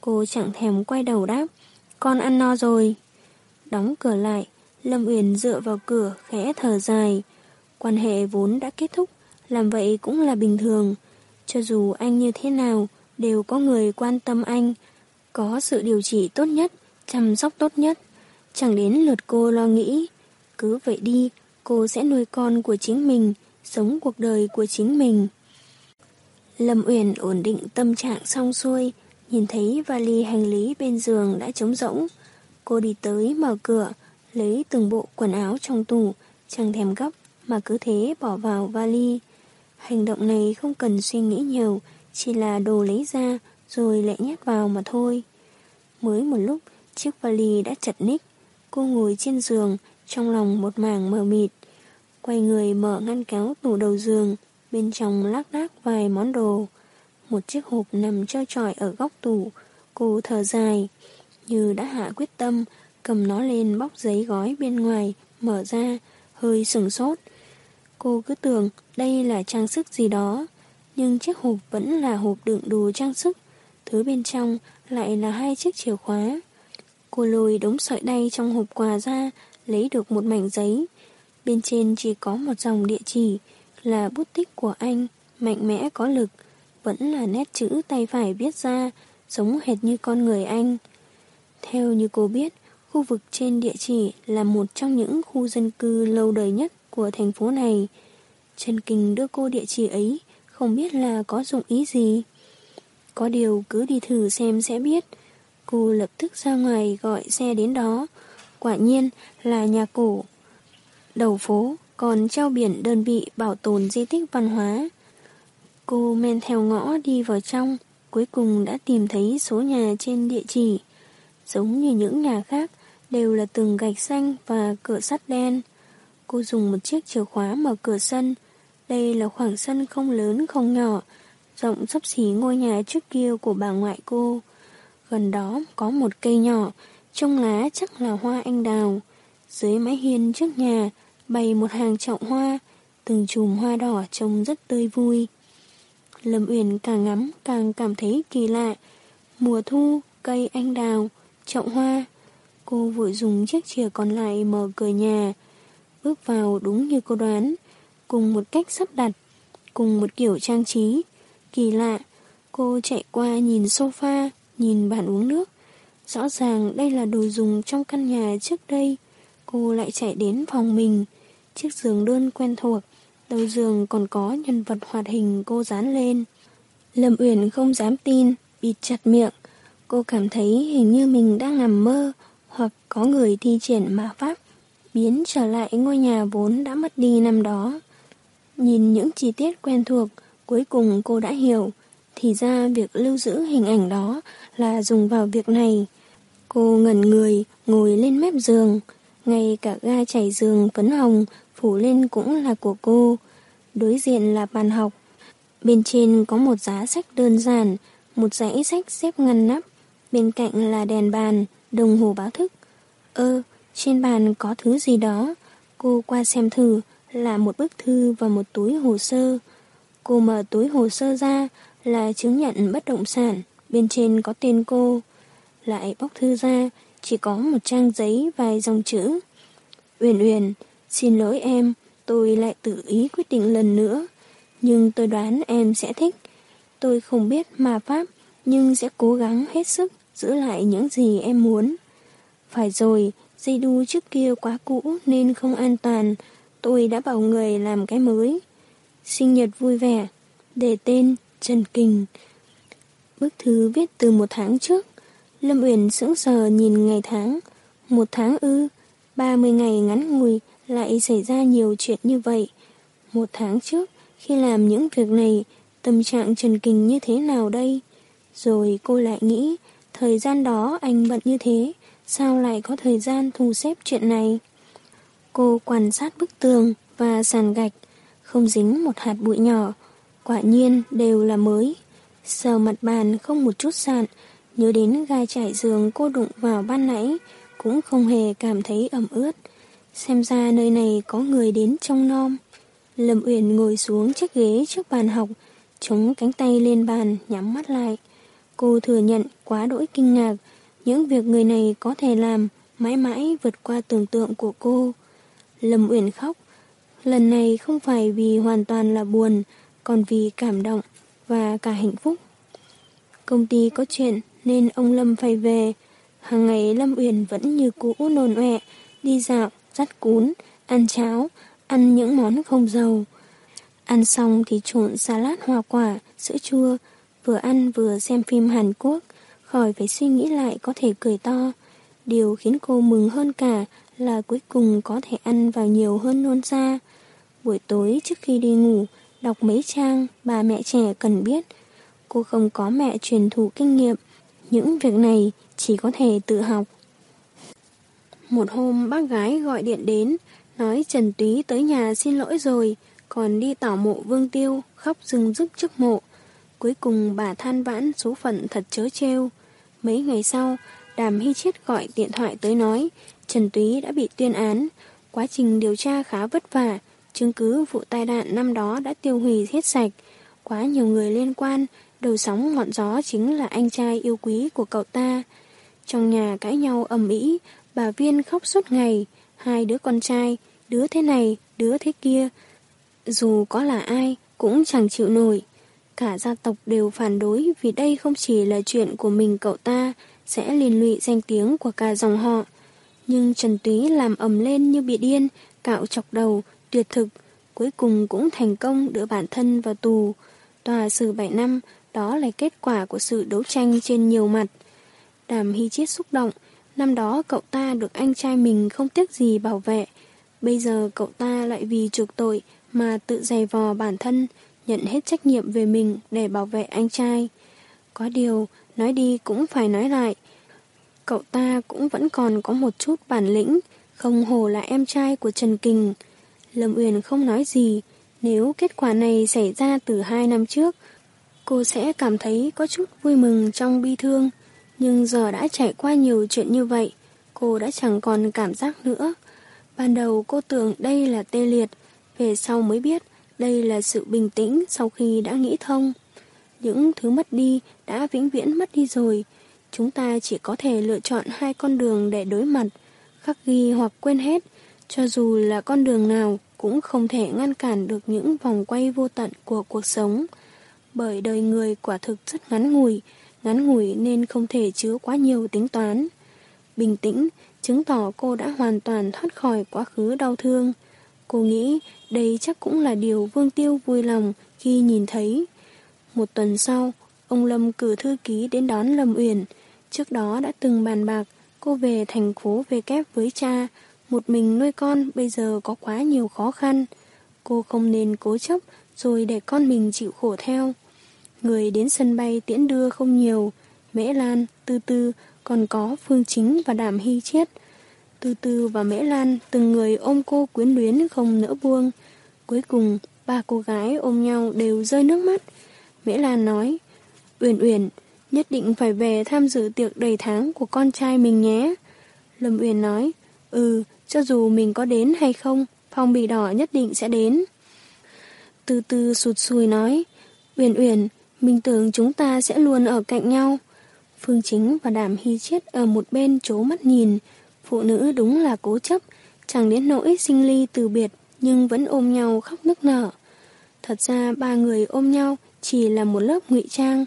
Cô chẳng thèm quay đầu đáp, con ăn no rồi. Đóng cửa lại, Lâm Uyển dựa vào cửa khẽ thở dài. Quan hệ vốn đã kết thúc, làm vậy cũng là bình thường. Cho dù anh như thế nào, đều có người quan tâm anh, có sự điều trị tốt nhất, chăm sóc tốt nhất. Chẳng đến lượt cô lo nghĩ. Cứ vậy đi, cô sẽ nuôi con của chính mình, sống cuộc đời của chính mình. Lâm Uyển ổn định tâm trạng xong xuôi, nhìn thấy vali hành lý bên giường đã trống rỗng. Cô đi tới mở cửa, lấy từng bộ quần áo trong tủ, chẳng thèm gấp mà cứ thế bỏ vào vali. Hành động này không cần suy nghĩ nhiều, chỉ là đồ lấy ra rồi lại nhét vào mà thôi. Mới một lúc, chiếc vali đã chật ních. Cô ngồi trên giường, trong lòng một mảng mờ mịt. Quay người mở ngăn kéo tủ đầu giường, bên trong lác đác vài món đồ. Một chiếc hộp nằm trơ trọi ở góc tủ, cô thở dài. Như đã hạ quyết tâm, cầm nó lên bóc giấy gói bên ngoài, mở ra, hơi sừng sốt. Cô cứ tưởng đây là trang sức gì đó, nhưng chiếc hộp vẫn là hộp đựng đồ trang sức. Thứ bên trong lại là hai chiếc chìa khóa. Cô lôi đống sợi đay trong hộp quà ra, lấy được một mảnh giấy. Bên trên chỉ có một dòng địa chỉ là bút tích của anh, mạnh mẽ có lực, vẫn là nét chữ tay phải viết ra, giống hệt như con người anh. Theo như cô biết, khu vực trên địa chỉ là một trong những khu dân cư lâu đời nhất của thành phố này. Trần Kinh đưa cô địa chỉ ấy, không biết là có dụng ý gì. Có điều cứ đi thử xem sẽ biết. Cô lập tức ra ngoài gọi xe đến đó. Quả nhiên là nhà cổ. Đầu phố còn treo biển đơn vị bảo tồn di tích văn hóa. Cô men theo ngõ đi vào trong, cuối cùng đã tìm thấy số nhà trên địa chỉ. Giống như những nhà khác, đều là tường gạch xanh và cửa sắt đen. Cô dùng một chiếc chìa khóa mở cửa sân. Đây là khoảng sân không lớn không nhỏ, rộng sắp xỉ ngôi nhà trước kia của bà ngoại cô. Gần đó có một cây nhỏ, trông lá chắc là hoa anh đào. Dưới mái hiên trước nhà bày một hàng chậu hoa, từng chùm hoa đỏ trông rất tươi vui. Lâm Uyển càng ngắm càng cảm thấy kỳ lạ. Mùa thu, cây anh đào, chậu hoa. Cô vội dùng chiếc chìa còn lại mở cửa nhà. Bước vào đúng như cô đoán, cùng một cách sắp đặt, cùng một kiểu trang trí. Kỳ lạ, cô chạy qua nhìn sofa, nhìn bàn uống nước. Rõ ràng đây là đồ dùng trong căn nhà trước đây. Cô lại chạy đến phòng mình. Chiếc giường đơn quen thuộc, đầu giường còn có nhân vật hoạt hình cô dán lên. Lâm Uyển không dám tin, bịt chặt miệng. Cô cảm thấy hình như mình đang nằm mơ hoặc có người thi triển ma pháp biến trở lại ngôi nhà vốn đã mất đi năm đó. Nhìn những chi tiết quen thuộc, cuối cùng cô đã hiểu, thì ra việc lưu giữ hình ảnh đó là dùng vào việc này. Cô ngẩn người, ngồi lên mép giường, ngay cả ga chảy giường phấn hồng phủ lên cũng là của cô. Đối diện là bàn học. Bên trên có một giá sách đơn giản, một dãy sách xếp ngăn nắp. Bên cạnh là đèn bàn, đồng hồ báo thức. Ơ, trên bàn có thứ gì đó. Cô qua xem thử là một bức thư và một túi hồ sơ. Cô mở túi hồ sơ ra là chứng nhận bất động sản. Bên trên có tên cô. Lại bóc thư ra, chỉ có một trang giấy vài dòng chữ. Uyển Uyển, xin lỗi em, tôi lại tự ý quyết định lần nữa. Nhưng tôi đoán em sẽ thích. Tôi không biết mà pháp, nhưng sẽ cố gắng hết sức giữ lại những gì em muốn. Phải rồi, dây đu trước kia quá cũ nên không an toàn. Tôi đã bảo người làm cái mới. Sinh nhật vui vẻ. Để tên Trần Kình. Bức thư viết từ một tháng trước. Lâm Uyển sững sờ nhìn ngày tháng. Một tháng ư, 30 ngày ngắn ngủi lại xảy ra nhiều chuyện như vậy. Một tháng trước, khi làm những việc này, tâm trạng Trần Kình như thế nào đây? Rồi cô lại nghĩ, thời gian đó anh bận như thế, sao lại có thời gian thu xếp chuyện này? Cô quan sát bức tường và sàn gạch, không dính một hạt bụi nhỏ, quả nhiên đều là mới. Sờ mặt bàn không một chút sạn, nhớ đến gai trải giường cô đụng vào ban nãy, cũng không hề cảm thấy ẩm ướt. Xem ra nơi này có người đến trong nom. Lâm Uyển ngồi xuống chiếc ghế trước bàn học, chống cánh tay lên bàn, nhắm mắt lại. Cô thừa nhận quá đỗi kinh ngạc, những việc người này có thể làm mãi mãi vượt qua tưởng tượng của cô. Lâm Uyển khóc. Lần này không phải vì hoàn toàn là buồn, còn vì cảm động và cả hạnh phúc. Công ty có chuyện nên ông Lâm phải về. Hàng ngày Lâm Uyển vẫn như cũ nồn ọe, đi dạo, dắt cún, ăn cháo, ăn những món không dầu. Ăn xong thì trộn salad hoa quả, sữa chua, vừa ăn vừa xem phim Hàn Quốc, khỏi phải suy nghĩ lại có thể cười to. Điều khiến cô mừng hơn cả là cuối cùng có thể ăn vào nhiều hơn nôn ra. Buổi tối trước khi đi ngủ, đọc mấy trang bà mẹ trẻ cần biết. Cô không có mẹ truyền thụ kinh nghiệm, những việc này chỉ có thể tự học. Một hôm bác gái gọi điện đến, nói Trần Túy tới nhà xin lỗi rồi, còn đi tảo mộ Vương Tiêu, khóc rừng rức trước mộ. Cuối cùng bà than vãn số phận thật chớ trêu. Mấy ngày sau, Đàm Hy Chiết gọi điện thoại tới nói Trần Túy đã bị tuyên án. Quá trình điều tra khá vất vả, chứng cứ vụ tai nạn năm đó đã tiêu hủy hết sạch. Quá nhiều người liên quan, đầu sóng ngọn gió chính là anh trai yêu quý của cậu ta. Trong nhà cãi nhau ầm ĩ, bà Viên khóc suốt ngày, hai đứa con trai, đứa thế này, đứa thế kia. Dù có là ai, cũng chẳng chịu nổi. Cả gia tộc đều phản đối vì đây không chỉ là chuyện của mình cậu ta, sẽ liên lụy danh tiếng của cả dòng họ. Nhưng Trần Túy làm ầm lên như bị điên, cạo chọc đầu, tuyệt thực, cuối cùng cũng thành công đưa bản thân vào tù. Tòa xử 7 năm, đó là kết quả của sự đấu tranh trên nhiều mặt. Đàm Hy Chiết xúc động, năm đó cậu ta được anh trai mình không tiếc gì bảo vệ. Bây giờ cậu ta lại vì chuộc tội mà tự dày vò bản thân, nhận hết trách nhiệm về mình để bảo vệ anh trai. Có điều, nói đi cũng phải nói lại. Cậu ta cũng vẫn còn có một chút bản lĩnh, không hồ là em trai của Trần Kình. Lâm Uyển không nói gì, nếu kết quả này xảy ra từ hai năm trước, cô sẽ cảm thấy có chút vui mừng trong bi thương. Nhưng giờ đã trải qua nhiều chuyện như vậy, cô đã chẳng còn cảm giác nữa. Ban đầu cô tưởng đây là tê liệt, về sau mới biết đây là sự bình tĩnh sau khi đã nghĩ thông. Những thứ mất đi đã vĩnh viễn mất đi rồi. Chúng ta chỉ có thể lựa chọn hai con đường để đối mặt, khắc ghi hoặc quên hết. Cho dù là con đường nào cũng không thể ngăn cản được những vòng quay vô tận của cuộc sống. Bởi đời người quả thực rất ngắn ngủi, ngắn ngủi nên không thể chứa quá nhiều tính toán. Bình tĩnh, chứng tỏ cô đã hoàn toàn thoát khỏi quá khứ đau thương. Cô nghĩ đây chắc cũng là điều Vương Tiêu vui lòng khi nhìn thấy. Một tuần sau, ông Lâm cử thư ký đến đón Lâm Uyển. Trước đó đã từng bàn bạc, cô về thành phố về kép với cha, một mình nuôi con bây giờ có quá nhiều khó khăn. Cô không nên cố chấp rồi để con mình chịu khổ theo. Người đến sân bay tiễn đưa không nhiều, Mễ Lan, Tư Tư, còn có Phương Chính và Đàm Hy Chiết. Tư Tư và Mễ Lan từng người ôm cô quyến luyến không nỡ buông. Cuối cùng, ba cô gái ôm nhau đều rơi nước mắt. Mễ Lan nói, Uyển Uyển, nhất định phải về tham dự tiệc đầy tháng của con trai mình nhé. Lâm Uyển nói, ừ, cho dù mình có đến hay không, phong Bị đỏ nhất định sẽ đến. Từ từ sụt sùi nói, Uyển Uyển, mình tưởng chúng ta sẽ luôn ở cạnh nhau. Phương Chính và Đàm Hy Chiết ở một bên chố mắt nhìn, phụ nữ đúng là cố chấp, chẳng đến nỗi sinh ly từ biệt nhưng vẫn ôm nhau khóc nức nở. Thật ra ba người ôm nhau chỉ là một lớp ngụy trang.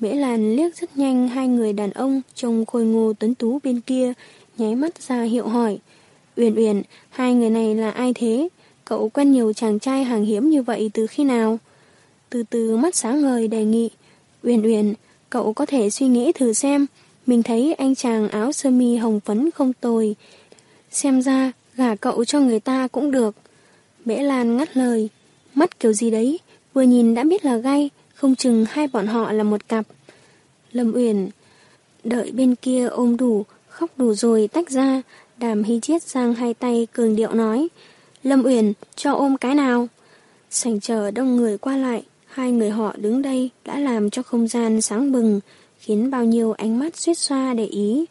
Mễ Lan liếc rất nhanh hai người đàn ông trông khôi ngô tuấn tú bên kia, nháy mắt ra hiệu hỏi. Uyển Uyển, hai người này là ai thế? Cậu quen nhiều chàng trai hàng hiếm như vậy từ khi nào? Từ từ mắt sáng ngời đề nghị. Uyển Uyển, cậu có thể suy nghĩ thử xem. Mình thấy anh chàng áo sơ mi hồng phấn không tồi. Xem ra, gả cậu cho người ta cũng được. Bẽ Lan ngắt lời. Mắt kiểu gì đấy, vừa nhìn đã biết là gay, không chừng hai bọn họ là một cặp. Lâm Uyển đợi bên kia ôm đủ, khóc đủ rồi tách ra, đàm hy chiết sang hai tay cường điệu nói. Lâm Uyển, cho ôm cái nào? Sảnh chờ đông người qua lại, hai người họ đứng đây đã làm cho không gian sáng bừng, khiến bao nhiêu ánh mắt suýt xoa để ý.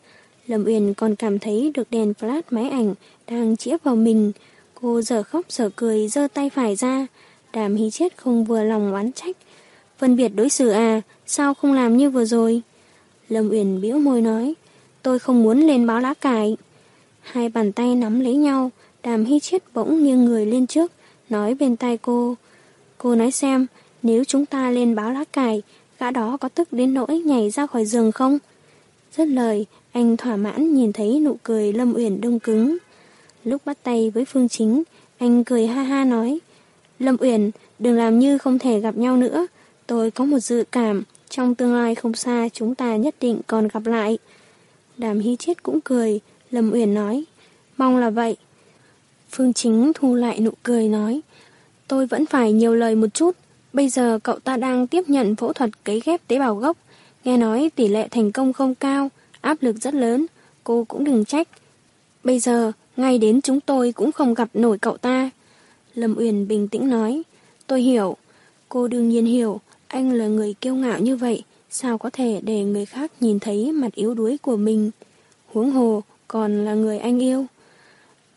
Lâm Uyển còn cảm thấy được đèn flash máy ảnh đang chĩa vào mình. Cô giờ khóc giờ cười giơ tay phải ra. Đàm hí chết không vừa lòng oán trách. Phân biệt đối xử à, sao không làm như vừa rồi? Lâm Uyển bĩu môi nói, tôi không muốn lên báo lá cải. Hai bàn tay nắm lấy nhau, đàm hy chết bỗng nghiêng người lên trước, nói bên tai cô. Cô nói xem, nếu chúng ta lên báo lá cải, gã đó có tức đến nỗi nhảy ra khỏi giường không? Rất lời, anh thỏa mãn nhìn thấy nụ cười Lâm Uyển đông cứng. Lúc bắt tay với Phương Chính, anh cười ha ha nói, Lâm Uyển, đừng làm như không thể gặp nhau nữa. Tôi có một dự cảm, trong tương lai không xa chúng ta nhất định còn gặp lại. Đàm Hy Chết cũng cười, Lâm Uyển nói, mong là vậy. Phương Chính thu lại nụ cười nói, tôi vẫn phải nhiều lời một chút. Bây giờ cậu ta đang tiếp nhận phẫu thuật cấy ghép tế bào gốc. Nghe nói tỷ lệ thành công không cao, áp lực rất lớn, cô cũng đừng trách. Bây giờ, ngay đến chúng tôi cũng không gặp nổi cậu ta. Lâm Uyển bình tĩnh nói, tôi hiểu. Cô đương nhiên hiểu, anh là người kiêu ngạo như vậy, sao có thể để người khác nhìn thấy mặt yếu đuối của mình. Huống hồ, còn là người anh yêu.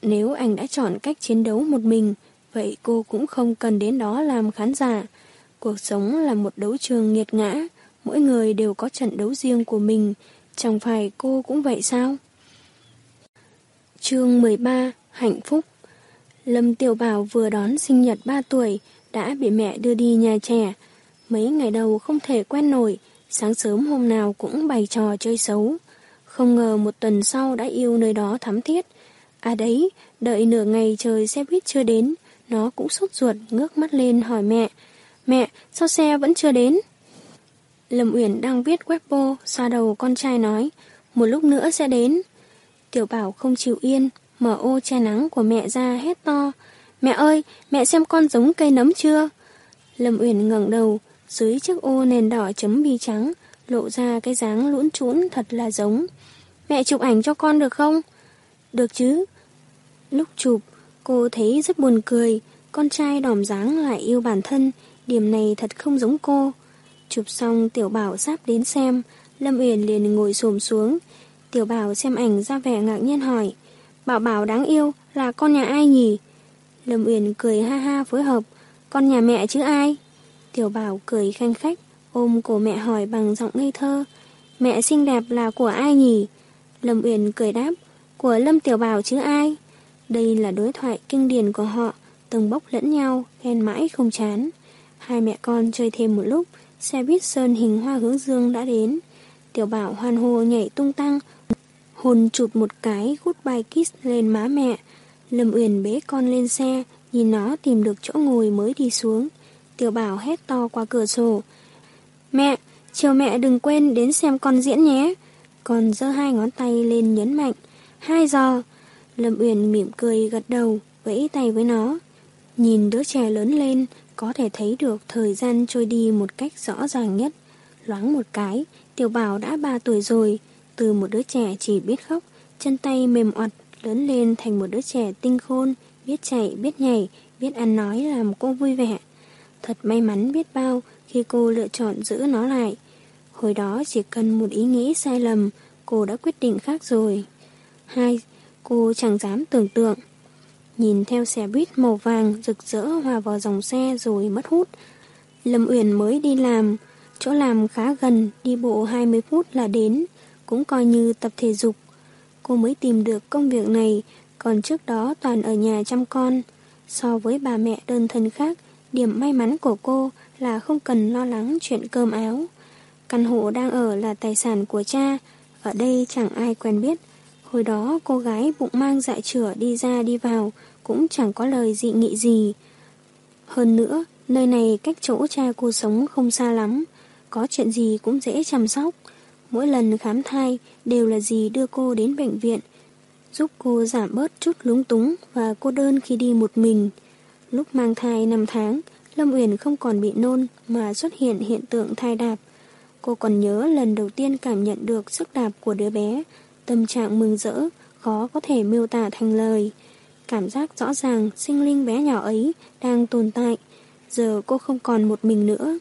Nếu anh đã chọn cách chiến đấu một mình, vậy cô cũng không cần đến đó làm khán giả. Cuộc sống là một đấu trường nghiệt ngã, mỗi người đều có trận đấu riêng của mình, chẳng phải cô cũng vậy sao? Chương 13 Hạnh phúc Lâm Tiểu Bảo vừa đón sinh nhật 3 tuổi, đã bị mẹ đưa đi nhà trẻ. Mấy ngày đầu không thể quen nổi, sáng sớm hôm nào cũng bày trò chơi xấu. Không ngờ một tuần sau đã yêu nơi đó thắm thiết. À đấy, đợi nửa ngày trời xe buýt chưa đến, nó cũng sốt ruột ngước mắt lên hỏi mẹ. Mẹ, sao xe vẫn chưa đến? Lâm Uyển đang viết webpo, xoa đầu con trai nói, một lúc nữa sẽ đến. Tiểu Bảo không chịu yên, mở ô che nắng của mẹ ra hét to. Mẹ ơi, mẹ xem con giống cây nấm chưa? Lâm Uyển ngẩng đầu, dưới chiếc ô nền đỏ chấm bi trắng, lộ ra cái dáng lũn trũn thật là giống. Mẹ chụp ảnh cho con được không? Được chứ. Lúc chụp, cô thấy rất buồn cười, con trai đỏm dáng lại yêu bản thân, điểm này thật không giống cô. Chụp xong Tiểu Bảo sắp đến xem, Lâm Uyển liền ngồi xổm xuống. Tiểu Bảo xem ảnh ra vẻ ngạc nhiên hỏi, Bảo Bảo đáng yêu là con nhà ai nhỉ? Lâm Uyển cười ha ha phối hợp, con nhà mẹ chứ ai? Tiểu Bảo cười khanh khách, ôm cổ mẹ hỏi bằng giọng ngây thơ, mẹ xinh đẹp là của ai nhỉ? Lâm Uyển cười đáp, của Lâm Tiểu Bảo chứ ai? Đây là đối thoại kinh điển của họ, từng bốc lẫn nhau, khen mãi không chán. Hai mẹ con chơi thêm một lúc, xe buýt sơn hình hoa hướng dương đã đến. Tiểu Bảo hoan hô nhảy tung tăng, hồn chụp một cái goodbye kiss lên má mẹ. Lâm Uyển bế con lên xe, nhìn nó tìm được chỗ ngồi mới đi xuống. Tiểu Bảo hét to qua cửa sổ. Mẹ, chiều mẹ đừng quên đến xem con diễn nhé. còn giơ hai ngón tay lên nhấn mạnh. Hai giờ. Lâm Uyển mỉm cười gật đầu, vẫy tay với nó. Nhìn đứa trẻ lớn lên, có thể thấy được thời gian trôi đi một cách rõ ràng nhất. Loáng một cái, tiểu bảo đã 3 tuổi rồi, từ một đứa trẻ chỉ biết khóc, chân tay mềm oặt, lớn lên thành một đứa trẻ tinh khôn, biết chạy, biết nhảy, biết ăn nói làm cô vui vẻ. Thật may mắn biết bao khi cô lựa chọn giữ nó lại. Hồi đó chỉ cần một ý nghĩ sai lầm, cô đã quyết định khác rồi. Hai, cô chẳng dám tưởng tượng. Nhìn theo xe buýt màu vàng rực rỡ hòa vào dòng xe rồi mất hút. Lâm Uyển mới đi làm, chỗ làm khá gần, đi bộ 20 phút là đến, cũng coi như tập thể dục. Cô mới tìm được công việc này, còn trước đó toàn ở nhà chăm con. So với bà mẹ đơn thân khác, điểm may mắn của cô là không cần lo lắng chuyện cơm áo. Căn hộ đang ở là tài sản của cha, ở đây chẳng ai quen biết. Hồi đó cô gái bụng mang dạ chửa đi ra đi vào, cũng chẳng có lời dị nghị gì. Hơn nữa, nơi này cách chỗ cha cô sống không xa lắm, có chuyện gì cũng dễ chăm sóc. Mỗi lần khám thai đều là gì đưa cô đến bệnh viện, giúp cô giảm bớt chút lúng túng và cô đơn khi đi một mình. Lúc mang thai 5 tháng, Lâm Uyển không còn bị nôn mà xuất hiện hiện tượng thai đạp. Cô còn nhớ lần đầu tiên cảm nhận được sức đạp của đứa bé, tâm trạng mừng rỡ, khó có thể miêu tả thành lời. Cảm giác rõ ràng sinh linh bé nhỏ ấy đang tồn tại, giờ cô không còn một mình nữa.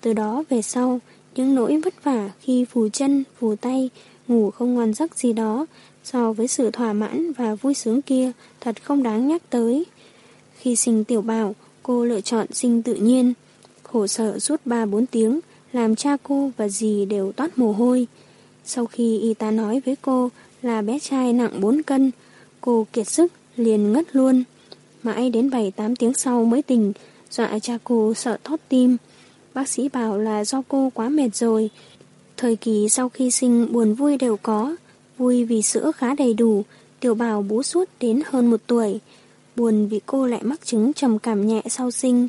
Từ đó về sau, những nỗi vất vả khi phù chân, phù tay, ngủ không ngon giấc gì đó, so với sự thỏa mãn và vui sướng kia thật không đáng nhắc tới. Khi sinh tiểu bảo, cô lựa chọn sinh tự nhiên. Khổ sở suốt 3-4 tiếng, làm cha cô và dì đều toát mồ hôi. Sau khi y tá nói với cô là bé trai nặng 4 cân, cô kiệt sức, liền ngất luôn. Mãi đến 7-8 tiếng sau mới tỉnh, dọa cha cô sợ thót tim. Bác sĩ bảo là do cô quá mệt rồi. Thời kỳ sau khi sinh buồn vui đều có, vui vì sữa khá đầy đủ, tiểu bảo bú suốt đến hơn một tuổi. Buồn vì cô lại mắc chứng trầm cảm nhẹ sau sinh.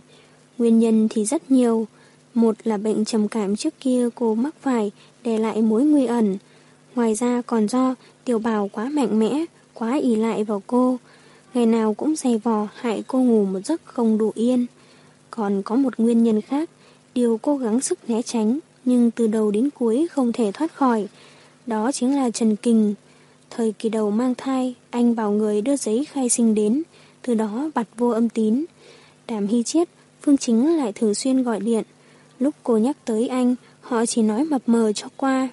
Nguyên nhân thì rất nhiều. Một là bệnh trầm cảm trước kia cô mắc phải để lại mối nguy ẩn. Ngoài ra còn do tiểu bảo quá mạnh mẽ, quá ỉ lại vào cô. Ngày nào cũng dày vò hại cô ngủ một giấc không đủ yên. Còn có một nguyên nhân khác, điều cố gắng sức né tránh, nhưng từ đầu đến cuối không thể thoát khỏi. Đó chính là Trần Kình. Thời kỳ đầu mang thai, anh bảo người đưa giấy khai sinh đến, từ đó bật vô âm tín. Đàm hy chiết, Phương Chính lại thường xuyên gọi điện. Lúc cô nhắc tới anh, họ chỉ nói mập mờ cho qua.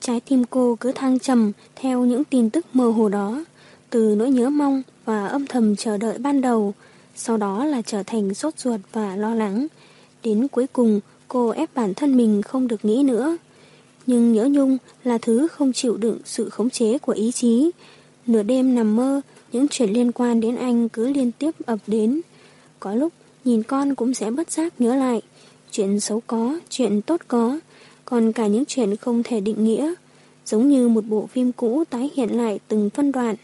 Trái tim cô cứ thăng trầm theo những tin tức mơ hồ đó, từ nỗi nhớ mong và âm thầm chờ đợi ban đầu, sau đó là trở thành sốt ruột và lo lắng. Đến cuối cùng, cô ép bản thân mình không được nghĩ nữa. Nhưng nhớ nhung là thứ không chịu đựng sự khống chế của ý chí. Nửa đêm nằm mơ, những chuyện liên quan đến anh cứ liên tiếp ập đến. Có lúc, nhìn con cũng sẽ bất giác nhớ lại. Chuyện xấu có, chuyện tốt có, còn cả những chuyện không thể định nghĩa. Giống như một bộ phim cũ tái hiện lại từng phân đoạn.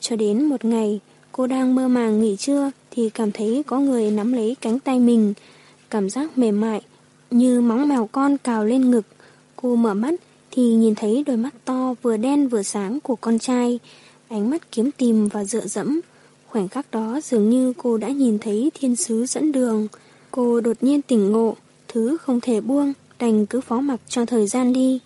Cho đến một ngày, cô đang mơ màng nghỉ trưa thì cảm thấy có người nắm lấy cánh tay mình. Cảm giác mềm mại, như móng mèo con cào lên ngực. Cô mở mắt thì nhìn thấy đôi mắt to vừa đen vừa sáng của con trai, ánh mắt kiếm tìm và dựa dẫm. Khoảnh khắc đó dường như cô đã nhìn thấy thiên sứ dẫn đường. Cô đột nhiên tỉnh ngộ, thứ không thể buông, đành cứ phó mặc cho thời gian đi.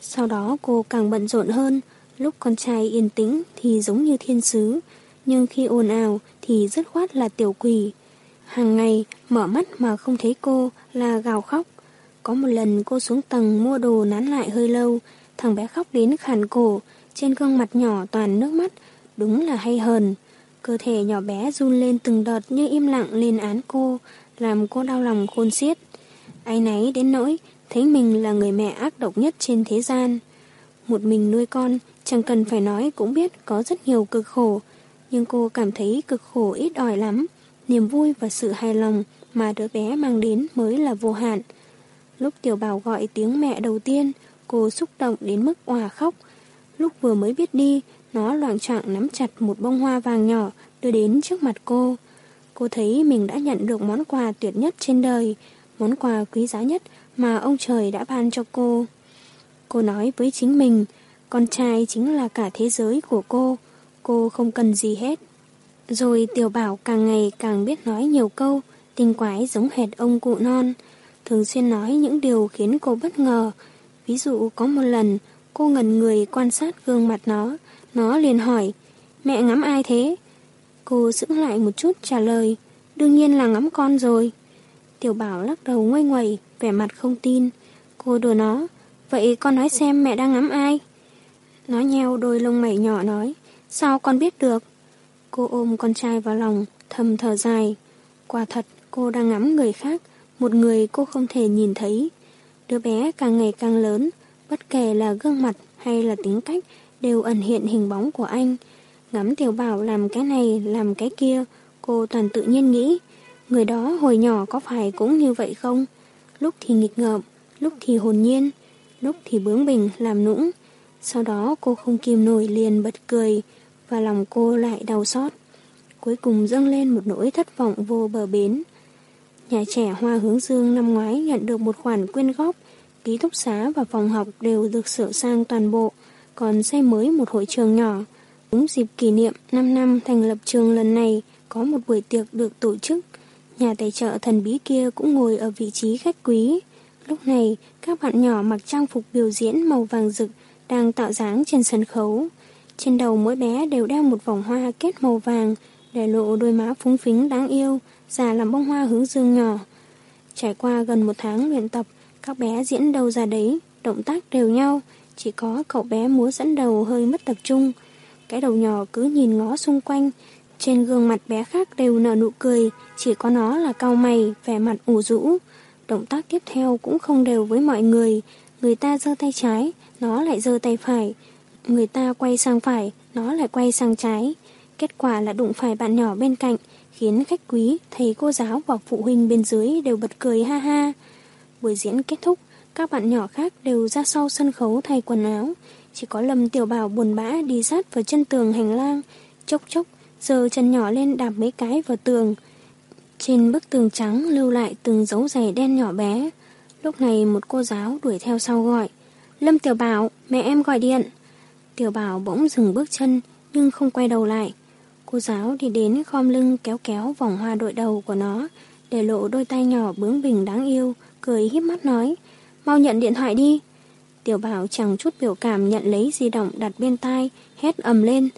Sau đó cô càng bận rộn hơn, lúc con trai yên tĩnh thì giống như thiên sứ, nhưng khi ồn ào thì rất khoát là tiểu quỷ. Hàng ngày, mở mắt mà không thấy cô là gào khóc. Có một lần cô xuống tầng mua đồ nán lại hơi lâu, thằng bé khóc đến khàn cổ, trên gương mặt nhỏ toàn nước mắt, đúng là hay hờn. Cơ thể nhỏ bé run lên từng đợt như im lặng lên án cô, làm cô đau lòng khôn xiết. Ai nấy đến nỗi, thấy mình là người mẹ ác độc nhất trên thế gian. Một mình nuôi con, chẳng cần phải nói cũng biết có rất nhiều cực khổ, nhưng cô cảm thấy cực khổ ít ỏi lắm, niềm vui và sự hài lòng mà đứa bé mang đến mới là vô hạn. Lúc Tiểu Bảo gọi tiếng mẹ đầu tiên, cô xúc động đến mức òa khóc. Lúc vừa mới biết đi, nó loạn trọng nắm chặt một bông hoa vàng nhỏ đưa đến trước mặt cô. Cô thấy mình đã nhận được món quà tuyệt nhất trên đời, món quà quý giá nhất mà ông trời đã ban cho cô. Cô nói với chính mình, con trai chính là cả thế giới của cô, cô không cần gì hết. Rồi tiểu bảo càng ngày càng biết nói nhiều câu, tinh quái giống hệt ông cụ non, thường xuyên nói những điều khiến cô bất ngờ. Ví dụ có một lần, cô ngần người quan sát gương mặt nó, nó liền hỏi, mẹ ngắm ai thế? Cô giữ lại một chút trả lời, đương nhiên là ngắm con rồi. Tiểu bảo lắc đầu ngoay ngoẩy, vẻ mặt không tin. Cô đùa nó, vậy con nói xem mẹ đang ngắm ai? Nó nheo đôi lông mày nhỏ nói, sao con biết được? Cô ôm con trai vào lòng, thầm thở dài. Quả thật, cô đang ngắm người khác, một người cô không thể nhìn thấy. Đứa bé càng ngày càng lớn, bất kể là gương mặt hay là tính cách, đều ẩn hiện hình bóng của anh. Ngắm tiểu bảo làm cái này, làm cái kia, cô toàn tự nhiên nghĩ, người đó hồi nhỏ có phải cũng như vậy không? Lúc thì nghịch ngợm, lúc thì hồn nhiên, lúc thì bướng bỉnh làm nũng. Sau đó cô không kìm nổi liền bật cười, và lòng cô lại đau xót. Cuối cùng dâng lên một nỗi thất vọng vô bờ bến. Nhà trẻ Hoa Hướng Dương năm ngoái nhận được một khoản quyên góp, ký túc xá và phòng học đều được sửa sang toàn bộ, còn xây mới một hội trường nhỏ. Đúng dịp kỷ niệm 5 năm thành lập trường lần này, có một buổi tiệc được tổ chức. Nhà tài trợ thần bí kia cũng ngồi ở vị trí khách quý. Lúc này, các bạn nhỏ mặc trang phục biểu diễn màu vàng rực đang tạo dáng trên sân khấu. Trên đầu mỗi bé đều đeo một vòng hoa kết màu vàng, để lộ đôi má phúng phính đáng yêu, già làm bông hoa hướng dương nhỏ. Trải qua gần một tháng luyện tập, các bé diễn đâu ra đấy, động tác đều nhau, chỉ có cậu bé múa dẫn đầu hơi mất tập trung. Cái đầu nhỏ cứ nhìn ngó xung quanh, trên gương mặt bé khác đều nở nụ cười, chỉ có nó là cau mày, vẻ mặt ủ rũ. Động tác tiếp theo cũng không đều với mọi người, người ta giơ tay trái, nó lại giơ tay phải. Người ta quay sang phải, nó lại quay sang trái. Kết quả là đụng phải bạn nhỏ bên cạnh, khiến khách quý, thầy cô giáo và phụ huynh bên dưới đều bật cười ha ha. Buổi diễn kết thúc, các bạn nhỏ khác đều ra sau sân khấu thay quần áo. Chỉ có Lâm Tiểu Bảo buồn bã đi sát vào chân tường hành lang, chốc chốc, giờ chân nhỏ lên đạp mấy cái vào tường. Trên bức tường trắng lưu lại từng dấu giày đen nhỏ bé. Lúc này một cô giáo đuổi theo sau gọi. Lâm Tiểu Bảo, mẹ em gọi điện. Tiểu Bảo bỗng dừng bước chân nhưng không quay đầu lại. Cô giáo đi đến khom lưng kéo kéo vòng hoa đội đầu của nó, để lộ đôi tay nhỏ bướng bỉnh đáng yêu, cười híp mắt nói, mau nhận điện thoại đi. Tiểu Bảo chẳng chút biểu cảm nhận lấy di động đặt bên tai, hét ầm lên.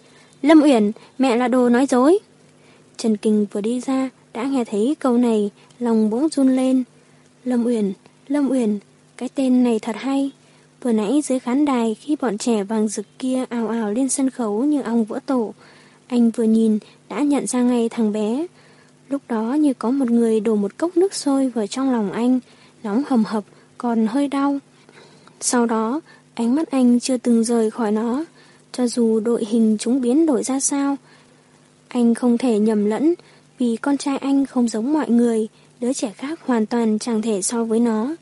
Lâm Uyển, mẹ là đồ nói dối. Trần Kinh vừa đi ra, đã nghe thấy câu này, lòng bỗng run lên. Lâm Uyển, Lâm Uyển, cái tên này thật hay. Vừa nãy dưới khán đài khi bọn trẻ vàng rực kia ào ào lên sân khấu như ong vỡ tổ, anh vừa nhìn đã nhận ra ngay thằng bé. Lúc đó như có một người đổ một cốc nước sôi vào trong lòng anh, nóng hầm hập, còn hơi đau. Sau đó, ánh mắt anh chưa từng rời khỏi nó, cho dù đội hình chúng biến đổi ra sao. Anh không thể nhầm lẫn, vì con trai anh không giống mọi người, đứa trẻ khác hoàn toàn chẳng thể so với nó.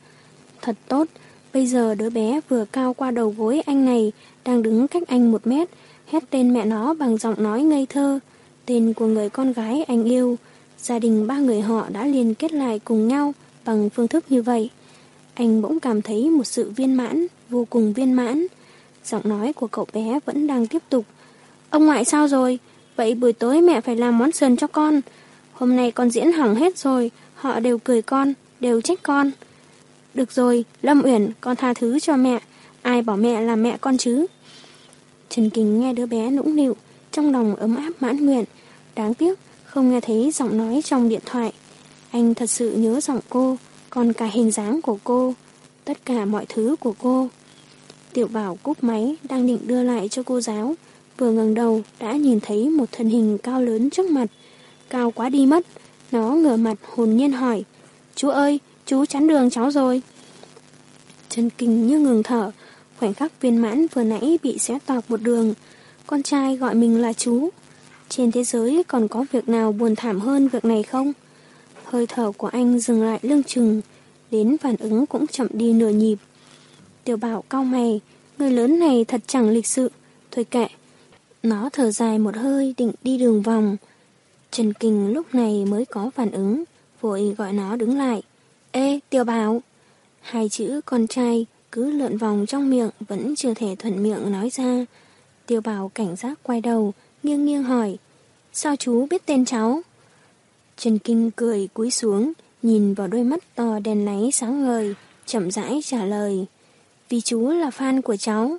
Thật tốt, bây giờ đứa bé vừa cao qua đầu gối anh này, đang đứng cách anh một mét, hét tên mẹ nó bằng giọng nói ngây thơ, tên của người con gái anh yêu. Gia đình ba người họ đã liên kết lại cùng nhau bằng phương thức như vậy. Anh bỗng cảm thấy một sự viên mãn, vô cùng viên mãn. Giọng nói của cậu bé vẫn đang tiếp tục. Ông ngoại sao rồi? Vậy buổi tối mẹ phải làm món sườn cho con. Hôm nay con diễn hỏng hết rồi, họ đều cười con, đều trách con. Được rồi, Lâm Uyển, con tha thứ cho mẹ. Ai bảo mẹ là mẹ con chứ? Trần Kình nghe đứa bé nũng nịu, trong lòng ấm áp mãn nguyện. Đáng tiếc, không nghe thấy giọng nói trong điện thoại. Anh thật sự nhớ giọng cô, còn cả hình dáng của cô, tất cả mọi thứ của cô. Tiểu bảo cúp máy đang định đưa lại cho cô giáo, vừa ngẩng đầu đã nhìn thấy một thân hình cao lớn trước mặt. Cao quá đi mất, nó ngửa mặt hồn nhiên hỏi, chú ơi, chú chắn đường cháu rồi. Trần Kinh như ngừng thở, Khoảnh khắc viên mãn vừa nãy bị xé toạc một đường. Con trai gọi mình là chú. Trên thế giới còn có việc nào buồn thảm hơn việc này không? Hơi thở của anh dừng lại lưng chừng, đến phản ứng cũng chậm đi nửa nhịp. Tiểu bảo cao mày, người lớn này thật chẳng lịch sự. Thôi kệ. Nó thở dài một hơi định đi đường vòng. Trần Kinh lúc này mới có phản ứng, vội gọi nó đứng lại. Ê, tiểu bảo! Hai chữ con trai cứ lượn vòng trong miệng vẫn chưa thể thuận miệng nói ra. Tiêu bảo cảnh giác quay đầu, nghiêng nghiêng hỏi, sao chú biết tên cháu? Trần Kinh cười cúi xuống, nhìn vào đôi mắt to đèn láy sáng ngời, chậm rãi trả lời. Vì chú là fan của cháu.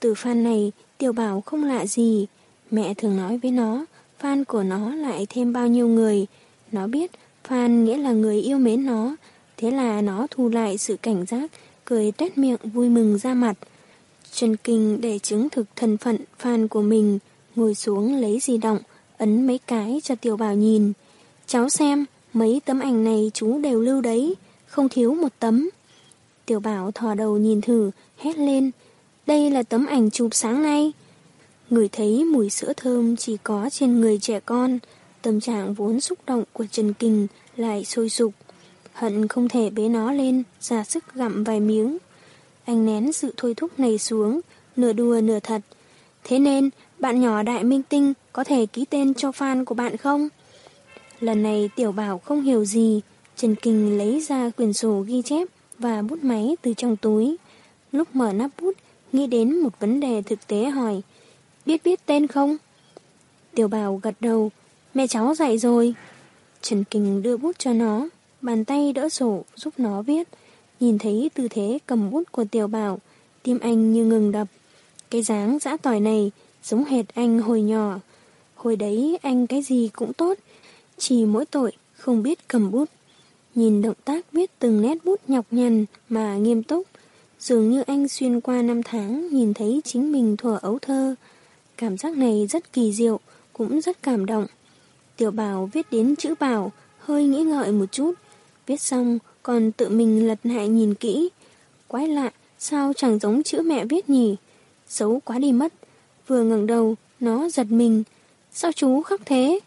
Từ fan này, tiểu Bảo không lạ gì. Mẹ thường nói với nó, fan của nó lại thêm bao nhiêu người. Nó biết fan nghĩa là người yêu mến nó. Thế là nó thu lại sự cảnh giác, cười tét miệng vui mừng ra mặt. Trần Kinh để chứng thực thân phận fan của mình, ngồi xuống lấy di động, ấn mấy cái cho Tiểu Bảo nhìn. Cháu xem, mấy tấm ảnh này chú đều lưu đấy, không thiếu một tấm. Tiểu Bảo thò đầu nhìn thử, hét lên. Đây là tấm ảnh chụp sáng nay. Người thấy mùi sữa thơm chỉ có trên người trẻ con, tâm trạng vốn xúc động của Trần kình lại sôi sục. Hận không thể bế nó lên, ra sức gặm vài miếng. Anh nén sự thôi thúc này xuống, nửa đùa nửa thật. Thế nên, bạn nhỏ đại minh tinh có thể ký tên cho fan của bạn không? Lần này tiểu bảo không hiểu gì, Trần Kinh lấy ra quyển sổ ghi chép và bút máy từ trong túi. Lúc mở nắp bút, nghĩ đến một vấn đề thực tế hỏi, biết biết tên không? Tiểu bảo gật đầu, mẹ cháu dạy rồi. Trần Kinh đưa bút cho nó, bàn tay đỡ sổ giúp nó viết. Nhìn thấy tư thế cầm bút của tiểu bảo, tim anh như ngừng đập. Cái dáng dã tỏi này giống hệt anh hồi nhỏ. Hồi đấy anh cái gì cũng tốt, chỉ mỗi tội không biết cầm bút. Nhìn động tác viết từng nét bút nhọc nhằn mà nghiêm túc, dường như anh xuyên qua năm tháng nhìn thấy chính mình thuở ấu thơ. Cảm giác này rất kỳ diệu, cũng rất cảm động. Tiểu bảo viết đến chữ bảo, hơi nghĩ ngợi một chút. Viết xong, còn tự mình lật lại nhìn kỹ. Quái lạ, sao chẳng giống chữ mẹ viết nhỉ? Xấu quá đi mất. Vừa ngẩng đầu, nó giật mình. Sao chú khóc thế?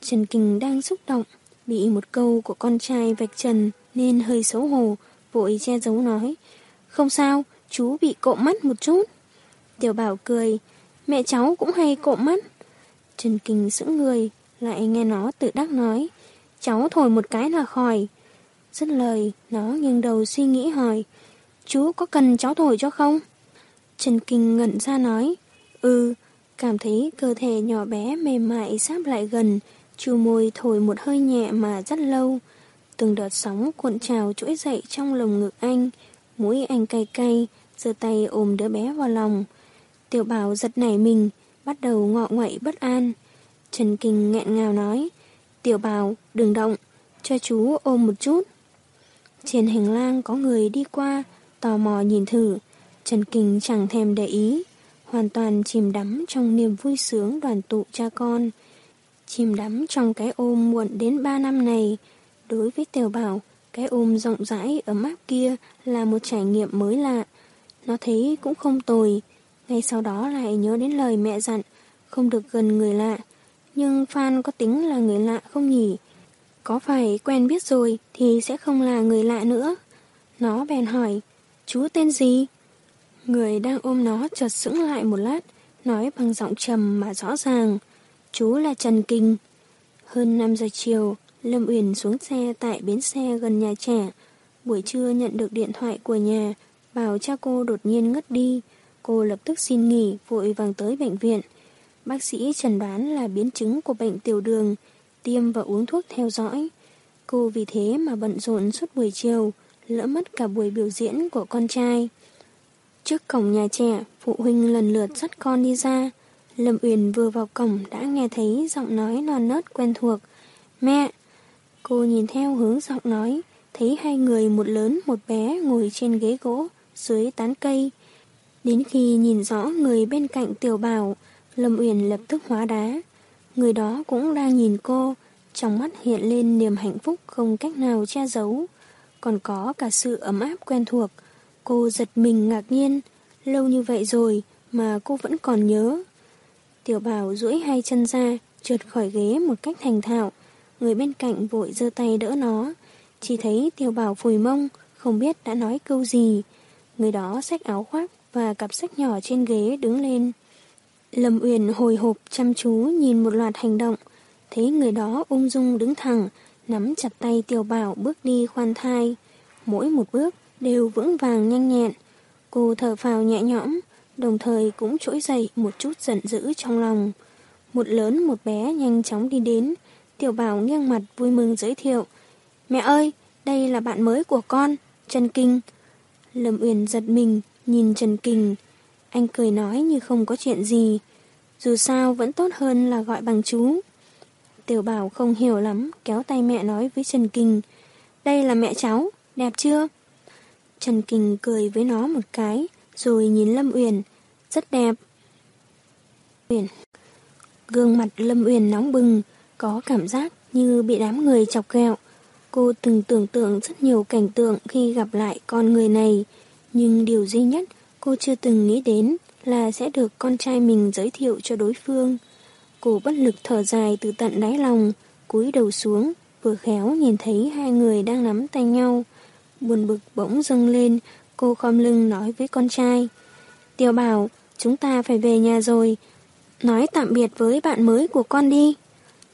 Trần Kình đang xúc động, bị một câu của con trai vạch trần nên hơi xấu hổ, vội che giấu nói. Không sao, chú bị cộm mắt một chút. Tiểu bảo cười, mẹ cháu cũng hay cộm mắt. Trần Kình sững người, lại nghe nó tự đắc nói. Cháu thổi một cái là khỏi. Dứt lời, nó nghiêng đầu suy nghĩ hỏi. Chú có cần cháu thổi cho không? Trần Kinh ngẩn ra nói. Ừ, cảm thấy cơ thể nhỏ bé mềm mại sáp lại gần, chu môi thổi một hơi nhẹ mà rất lâu. Từng đợt sóng cuộn trào trỗi dậy trong lồng ngực anh, mũi anh cay cay, giơ tay ôm đứa bé vào lòng. Tiểu bảo giật nảy mình, bắt đầu ngọ ngoậy bất an. Trần Kinh nghẹn ngào nói, Tiểu bảo, đừng động, cho chú ôm một chút. Trên hành lang có người đi qua, tò mò nhìn thử. Trần Kinh chẳng thèm để ý, hoàn toàn chìm đắm trong niềm vui sướng đoàn tụ cha con. Chìm đắm trong cái ôm muộn đến 3 năm này. Đối với Tiểu Bảo, cái ôm rộng rãi ấm áp kia là một trải nghiệm mới lạ. Nó thấy cũng không tồi. Ngay sau đó lại nhớ đến lời mẹ dặn, không được gần người lạ. Nhưng Phan có tính là người lạ không nhỉ? Có phải quen biết rồi thì sẽ không là người lạ nữa? Nó bèn hỏi, chú tên gì? Người đang ôm nó chợt sững lại một lát, nói bằng giọng trầm mà rõ ràng. Chú là Trần Kinh. Hơn 5 giờ chiều, Lâm Uyển xuống xe tại bến xe gần nhà trẻ. Buổi trưa nhận được điện thoại của nhà, bảo cha cô đột nhiên ngất đi. Cô lập tức xin nghỉ, vội vàng tới bệnh viện. Bác sĩ chẩn đoán là biến chứng của bệnh tiểu đường, tiêm và uống thuốc theo dõi. Cô vì thế mà bận rộn suốt buổi chiều, lỡ mất cả buổi biểu diễn của con trai. Trước cổng nhà trẻ, phụ huynh lần lượt dắt con đi ra. Lâm Uyển vừa vào cổng đã nghe thấy giọng nói non nớt quen thuộc. Mẹ! Cô nhìn theo hướng giọng nói, thấy hai người một lớn một bé ngồi trên ghế gỗ, dưới tán cây. Đến khi nhìn rõ người bên cạnh tiểu bảo, Lâm Uyển lập tức hóa đá. Người đó cũng đang nhìn cô, trong mắt hiện lên niềm hạnh phúc không cách nào che giấu. Còn có cả sự ấm áp quen thuộc. Cô giật mình ngạc nhiên, lâu như vậy rồi mà cô vẫn còn nhớ. Tiểu bảo duỗi hai chân ra, trượt khỏi ghế một cách thành thạo. Người bên cạnh vội giơ tay đỡ nó. Chỉ thấy tiểu bảo phùi mông, không biết đã nói câu gì. Người đó xách áo khoác và cặp sách nhỏ trên ghế đứng lên. Lâm Uyển hồi hộp chăm chú nhìn một loạt hành động, thấy người đó ung dung đứng thẳng, nắm chặt tay tiểu bảo bước đi khoan thai. Mỗi một bước đều vững vàng nhanh nhẹn. Cô thở phào nhẹ nhõm, đồng thời cũng trỗi dậy một chút giận dữ trong lòng. Một lớn một bé nhanh chóng đi đến, Tiểu Bảo nghiêng mặt vui mừng giới thiệu. Mẹ ơi, đây là bạn mới của con, Trần Kinh. Lâm Uyển giật mình, nhìn Trần Kinh. Anh cười nói như không có chuyện gì. Dù sao vẫn tốt hơn là gọi bằng chú. Tiểu Bảo không hiểu lắm, kéo tay mẹ nói với Trần Kinh. Đây là mẹ cháu, đẹp chưa? Trần Kinh cười với nó một cái, rồi nhìn Lâm Uyển, rất đẹp. Uyển. Gương mặt Lâm Uyển nóng bừng, có cảm giác như bị đám người chọc ghẹo. Cô từng tưởng tượng rất nhiều cảnh tượng khi gặp lại con người này, nhưng điều duy nhất cô chưa từng nghĩ đến là sẽ được con trai mình giới thiệu cho đối phương. Cô bất lực thở dài từ tận đáy lòng, cúi đầu xuống, vừa khéo nhìn thấy hai người đang nắm tay nhau. Buồn bực bỗng dâng lên, cô khom lưng nói với con trai. Tiểu bảo, chúng ta phải về nhà rồi. Nói tạm biệt với bạn mới của con đi.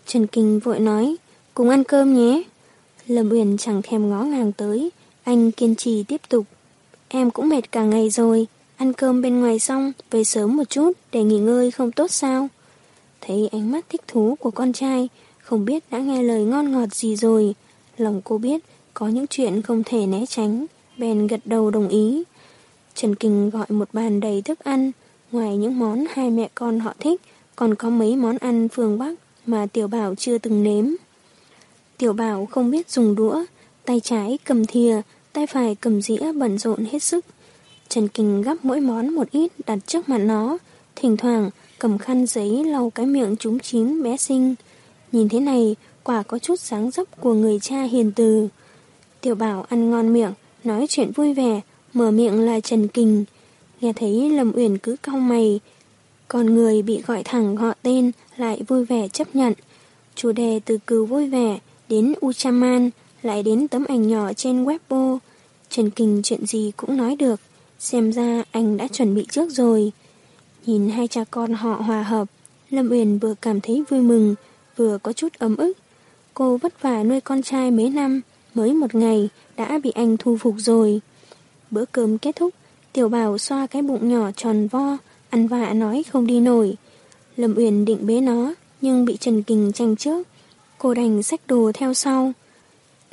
Trần Kinh vội nói, cùng ăn cơm nhé. Lâm Uyển chẳng thèm ngó ngàng tới, anh kiên trì tiếp tục. Em cũng mệt cả ngày rồi, ăn cơm bên ngoài xong, về sớm một chút để nghỉ ngơi không tốt sao? Thấy ánh mắt thích thú của con trai, không biết đã nghe lời ngon ngọt gì rồi. Lòng cô biết có những chuyện không thể né tránh, bèn gật đầu đồng ý. Trần Kinh gọi một bàn đầy thức ăn, ngoài những món hai mẹ con họ thích, còn có mấy món ăn phương Bắc mà Tiểu Bảo chưa từng nếm. Tiểu Bảo không biết dùng đũa, tay trái cầm thìa, tay phải cầm dĩa bận rộn hết sức. Trần Kinh gắp mỗi món một ít đặt trước mặt nó, thỉnh thoảng cầm khăn giấy lau cái miệng trúng chín bé xinh. Nhìn thế này, quả có chút sáng dấp của người cha hiền từ. Tiểu Bảo ăn ngon miệng, nói chuyện vui vẻ, mở miệng là Trần Kinh. Nghe thấy Lâm Uyển cứ cau mày, còn người bị gọi thẳng họ tên lại vui vẻ chấp nhận. Chủ đề từ cừu vui vẻ đến Uchaman lại đến tấm ảnh nhỏ trên Weibo. Trần kình chuyện gì cũng nói được, xem ra anh đã chuẩn bị trước rồi. Nhìn hai cha con họ hòa hợp, Lâm Uyển vừa cảm thấy vui mừng, vừa có chút ấm ức. Cô vất vả nuôi con trai mấy năm, mới một ngày đã bị anh thu phục rồi. Bữa cơm kết thúc, Tiểu Bảo xoa cái bụng nhỏ tròn vo, ăn vạ nói không đi nổi. Lâm Uyển định bế nó, nhưng bị Trần Kình tranh trước. Cô đành xách đồ theo sau.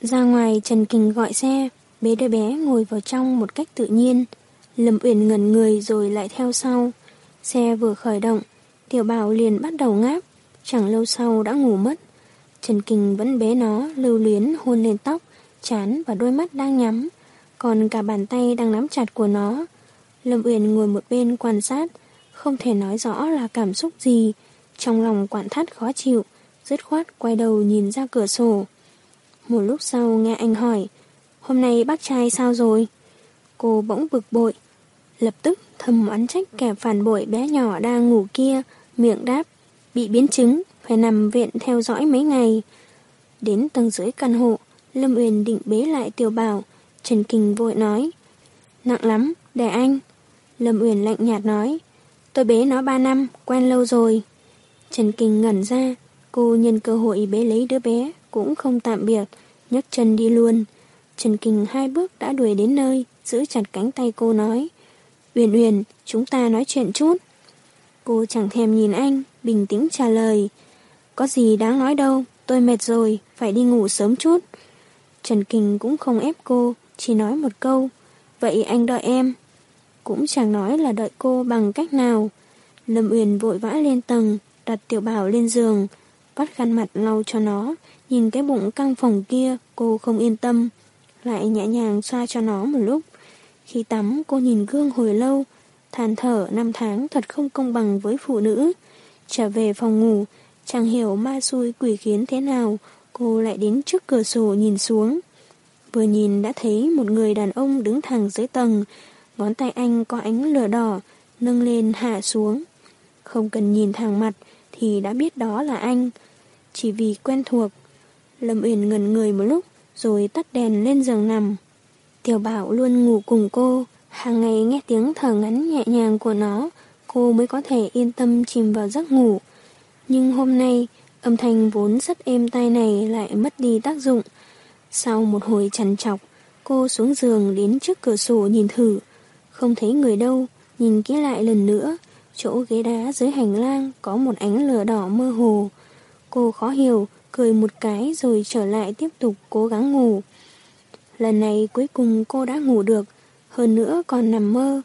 Ra ngoài Trần Kình gọi xe, bế đứa bé ngồi vào trong một cách tự nhiên. Lâm Uyển ngẩn người rồi lại theo sau. Xe vừa khởi động, Tiểu Bảo liền bắt đầu ngáp, chẳng lâu sau đã ngủ mất. Trần Kình vẫn bế nó, lưu luyến hôn lên tóc, chán và đôi mắt đang nhắm, còn cả bàn tay đang nắm chặt của nó. Lâm Uyển ngồi một bên quan sát, không thể nói rõ là cảm xúc gì, trong lòng quản thắt khó chịu, dứt khoát quay đầu nhìn ra cửa sổ. Một lúc sau nghe anh hỏi, hôm nay bác trai sao rồi? Cô bỗng bực bội, lập tức thầm oán trách kẻ phản bội bé nhỏ đang ngủ kia, miệng đáp, bị biến chứng, phải nằm viện theo dõi mấy ngày. Đến tầng dưới căn hộ, Lâm Uyển định bế lại tiểu bảo, Trần Kình vội nói, nặng lắm, để anh. Lâm Uyển lạnh nhạt nói, tôi bế nó ba năm, quen lâu rồi. Trần Kinh ngẩn ra, cô nhân cơ hội bế lấy đứa bé, cũng không tạm biệt, nhấc chân đi luôn. Trần Kinh hai bước đã đuổi đến nơi, giữ chặt cánh tay cô nói, Uyển Uyển, chúng ta nói chuyện chút. Cô chẳng thèm nhìn anh, bình tĩnh trả lời, có gì đáng nói đâu, tôi mệt rồi, phải đi ngủ sớm chút. Trần Kinh cũng không ép cô, chỉ nói một câu, vậy anh đợi em. Cũng chẳng nói là đợi cô bằng cách nào. Lâm Uyển vội vã lên tầng, đặt tiểu bảo lên giường, bắt khăn mặt lau cho nó, nhìn cái bụng căng phòng kia cô không yên tâm, lại nhẹ nhàng xoa cho nó một lúc. Khi tắm cô nhìn gương hồi lâu, than thở năm tháng thật không công bằng với phụ nữ. Trở về phòng ngủ, chẳng hiểu ma xui quỷ khiến thế nào, cô lại đến trước cửa sổ nhìn xuống. Vừa nhìn đã thấy một người đàn ông đứng thẳng dưới tầng, ngón tay anh có ánh lửa đỏ, nâng lên hạ xuống. Không cần nhìn thẳng mặt, thì đã biết đó là anh. Chỉ vì quen thuộc. Lâm Uyển ngẩn người một lúc, rồi tắt đèn lên giường nằm. Tiểu Bảo luôn ngủ cùng cô, hàng ngày nghe tiếng thở ngắn nhẹ nhàng của nó, cô mới có thể yên tâm chìm vào giấc ngủ. Nhưng hôm nay, âm thanh vốn rất êm tai này lại mất đi tác dụng. Sau một hồi chằn chọc, Cô xuống giường đến trước cửa sổ nhìn thử. Không thấy người đâu, nhìn kỹ lại lần nữa. Chỗ ghế đá dưới hành lang có một ánh lửa đỏ mơ hồ. Cô khó hiểu, cười một cái rồi trở lại tiếp tục cố gắng ngủ. Lần này cuối cùng cô đã ngủ được, hơn nữa còn nằm mơ.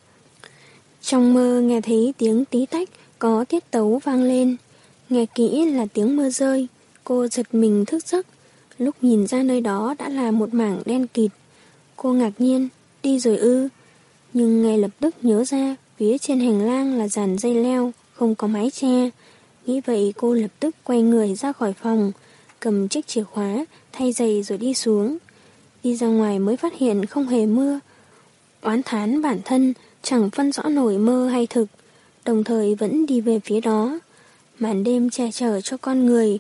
Trong mơ nghe thấy tiếng tí tách có tiết tấu vang lên. Nghe kỹ là tiếng mưa rơi, cô giật mình thức giấc. Lúc nhìn ra nơi đó đã là một mảng đen kịt. Cô ngạc nhiên, đi rồi ư. Nhưng ngay lập tức nhớ ra phía trên hành lang là dàn dây leo, không có mái che. Nghĩ vậy cô lập tức quay người ra khỏi phòng, cầm chiếc chìa khóa, thay giày rồi đi xuống. Đi ra ngoài mới phát hiện không hề mưa. Oán thán bản thân chẳng phân rõ nổi mơ hay thực, đồng thời vẫn đi về phía đó. Màn đêm che chở cho con người,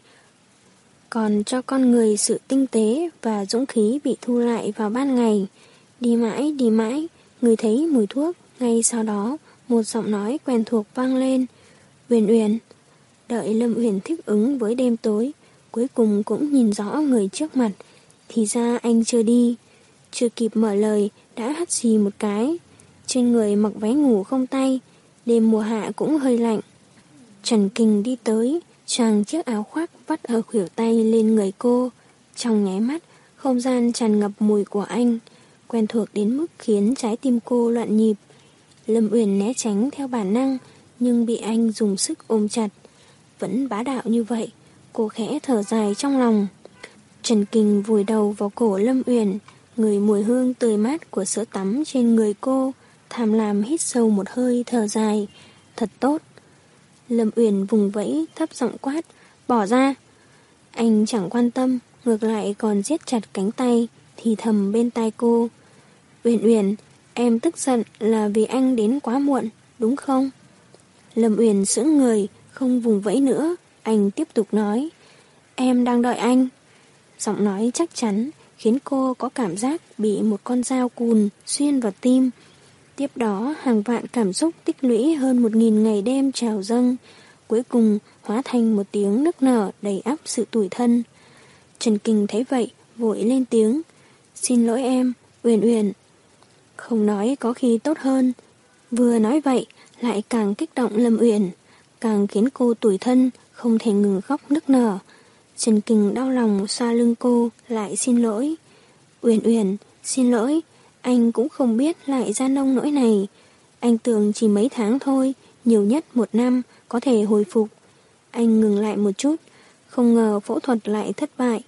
còn cho con người sự tinh tế và dũng khí bị thu lại vào ban ngày. Đi mãi, đi mãi, người thấy mùi thuốc, ngay sau đó một giọng nói quen thuộc vang lên. Uyển Uyển, đợi Lâm Uyển thích ứng với đêm tối, cuối cùng cũng nhìn rõ người trước mặt, thì ra anh chưa đi. Chưa kịp mở lời, đã hắt xì một cái. Trên người mặc váy ngủ không tay, đêm mùa hạ cũng hơi lạnh. Trần Kình đi tới, chàng chiếc áo khoác vắt ở khuỷu tay lên người cô. Trong nháy mắt, không gian tràn ngập mùi của anh, quen thuộc đến mức khiến trái tim cô loạn nhịp. Lâm Uyển né tránh theo bản năng, nhưng bị anh dùng sức ôm chặt. Vẫn bá đạo như vậy, cô khẽ thở dài trong lòng. Trần Kinh vùi đầu vào cổ Lâm Uyển, người mùi hương tươi mát của sữa tắm trên người cô, tham lam hít sâu một hơi thở dài. Thật tốt. Lâm Uyển vùng vẫy thấp giọng quát, bỏ ra. Anh chẳng quan tâm, ngược lại còn siết chặt cánh tay, thì thầm bên tai cô. Uyển Uyển, em tức giận là vì anh đến quá muộn, đúng không? Lâm Uyển sững người, không vùng vẫy nữa, anh tiếp tục nói. Em đang đợi anh. Giọng nói chắc chắn, khiến cô có cảm giác bị một con dao cùn xuyên vào tim. Tiếp đó, hàng vạn cảm xúc tích lũy hơn một nghìn ngày đêm trào dâng, cuối cùng hóa thành một tiếng nức nở đầy áp sự tủi thân. Trần Kinh thấy vậy, vội lên tiếng. Xin lỗi em, Uyển Uyển. Không nói có khi tốt hơn. Vừa nói vậy, lại càng kích động Lâm Uyển, càng khiến cô tủi thân, không thể ngừng khóc nức nở. Trần Kinh đau lòng xoa lưng cô, lại xin lỗi. Uyển Uyển, xin lỗi, anh cũng không biết lại ra nông nỗi này. Anh tưởng chỉ mấy tháng thôi, nhiều nhất một năm, có thể hồi phục. Anh ngừng lại một chút, không ngờ phẫu thuật lại thất bại.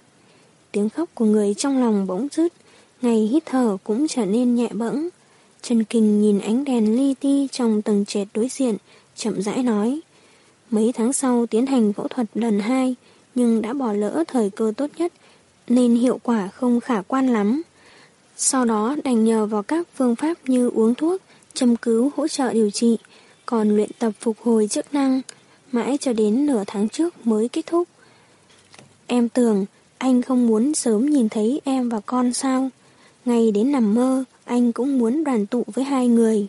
Tiếng khóc của người trong lòng bỗng rứt, ngày hít thở cũng trở nên nhẹ bẫng. Trần Kinh nhìn ánh đèn li ti trong tầng trệt đối diện, chậm rãi nói. Mấy tháng sau tiến hành phẫu thuật lần hai, nhưng đã bỏ lỡ thời cơ tốt nhất, nên hiệu quả không khả quan lắm. Sau đó đành nhờ vào các phương pháp như uống thuốc, châm cứu hỗ trợ điều trị, còn luyện tập phục hồi chức năng, mãi cho đến nửa tháng trước mới kết thúc. Em tưởng anh không muốn sớm nhìn thấy em và con sao? Ngay đến nằm mơ, anh cũng muốn đoàn tụ với hai người.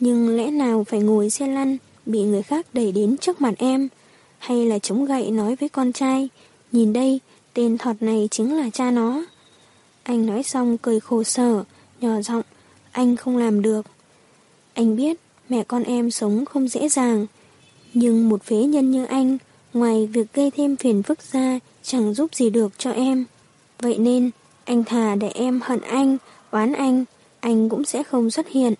Nhưng lẽ nào phải ngồi xe lăn, bị người khác đẩy đến trước mặt em? Hay là chống gậy nói với con trai, nhìn đây, tên thọt này chính là cha nó. Anh nói xong cười khổ sở, nhỏ giọng, anh không làm được. Anh biết mẹ con em sống không dễ dàng, nhưng một phế nhân như anh, ngoài việc gây thêm phiền phức ra, chẳng giúp gì được cho em. Vậy nên, anh thà để em hận anh, oán anh, anh cũng sẽ không xuất hiện.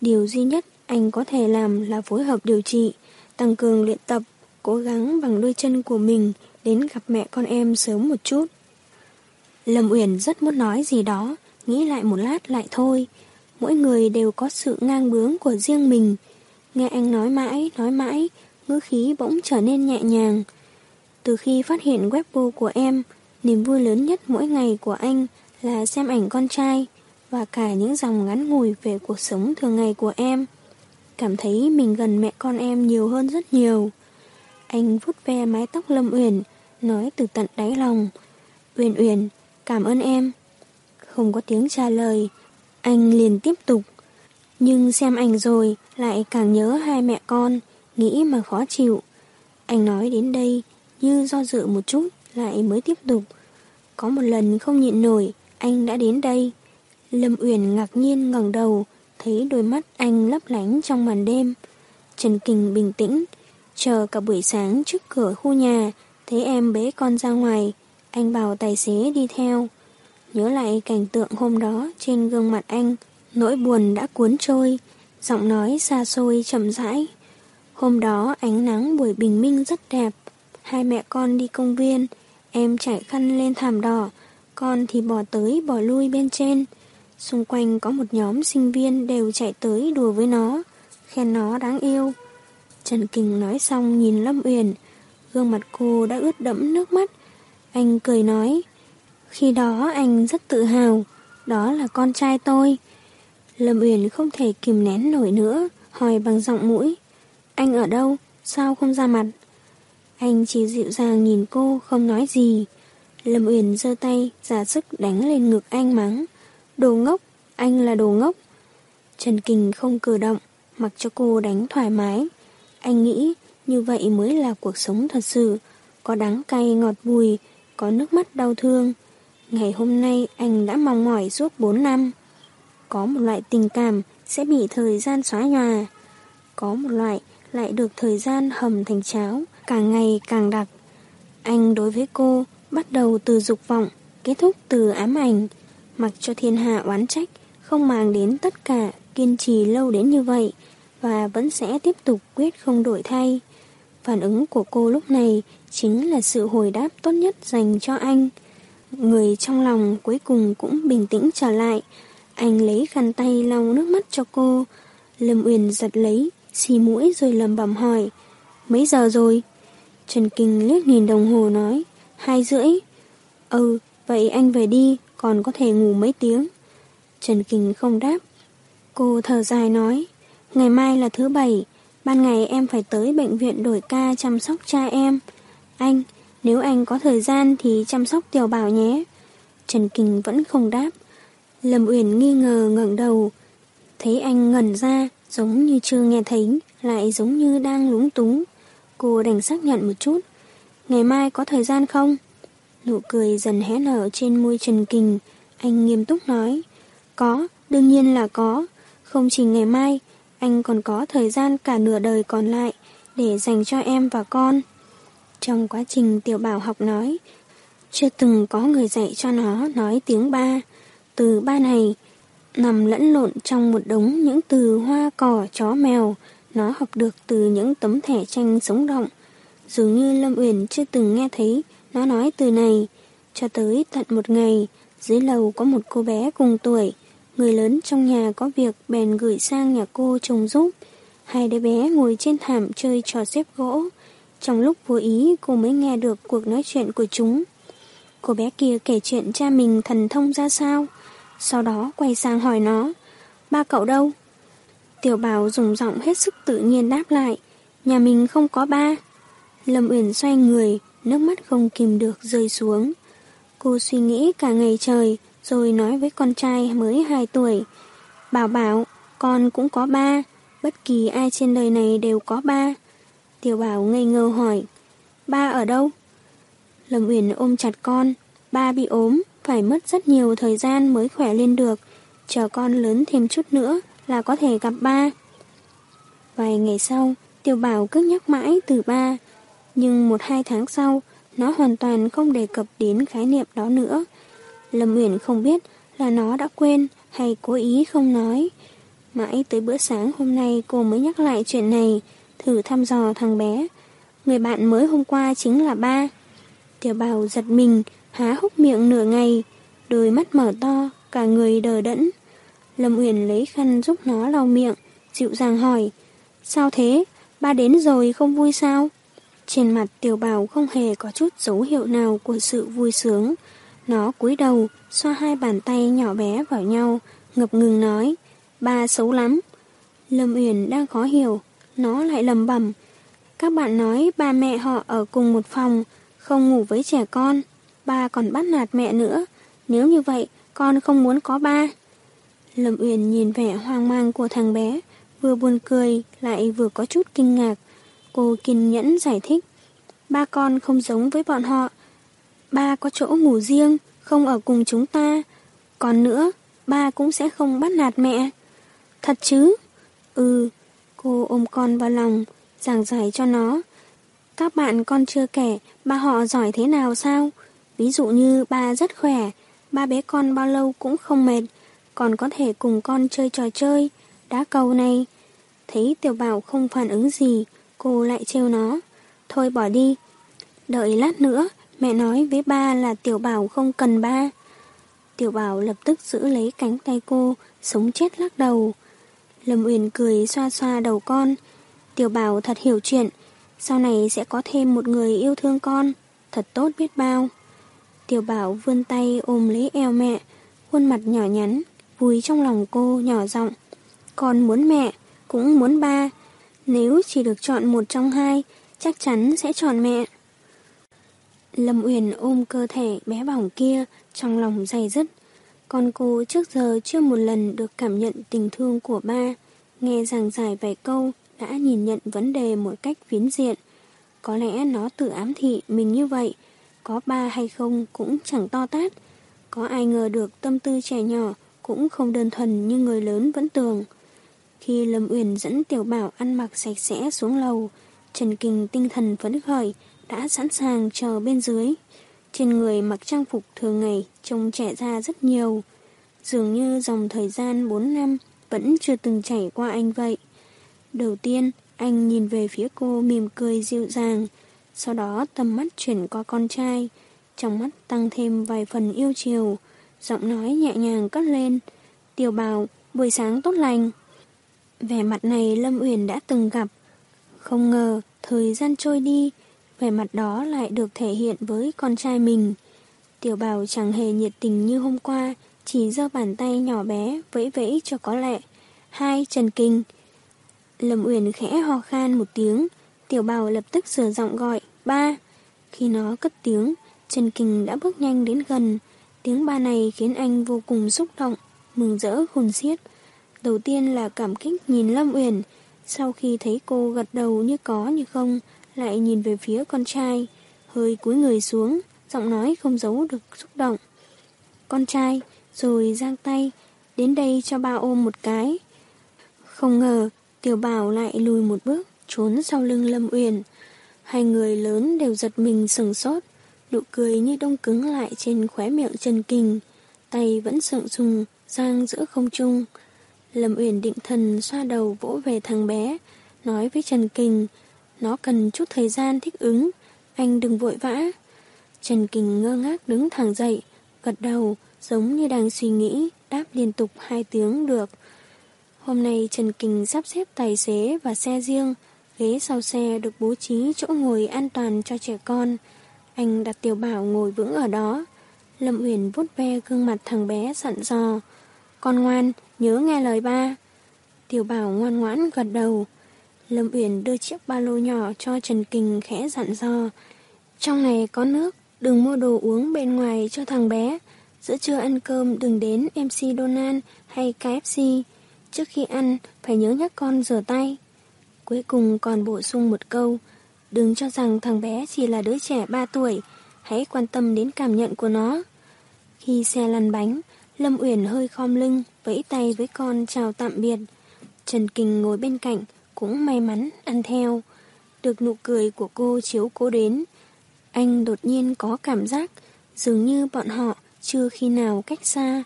Điều duy nhất anh có thể làm là phối hợp điều trị, tăng cường luyện tập, cố gắng bằng đôi chân của mình đến gặp mẹ con em sớm một chút. Lâm Uyển rất muốn nói gì đó, nghĩ lại một lát lại thôi. Mỗi người đều có sự ngang bướng của riêng mình. Nghe anh nói mãi, nói mãi, ngữ khí bỗng trở nên nhẹ nhàng. Từ khi phát hiện webbo của em, niềm vui lớn nhất mỗi ngày của anh là xem ảnh con trai và cả những dòng ngắn ngủi về cuộc sống thường ngày của em. Cảm thấy mình gần mẹ con em nhiều hơn rất nhiều. Anh vuốt ve mái tóc Lâm Uyển, nói từ tận đáy lòng. Uyển Uyển, cảm ơn em. Không có tiếng trả lời, anh liền tiếp tục. Nhưng xem ảnh rồi lại càng nhớ hai mẹ con, nghĩ mà khó chịu. Anh nói đến đây như do dự một chút lại mới tiếp tục. Có một lần không nhịn nổi, anh đã đến đây. Lâm Uyển ngạc nhiên ngẩng đầu, thấy đôi mắt anh lấp lánh trong màn đêm. Trần Kình bình tĩnh, chờ cả buổi sáng trước cửa khu nhà, thấy em bế con ra ngoài, anh bảo tài xế đi theo. Nhớ lại cảnh tượng hôm đó trên gương mặt anh, nỗi buồn đã cuốn trôi, giọng nói xa xôi chậm rãi. Hôm đó ánh nắng buổi bình minh rất đẹp, hai mẹ con đi công viên, em trải khăn lên thảm đỏ, con thì bỏ tới bỏ lui bên trên. Xung quanh có một nhóm sinh viên đều chạy tới đùa với nó, khen nó đáng yêu. Trần Kình nói xong nhìn Lâm Uyển, gương mặt cô đã ướt đẫm nước mắt. Anh cười nói, khi đó anh rất tự hào, đó là con trai tôi. Lâm Uyển không thể kìm nén nổi nữa, hỏi bằng giọng mũi. Anh ở đâu? Sao không ra mặt? Anh chỉ dịu dàng nhìn cô, không nói gì. Lâm Uyển giơ tay, giả sức đánh lên ngực anh mắng. Đồ ngốc, anh là đồ ngốc. Trần Kình không cử động, mặc cho cô đánh thoải mái. Anh nghĩ như vậy mới là cuộc sống thật sự, có đắng cay ngọt bùi, có nước mắt đau thương. Ngày hôm nay anh đã mong mỏi suốt 4 năm. Có một loại tình cảm sẽ bị thời gian xóa nhòa. Có một loại lại được thời gian hầm thành cháo, càng ngày càng đặc. Anh đối với cô bắt đầu từ dục vọng, kết thúc từ ám ảnh, mặc cho thiên hạ oán trách, không màng đến tất cả, kiên trì lâu đến như vậy, và vẫn sẽ tiếp tục quyết không đổi thay. Phản ứng của cô lúc này chính là sự hồi đáp tốt nhất dành cho anh. Người trong lòng cuối cùng cũng bình tĩnh trở lại. Anh lấy khăn tay lau nước mắt cho cô. Lâm Uyển giật lấy, xì mũi rồi lầm bầm hỏi. Mấy giờ rồi? Trần Kinh liếc nhìn đồng hồ nói. Hai rưỡi. Ừ, vậy anh về đi, còn có thể ngủ mấy tiếng. Trần Kinh không đáp. Cô thở dài nói. Ngày mai là thứ bảy, ban ngày em phải tới bệnh viện đổi ca chăm sóc cha em. Anh, nếu anh có thời gian thì chăm sóc tiểu bảo nhé. Trần Kinh vẫn không đáp. Lâm Uyển nghi ngờ ngẩng đầu, thấy anh ngẩn ra, giống như chưa nghe thấy, lại giống như đang lúng túng. Cô đành xác nhận một chút. Ngày mai có thời gian không? Nụ cười dần hé nở trên môi Trần Kình, anh nghiêm túc nói. Có, đương nhiên là có. Không chỉ ngày mai, anh còn có thời gian cả nửa đời còn lại để dành cho em và con. Trong quá trình tiểu bảo học nói, chưa từng có người dạy cho nó nói tiếng ba. Từ ba này, nằm lẫn lộn trong một đống những từ hoa cỏ chó mèo, nó học được từ những tấm thẻ tranh sống động. Dường như Lâm Uyển chưa từng nghe thấy nó nói từ này, cho tới tận một ngày, dưới lầu có một cô bé cùng tuổi, người lớn trong nhà có việc bèn gửi sang nhà cô trông giúp. Hai đứa bé ngồi trên thảm chơi trò xếp gỗ, trong lúc vô ý cô mới nghe được cuộc nói chuyện của chúng. Cô bé kia kể chuyện cha mình thần thông ra sao, sau đó quay sang hỏi nó, ba cậu đâu? Tiểu bảo dùng giọng hết sức tự nhiên đáp lại, nhà mình không có ba. Lâm Uyển xoay người, nước mắt không kìm được rơi xuống. Cô suy nghĩ cả ngày trời, rồi nói với con trai mới 2 tuổi. Bảo bảo, con cũng có ba, bất kỳ ai trên đời này đều có ba. Tiểu bảo ngây ngơ hỏi, ba ở đâu? Lâm Uyển ôm chặt con, ba bị ốm, phải mất rất nhiều thời gian mới khỏe lên được, chờ con lớn thêm chút nữa là có thể gặp ba. Vài ngày sau, tiểu bảo cứ nhắc mãi từ ba, nhưng một hai tháng sau, nó hoàn toàn không đề cập đến khái niệm đó nữa. Lâm Uyển không biết là nó đã quên hay cố ý không nói. Mãi tới bữa sáng hôm nay cô mới nhắc lại chuyện này, thử thăm dò thằng bé. Người bạn mới hôm qua chính là ba. Tiểu Bảo giật mình, há hốc miệng nửa ngày, đôi mắt mở to, cả người đờ đẫn. Lâm Uyển lấy khăn giúp nó lau miệng, dịu dàng hỏi, sao thế, ba đến rồi không vui sao? Trên mặt tiểu bào không hề có chút dấu hiệu nào của sự vui sướng. Nó cúi đầu, xoa hai bàn tay nhỏ bé vào nhau, ngập ngừng nói, ba xấu lắm. Lâm Uyển đang khó hiểu, nó lại lầm bẩm Các bạn nói ba mẹ họ ở cùng một phòng, không ngủ với trẻ con, ba còn bắt nạt mẹ nữa. Nếu như vậy, con không muốn có ba. Lâm Uyển nhìn vẻ hoang mang của thằng bé, vừa buồn cười, lại vừa có chút kinh ngạc. Cô kiên nhẫn giải thích. Ba con không giống với bọn họ. Ba có chỗ ngủ riêng, không ở cùng chúng ta. Còn nữa, ba cũng sẽ không bắt nạt mẹ. Thật chứ? Ừ, cô ôm con vào lòng, giảng giải cho nó. Các bạn con chưa kể, ba họ giỏi thế nào sao? Ví dụ như ba rất khỏe, ba bé con bao lâu cũng không mệt, còn có thể cùng con chơi trò chơi, đá cầu này. Thấy tiểu bảo không phản ứng gì, cô lại trêu nó. Thôi bỏ đi. Đợi lát nữa, mẹ nói với ba là tiểu bảo không cần ba. Tiểu bảo lập tức giữ lấy cánh tay cô, sống chết lắc đầu. Lâm Uyển cười xoa xoa đầu con. Tiểu bảo thật hiểu chuyện, sau này sẽ có thêm một người yêu thương con, thật tốt biết bao. Tiểu bảo vươn tay ôm lấy eo mẹ, khuôn mặt nhỏ nhắn, vui trong lòng cô nhỏ giọng. Con muốn mẹ, cũng muốn ba. Nếu chỉ được chọn một trong hai, chắc chắn sẽ chọn mẹ. Lâm Uyển ôm cơ thể bé bỏng kia, trong lòng dày dứt. Con cô trước giờ chưa một lần được cảm nhận tình thương của ba. Nghe giảng giải vài câu, đã nhìn nhận vấn đề một cách phiến diện. Có lẽ nó tự ám thị mình như vậy, có ba hay không cũng chẳng to tát. Có ai ngờ được tâm tư trẻ nhỏ cũng không đơn thuần như người lớn vẫn tưởng. Khi Lâm Uyển dẫn Tiểu Bảo ăn mặc sạch sẽ xuống lầu, Trần Kinh tinh thần phấn khởi, đã sẵn sàng chờ bên dưới. Trên người mặc trang phục thường ngày trông trẻ ra rất nhiều. Dường như dòng thời gian 4 năm vẫn chưa từng chảy qua anh vậy. Đầu tiên, anh nhìn về phía cô mỉm cười dịu dàng, sau đó tầm mắt chuyển qua con trai, trong mắt tăng thêm vài phần yêu chiều, giọng nói nhẹ nhàng cất lên. Tiểu bào, buổi sáng tốt lành. Vẻ mặt này Lâm Uyển đã từng gặp. Không ngờ, thời gian trôi đi, vẻ mặt đó lại được thể hiện với con trai mình. Tiểu bào chẳng hề nhiệt tình như hôm qua, chỉ giơ bàn tay nhỏ bé vẫy vẫy cho có lệ. Hai, Trần Kinh. Lâm Uyển khẽ ho khan một tiếng, tiểu bào lập tức sửa giọng gọi, ba. Khi nó cất tiếng, Trần Kinh đã bước nhanh đến gần. Tiếng ba này khiến anh vô cùng xúc động, mừng rỡ khôn xiết. Đầu tiên là cảm kích nhìn Lâm Uyển, sau khi thấy cô gật đầu như có như không, lại nhìn về phía con trai, hơi cúi người xuống, giọng nói không giấu được xúc động. Con trai, rồi giang tay, đến đây cho ba ôm một cái. Không ngờ, tiểu bảo lại lùi một bước, trốn sau lưng Lâm Uyển. Hai người lớn đều giật mình sừng sốt, nụ cười như đông cứng lại trên khóe miệng Trần Kình, tay vẫn sượng sùng, giang giữa không trung. Lâm Uyển định thần xoa đầu vỗ về thằng bé, nói với Trần Kình, nó cần chút thời gian thích ứng, anh đừng vội vã. Trần Kình ngơ ngác đứng thẳng dậy, gật đầu, giống như đang suy nghĩ, đáp liên tục hai tiếng được. Hôm nay Trần Kình sắp xếp tài xế và xe riêng, ghế sau xe được bố trí chỗ ngồi an toàn cho trẻ con. Anh đặt tiểu bảo ngồi vững ở đó. Lâm Uyển vuốt ve gương mặt thằng bé sẵn dò. Con ngoan, nhớ nghe lời ba. Tiểu bảo ngoan ngoãn gật đầu. Lâm Uyển đưa chiếc ba lô nhỏ cho Trần Kình khẽ dặn dò. Trong này có nước, đừng mua đồ uống bên ngoài cho thằng bé. Giữa trưa ăn cơm đừng đến MC Donald hay KFC. Trước khi ăn, phải nhớ nhắc con rửa tay. Cuối cùng còn bổ sung một câu. Đừng cho rằng thằng bé chỉ là đứa trẻ 3 tuổi. Hãy quan tâm đến cảm nhận của nó. Khi xe lăn bánh, Lâm Uyển hơi khom lưng, vẫy tay với con chào tạm biệt. Trần Kình ngồi bên cạnh, cũng may mắn ăn theo. Được nụ cười của cô chiếu cố đến. Anh đột nhiên có cảm giác dường như bọn họ chưa khi nào cách xa,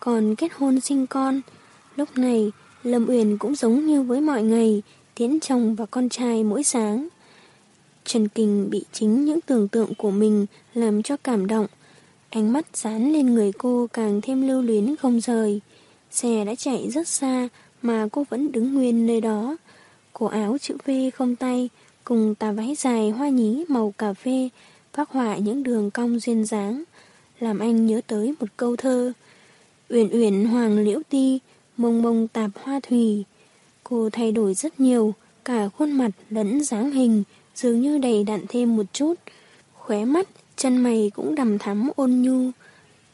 còn kết hôn sinh con. Lúc này, Lâm Uyển cũng giống như với mọi ngày, tiễn chồng và con trai mỗi sáng. Trần Kình bị chính những tưởng tượng của mình làm cho cảm động. Ánh mắt dán lên người cô càng thêm lưu luyến không rời. Xe đã chạy rất xa mà cô vẫn đứng nguyên nơi đó. Cổ áo chữ V không tay cùng tà váy dài hoa nhí màu cà phê phát họa những đường cong duyên dáng làm anh nhớ tới một câu thơ. Uyển uyển hoàng liễu ti, mông mông tạp hoa thủy. Cô thay đổi rất nhiều, cả khuôn mặt lẫn dáng hình, dường như đầy đặn thêm một chút. Khóe mắt, chân mày cũng đầm thắm ôn nhu.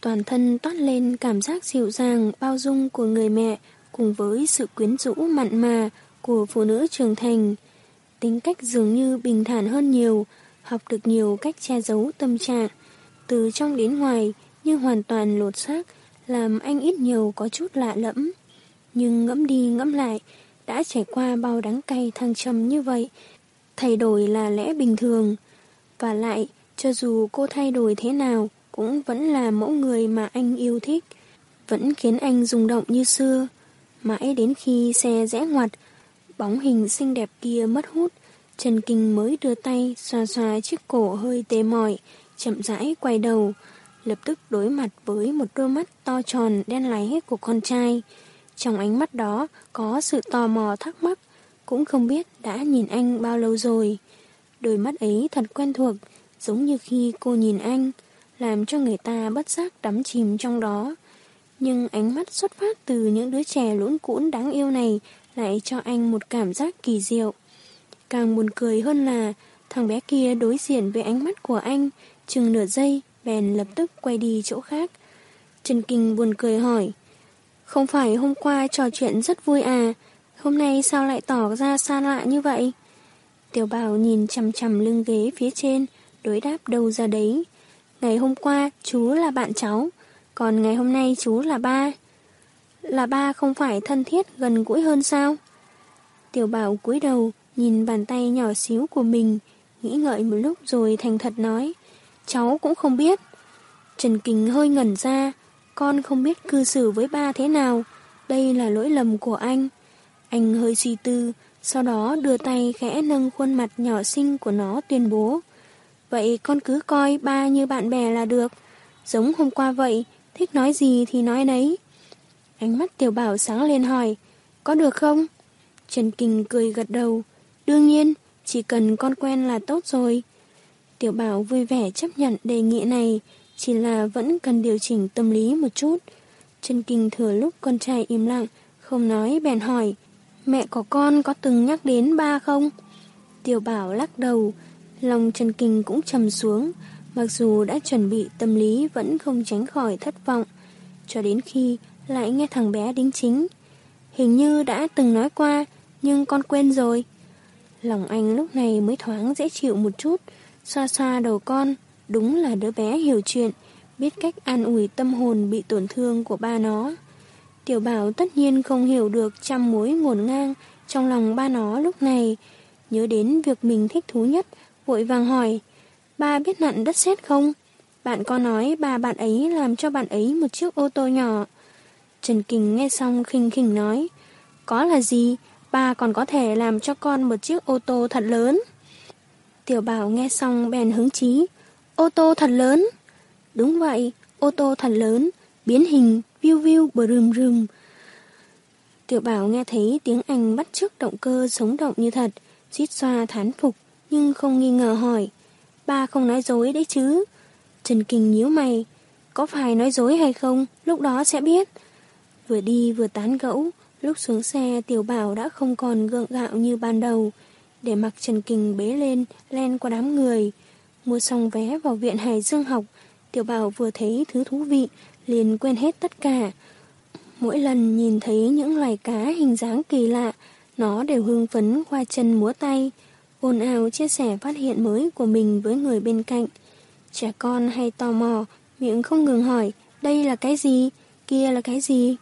Toàn thân toát lên cảm giác dịu dàng, bao dung của người mẹ, cùng với sự quyến rũ mặn mà của phụ nữ trưởng thành. Tính cách dường như bình thản hơn nhiều, học được nhiều cách che giấu tâm trạng từ trong đến ngoài như hoàn toàn lột xác, làm anh ít nhiều có chút lạ lẫm. Nhưng ngẫm đi ngẫm lại, đã trải qua bao đắng cay thăng trầm như vậy, thay đổi là lẽ bình thường. Và lại, cho dù cô thay đổi thế nào, cũng vẫn là mẫu người mà anh yêu thích, vẫn khiến anh rung động như xưa. Mãi đến khi xe rẽ ngoặt, bóng hình xinh đẹp kia mất hút, Trần Kinh mới đưa tay xoa xoa chiếc cổ hơi tê mỏi, chậm rãi quay đầu, lập tức đối mặt với một đôi mắt to tròn đen láy của con trai. Trong ánh mắt đó có sự tò mò thắc mắc, cũng không biết đã nhìn anh bao lâu rồi. Đôi mắt ấy thật quen thuộc, giống như khi cô nhìn anh, làm cho người ta bất giác đắm chìm trong đó. Nhưng ánh mắt xuất phát từ những đứa trẻ lũn cũn đáng yêu này lại cho anh một cảm giác kỳ diệu. Càng buồn cười hơn là thằng bé kia đối diện với ánh mắt của anh, chừng nửa giây, bèn lập tức quay đi chỗ khác. Trần Kinh buồn cười hỏi, không phải hôm qua trò chuyện rất vui à, hôm nay sao lại tỏ ra xa lạ như vậy? Tiểu bảo nhìn chằm chằm lưng ghế phía trên, đối đáp đâu ra đấy. Ngày hôm qua chú là bạn cháu, còn ngày hôm nay chú là ba. Là ba không phải thân thiết gần gũi hơn sao? Tiểu bảo cúi đầu, nhìn bàn tay nhỏ xíu của mình, nghĩ ngợi một lúc rồi thành thật nói, cháu cũng không biết. Trần Kình hơi ngẩn ra, con không biết cư xử với ba thế nào, đây là lỗi lầm của anh. Anh hơi suy tư, sau đó đưa tay khẽ nâng khuôn mặt nhỏ xinh của nó tuyên bố. Vậy con cứ coi ba như bạn bè là được. Giống hôm qua vậy, thích nói gì thì nói đấy. Ánh mắt tiểu bảo sáng lên hỏi, có được không? Trần Kình cười gật đầu. Đương nhiên, chỉ cần con quen là tốt rồi. Tiểu bảo vui vẻ chấp nhận đề nghị này, chỉ là vẫn cần điều chỉnh tâm lý một chút. Trần Kinh thừa lúc con trai im lặng, không nói bèn hỏi, mẹ của con có từng nhắc đến ba không? Tiểu bảo lắc đầu, lòng Trần Kinh cũng trầm xuống, mặc dù đã chuẩn bị tâm lý vẫn không tránh khỏi thất vọng, cho đến khi lại nghe thằng bé đính chính. Hình như đã từng nói qua, nhưng con quên rồi. Lòng anh lúc này mới thoáng dễ chịu một chút, xoa xoa đầu con, đúng là đứa bé hiểu chuyện, biết cách an ủi tâm hồn bị tổn thương của ba nó. Tiểu bảo tất nhiên không hiểu được trăm mối ngổn ngang trong lòng ba nó lúc này, nhớ đến việc mình thích thú nhất, vội vàng hỏi, ba biết nặn đất sét không? Bạn có nói bà bạn ấy làm cho bạn ấy một chiếc ô tô nhỏ. Trần Kình nghe xong khinh khỉnh nói, có là gì, ba còn có thể làm cho con một chiếc ô tô thật lớn. Tiểu bảo nghe xong bèn hứng chí, ô tô thật lớn. Đúng vậy, ô tô thật lớn, biến hình, viu viu bờ rừng rừng. Tiểu bảo nghe thấy tiếng Anh bắt chước động cơ sống động như thật, suýt xoa thán phục, nhưng không nghi ngờ hỏi. Ba không nói dối đấy chứ. Trần Kinh nhíu mày, có phải nói dối hay không, lúc đó sẽ biết. Vừa đi vừa tán gẫu, lúc xuống xe tiểu bảo đã không còn gượng gạo như ban đầu, để mặc Trần Kinh bế lên, len qua đám người. Mua xong vé vào viện Hải Dương học, tiểu bảo vừa thấy thứ thú vị, liền quên hết tất cả. Mỗi lần nhìn thấy những loài cá hình dáng kỳ lạ, nó đều hưng phấn qua chân múa tay, ồn ào chia sẻ phát hiện mới của mình với người bên cạnh. Trẻ con hay tò mò, miệng không ngừng hỏi, đây là cái gì, kia là cái gì.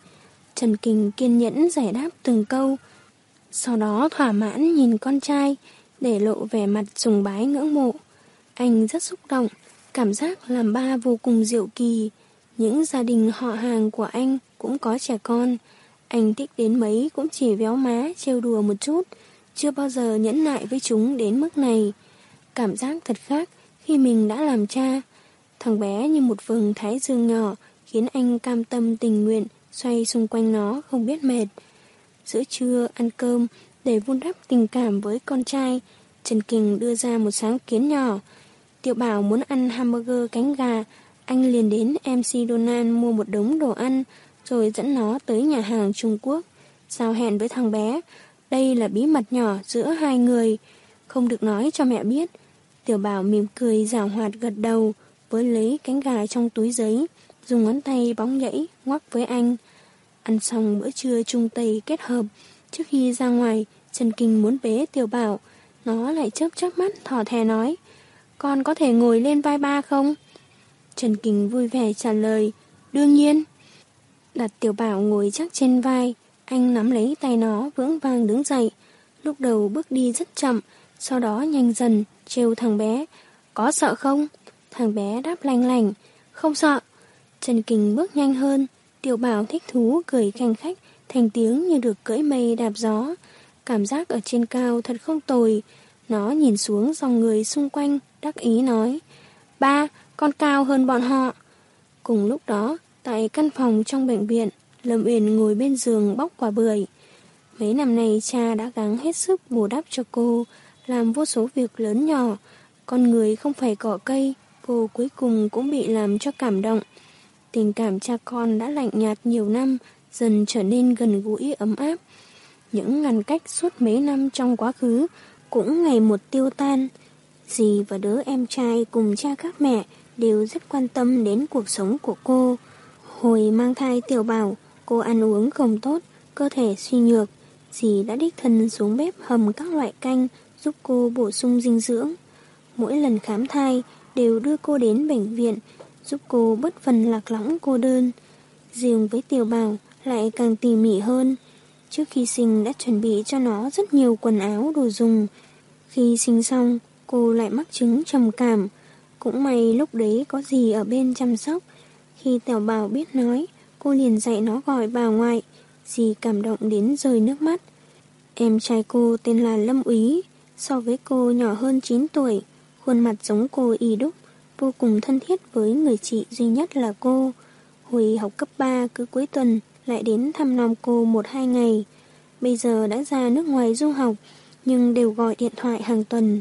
Trần Kình kiên nhẫn giải đáp từng câu, sau đó thỏa mãn nhìn con trai, để lộ vẻ mặt sùng bái ngưỡng mộ. Anh rất xúc động, cảm giác làm ba vô cùng diệu kỳ. Những gia đình họ hàng của anh cũng có trẻ con. Anh thích đến mấy cũng chỉ véo má, trêu đùa một chút, chưa bao giờ nhẫn nại với chúng đến mức này. Cảm giác thật khác khi mình đã làm cha. Thằng bé như một vầng thái dương nhỏ khiến anh cam tâm tình nguyện xoay xung quanh nó không biết mệt. Giữa trưa ăn cơm để vun đắp tình cảm với con trai, Trần Kình đưa ra một sáng kiến nhỏ. Tiểu bảo muốn ăn hamburger cánh gà, anh liền đến MC Donald mua một đống đồ ăn, rồi dẫn nó tới nhà hàng Trung Quốc. Sao hẹn với thằng bé, đây là bí mật nhỏ giữa hai người, không được nói cho mẹ biết. Tiểu bảo mỉm cười rào hoạt gật đầu, với lấy cánh gà trong túi giấy, dùng ngón tay bóng nhảy, ngoắc với anh. Ăn xong bữa trưa trung tây kết hợp, trước khi ra ngoài, Trần Kinh muốn bế tiểu bảo, nó lại chớp chớp mắt thỏ thè nói, con có thể ngồi lên vai ba không? Trần Kinh vui vẻ trả lời, đương nhiên. Đặt tiểu bảo ngồi chắc trên vai, anh nắm lấy tay nó vững vàng đứng dậy. Lúc đầu bước đi rất chậm, sau đó nhanh dần, trêu thằng bé. Có sợ không? Thằng bé đáp lanh lành. Không sợ. Trần Kình bước nhanh hơn. Tiểu bảo thích thú cười khanh khách, thành tiếng như được cưỡi mây đạp gió. Cảm giác ở trên cao thật không tồi. Nó nhìn xuống dòng người xung quanh, đắc ý nói. Ba, con cao hơn bọn họ. Cùng lúc đó, tại căn phòng trong bệnh viện, Lâm Uyển ngồi bên giường bóc quả bưởi. Mấy năm nay cha đã gắng hết sức bù đắp cho cô, làm vô số việc lớn nhỏ. Con người không phải cỏ cây, cô cuối cùng cũng bị làm cho cảm động. Tình cảm cha con đã lạnh nhạt nhiều năm, dần trở nên gần gũi ấm áp. Những ngăn cách suốt mấy năm trong quá khứ cũng ngày một tiêu tan. Dì và đứa em trai cùng cha các mẹ đều rất quan tâm đến cuộc sống của cô. Hồi mang thai tiểu bảo, cô ăn uống không tốt, cơ thể suy nhược. Dì đã đích thân xuống bếp hầm các loại canh giúp cô bổ sung dinh dưỡng. Mỗi lần khám thai đều đưa cô đến bệnh viện giúp cô bớt phần lạc lõng cô đơn. Riêng với tiểu bảo lại càng tỉ mỉ hơn. Trước khi sinh đã chuẩn bị cho nó rất nhiều quần áo đồ dùng. Khi sinh xong, cô lại mắc chứng trầm cảm. Cũng may lúc đấy có gì ở bên chăm sóc. Khi tiểu bảo biết nói, cô liền dạy nó gọi bà ngoại. Dì cảm động đến rơi nước mắt. Em trai cô tên là Lâm Úy, so với cô nhỏ hơn 9 tuổi, khuôn mặt giống cô y đúc, vô cùng thân thiết với người chị duy nhất là cô. Hồi học cấp 3 cứ cuối tuần lại đến thăm nom cô một hai ngày. Bây giờ đã ra nước ngoài du học, nhưng đều gọi điện thoại hàng tuần.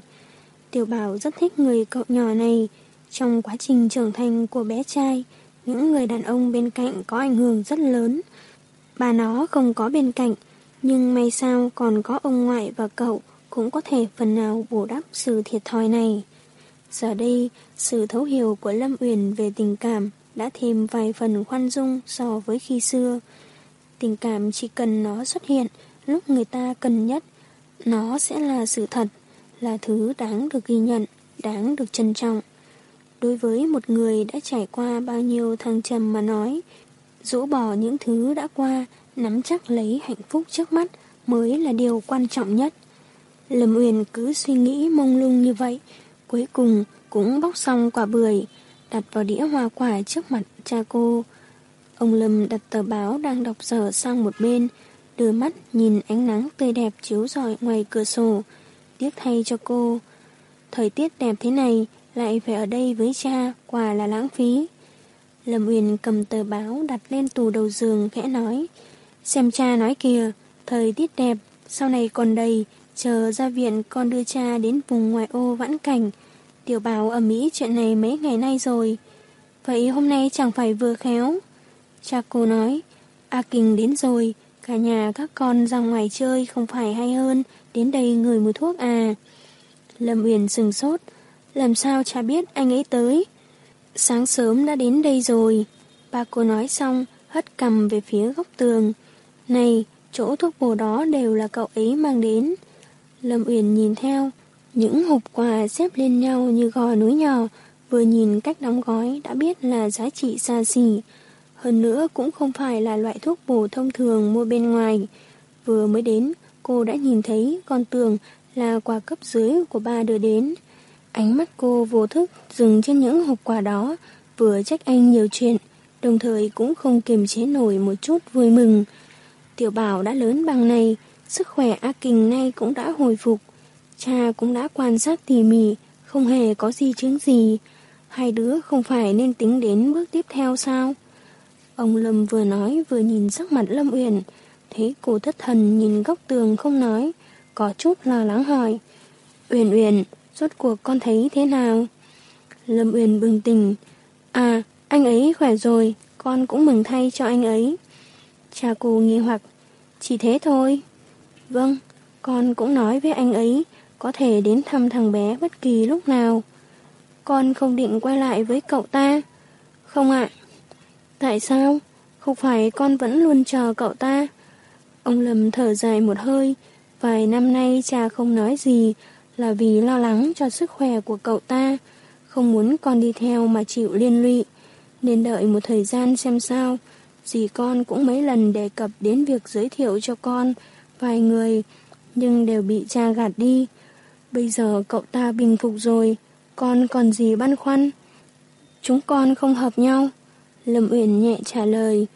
Tiểu Bảo rất thích người cậu nhỏ này. Trong quá trình trưởng thành của bé trai, những người đàn ông bên cạnh có ảnh hưởng rất lớn. Bà nó không có bên cạnh, nhưng may sao còn có ông ngoại và cậu cũng có thể phần nào bù đắp sự thiệt thòi này. Giờ đây, sự thấu hiểu của Lâm Uyển về tình cảm đã thêm vài phần khoan dung so với khi xưa. Tình cảm chỉ cần nó xuất hiện lúc người ta cần nhất, nó sẽ là sự thật, là thứ đáng được ghi nhận, đáng được trân trọng. Đối với một người đã trải qua bao nhiêu thăng trầm mà nói, rũ bỏ những thứ đã qua, nắm chắc lấy hạnh phúc trước mắt mới là điều quan trọng nhất. Lâm Uyển cứ suy nghĩ mông lung như vậy, cuối cùng cũng bóc xong quả bưởi, đặt vào đĩa hoa quả trước mặt cha cô. Ông Lâm đặt tờ báo đang đọc dở sang một bên, đưa mắt nhìn ánh nắng tươi đẹp chiếu rọi ngoài cửa sổ, tiếc thay cho cô. Thời tiết đẹp thế này, lại phải ở đây với cha, quả là lãng phí. Lâm Uyển cầm tờ báo đặt lên tủ đầu giường khẽ nói, xem cha nói kìa, thời tiết đẹp, sau này còn đầy, chờ ra viện con đưa cha đến vùng ngoại ô vãn cảnh, Tiểu bảo ở Mỹ chuyện này mấy ngày nay rồi. Vậy hôm nay chẳng phải vừa khéo. Cha cô nói, A Kình đến rồi, cả nhà các con ra ngoài chơi không phải hay hơn, đến đây người mua thuốc à. Lâm Uyển sừng sốt, làm sao cha biết anh ấy tới? Sáng sớm đã đến đây rồi. Ba cô nói xong, hất cầm về phía góc tường. Này, chỗ thuốc bổ đó đều là cậu ấy mang đến. Lâm Uyển nhìn theo, những hộp quà xếp lên nhau như gò núi nhỏ, vừa nhìn cách đóng gói đã biết là giá trị xa xỉ. Hơn nữa cũng không phải là loại thuốc bổ thông thường mua bên ngoài. Vừa mới đến, cô đã nhìn thấy con tường là quà cấp dưới của ba đưa đến. Ánh mắt cô vô thức dừng trên những hộp quà đó, vừa trách anh nhiều chuyện, đồng thời cũng không kiềm chế nổi một chút vui mừng. Tiểu bảo đã lớn bằng này, sức khỏe A Kình nay cũng đã hồi phục, Cha cũng đã quan sát tỉ mỉ, không hề có di chứng gì. Hai đứa không phải nên tính đến bước tiếp theo sao? Ông Lâm vừa nói vừa nhìn sắc mặt Lâm Uyển, thấy cô thất thần nhìn góc tường không nói, có chút lo lắng hỏi. Uyển Uyển, rốt cuộc con thấy thế nào? Lâm Uyển bừng tỉnh. À, anh ấy khỏe rồi, con cũng mừng thay cho anh ấy. Cha cô nghi hoặc, chỉ thế thôi. Vâng, con cũng nói với anh ấy, có thể đến thăm thằng bé bất kỳ lúc nào. Con không định quay lại với cậu ta. Không ạ. Tại sao? Không phải con vẫn luôn chờ cậu ta. Ông Lâm thở dài một hơi. Vài năm nay cha không nói gì là vì lo lắng cho sức khỏe của cậu ta. Không muốn con đi theo mà chịu liên lụy. Nên đợi một thời gian xem sao. dì con cũng mấy lần đề cập đến việc giới thiệu cho con vài người, nhưng đều bị cha gạt đi. Bây giờ cậu ta bình phục rồi, con còn gì băn khoăn? Chúng con không hợp nhau. Lâm Uyển nhẹ trả lời.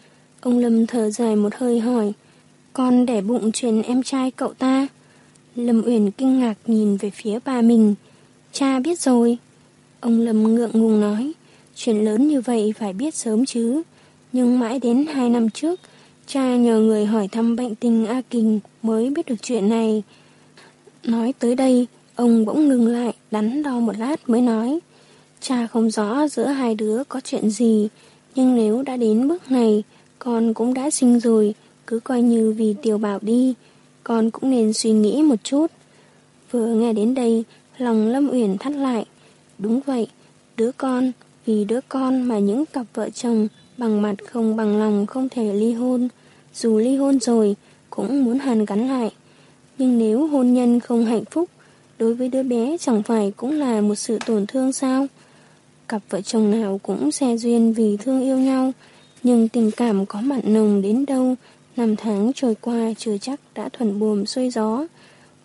Ông Lâm thở dài một hơi hỏi. Con đẻ bụng chuyện em trai cậu ta. Lâm Uyển kinh ngạc nhìn về phía bà mình. Cha biết rồi. Ông Lâm ngượng ngùng nói. Chuyện lớn như vậy phải biết sớm chứ. Nhưng mãi đến hai năm trước, cha nhờ người hỏi thăm bệnh tình A Kình mới biết được chuyện này. Nói tới đây, ông bỗng ngừng lại, đắn đo một lát mới nói. Cha không rõ giữa hai đứa có chuyện gì, nhưng nếu đã đến bước này, con cũng đã sinh rồi, cứ coi như vì tiểu bảo đi, con cũng nên suy nghĩ một chút. Vừa nghe đến đây, lòng Lâm Uyển thắt lại. Đúng vậy, đứa con, vì đứa con mà những cặp vợ chồng bằng mặt không bằng lòng không thể ly hôn. Dù ly hôn rồi, cũng muốn hàn gắn lại. Nhưng nếu hôn nhân không hạnh phúc, đối với đứa bé chẳng phải cũng là một sự tổn thương sao? Cặp vợ chồng nào cũng xe duyên vì thương yêu nhau, nhưng tình cảm có mặn nồng đến đâu, năm tháng trôi qua chưa chắc đã thuận buồm xuôi gió.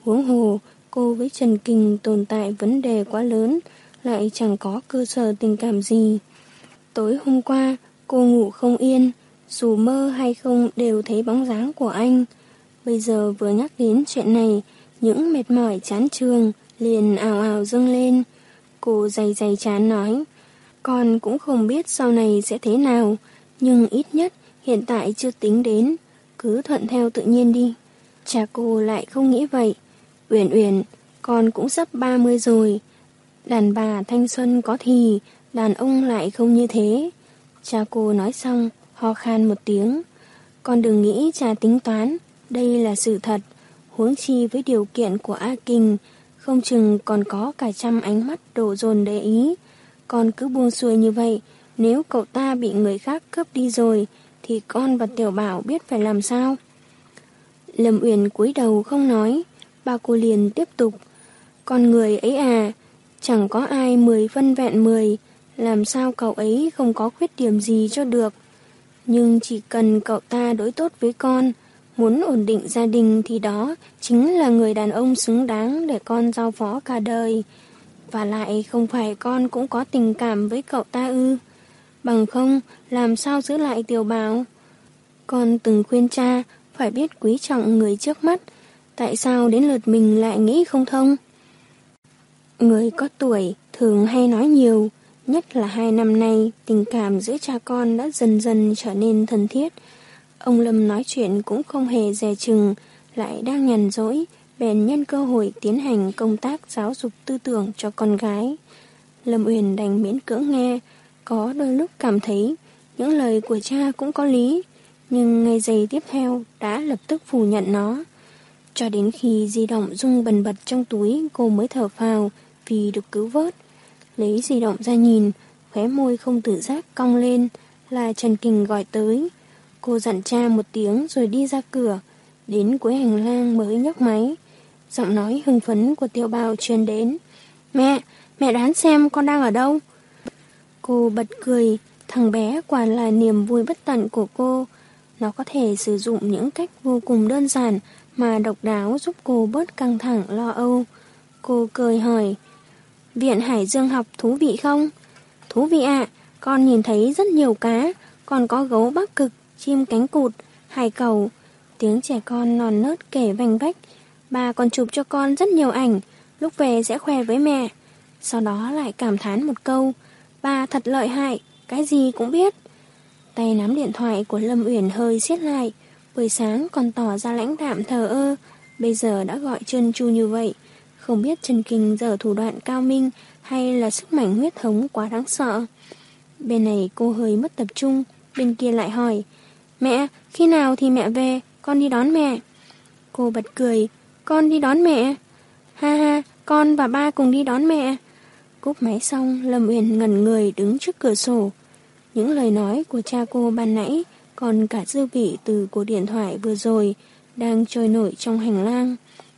Huống hồ, cô với Trần Kình tồn tại vấn đề quá lớn, lại chẳng có cơ sở tình cảm gì. Tối hôm qua, cô ngủ không yên, dù mơ hay không đều thấy bóng dáng của anh. Bây giờ vừa nhắc đến chuyện này, những mệt mỏi chán trường liền ảo ảo dâng lên. Cô dày dày chán nói, con cũng không biết sau này sẽ thế nào, nhưng ít nhất hiện tại chưa tính đến, cứ thuận theo tự nhiên đi. Cha cô lại không nghĩ vậy. Uyển Uyển, con cũng sắp 30 rồi. Đàn bà thanh xuân có thì, đàn ông lại không như thế. Cha cô nói xong, ho khan một tiếng. Con đừng nghĩ cha tính toán, đây là sự thật. Huống chi với điều kiện của A Kinh, không chừng còn có cả trăm ánh mắt đổ dồn để ý. Con cứ buông xuôi như vậy, nếu cậu ta bị người khác cướp đi rồi, thì con và Tiểu Bảo biết phải làm sao. Lâm Uyển cúi đầu không nói, ba cô liền tiếp tục. Con người ấy à, chẳng có ai mười phân vẹn mười, làm sao cậu ấy không có khuyết điểm gì cho được. Nhưng chỉ cần cậu ta đối tốt với con, muốn ổn định gia đình thì đó chính là người đàn ông xứng đáng để con giao phó cả đời. Và lại không phải con cũng có tình cảm với cậu ta ư. Bằng không, làm sao giữ lại tiểu bảo? Con từng khuyên cha phải biết quý trọng người trước mắt. Tại sao đến lượt mình lại nghĩ không thông? Người có tuổi thường hay nói nhiều, nhất là hai năm nay tình cảm giữa cha con đã dần dần trở nên thân thiết. Ông Lâm nói chuyện cũng không hề dè chừng, lại đang nhàn rỗi, bèn nhân cơ hội tiến hành công tác giáo dục tư tưởng cho con gái. Lâm Uyển đành miễn cưỡng nghe, có đôi lúc cảm thấy những lời của cha cũng có lý, nhưng ngay giây tiếp theo đã lập tức phủ nhận nó. Cho đến khi di động rung bần bật trong túi cô mới thở phào vì được cứu vớt. Lấy di động ra nhìn, khóe môi không tự giác cong lên là Trần Kình gọi tới. Cô dặn cha một tiếng rồi đi ra cửa, đến cuối hành lang mới nhấc máy. Giọng nói hưng phấn của tiểu bào truyền đến. Mẹ, mẹ đoán xem con đang ở đâu? Cô bật cười, thằng bé quả là niềm vui bất tận của cô. Nó có thể sử dụng những cách vô cùng đơn giản mà độc đáo giúp cô bớt căng thẳng lo âu. Cô cười hỏi, Viện Hải Dương học thú vị không? Thú vị ạ, con nhìn thấy rất nhiều cá, còn có gấu bắc cực, chim cánh cụt, hải cầu. Tiếng trẻ con non nớt kể vành vách. Bà còn chụp cho con rất nhiều ảnh, lúc về sẽ khoe với mẹ. Sau đó lại cảm thán một câu, bà thật lợi hại, cái gì cũng biết. Tay nắm điện thoại của Lâm Uyển hơi siết lại, buổi sáng còn tỏ ra lãnh đạm thờ ơ, bây giờ đã gọi chân chu như vậy. Không biết Trần Kinh giờ thủ đoạn cao minh hay là sức mạnh huyết thống quá đáng sợ. Bên này cô hơi mất tập trung, bên kia lại hỏi, Mẹ, khi nào thì mẹ về, con đi đón mẹ. Cô bật cười, con đi đón mẹ. Ha ha, con và ba cùng đi đón mẹ. Cúp máy xong, Lâm Uyển ngẩn người đứng trước cửa sổ. Những lời nói của cha cô ban nãy, còn cả dư vị từ cuộc điện thoại vừa rồi, đang trôi nổi trong hành lang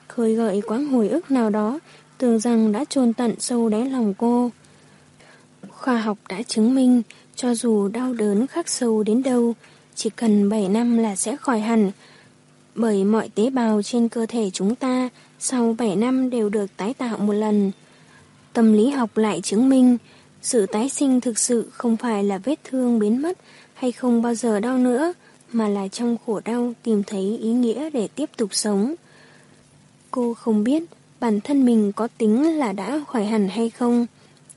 khơi gợi quãng hồi ức nào đó, tưởng rằng đã chôn tận sâu đáy lòng cô. Khoa học đã chứng minh, cho dù đau đớn khắc sâu đến đâu, chỉ cần 7 năm là sẽ khỏi hẳn. Bởi mọi tế bào trên cơ thể chúng ta sau 7 năm đều được tái tạo một lần. Tâm lý học lại chứng minh sự tái sinh thực sự không phải là vết thương biến mất hay không bao giờ đau nữa, mà là trong khổ đau tìm thấy ý nghĩa để tiếp tục sống. Cô không biết bản thân mình có tính là đã khỏi hẳn hay không,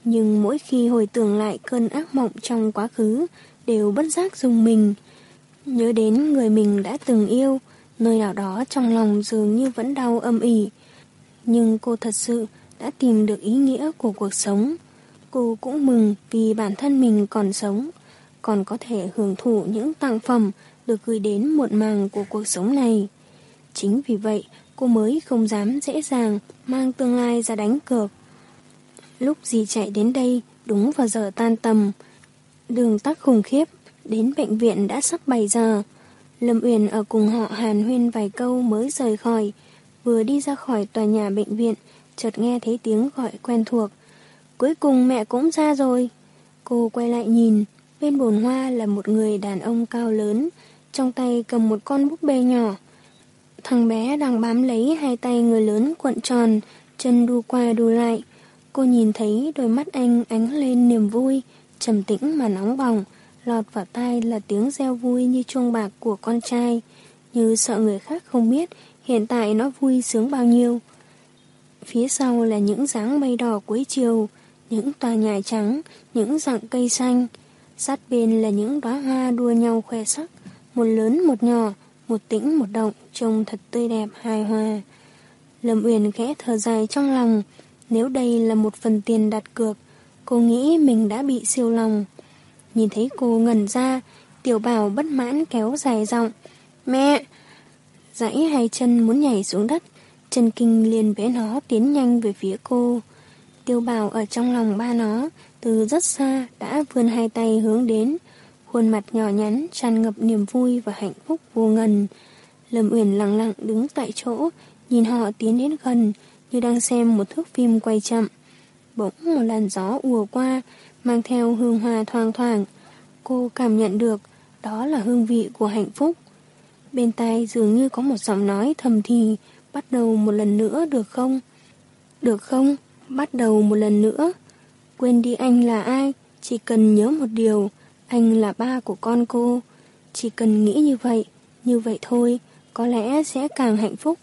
nhưng mỗi khi hồi tưởng lại cơn ác mộng trong quá khứ đều bất giác dùng mình. Nhớ đến người mình đã từng yêu, nơi nào đó trong lòng dường như vẫn đau âm ỉ. Nhưng cô thật sự đã tìm được ý nghĩa của cuộc sống. Cô cũng mừng vì bản thân mình còn sống, còn có thể hưởng thụ những tặng phẩm được gửi đến muộn màng của cuộc sống này. Chính vì vậy, cô mới không dám dễ dàng mang tương lai ra đánh cược. Lúc dì chạy đến đây, đúng vào giờ tan tầm. Đường tắc khủng khiếp, đến bệnh viện đã sắp 7 giờ. Lâm Uyển ở cùng họ hàn huyên vài câu mới rời khỏi. Vừa đi ra khỏi tòa nhà bệnh viện, chợt nghe thấy tiếng gọi quen thuộc. Cuối cùng mẹ cũng ra rồi. Cô quay lại nhìn, bên bồn hoa là một người đàn ông cao lớn, trong tay cầm một con búp bê nhỏ. Thằng bé đang bám lấy hai tay người lớn cuộn tròn, chân đu qua đu lại. Cô nhìn thấy đôi mắt anh ánh lên niềm vui, trầm tĩnh mà nóng bỏng, lọt vào tai là tiếng reo vui như chuông bạc của con trai, như sợ người khác không biết hiện tại nó vui sướng bao nhiêu. Phía sau là những dáng mây đỏ cuối chiều, những tòa nhà trắng, những dạng cây xanh. Sát bên là những đóa hoa đua nhau khoe sắc, một lớn một nhỏ, một tĩnh một động, trông thật tươi đẹp hài hòa. Lâm Uyển khẽ thở dài trong lòng, nếu đây là một phần tiền đặt cược, cô nghĩ mình đã bị siêu lòng. Nhìn thấy cô ngẩn ra, tiểu bảo bất mãn kéo dài giọng. Mẹ! Dãy hai chân muốn nhảy xuống đất, Trần Kinh liền bế nó tiến nhanh về phía cô. Tiêu bảo ở trong lòng ba nó, từ rất xa đã vươn hai tay hướng đến, khuôn mặt nhỏ nhắn tràn ngập niềm vui và hạnh phúc vô ngần. Lâm Uyển lặng lặng đứng tại chỗ, nhìn họ tiến đến gần, như đang xem một thước phim quay chậm. Bỗng một làn gió ùa qua, mang theo hương hoa thoang thoảng. Cô cảm nhận được, đó là hương vị của hạnh phúc. Bên tai dường như có một giọng nói thầm thì, bắt đầu một lần nữa được không? Được không? Bắt đầu một lần nữa. Quên đi anh là ai, chỉ cần nhớ một điều, anh là ba của con cô. Chỉ cần nghĩ như vậy, như vậy thôi, có lẽ sẽ càng hạnh phúc.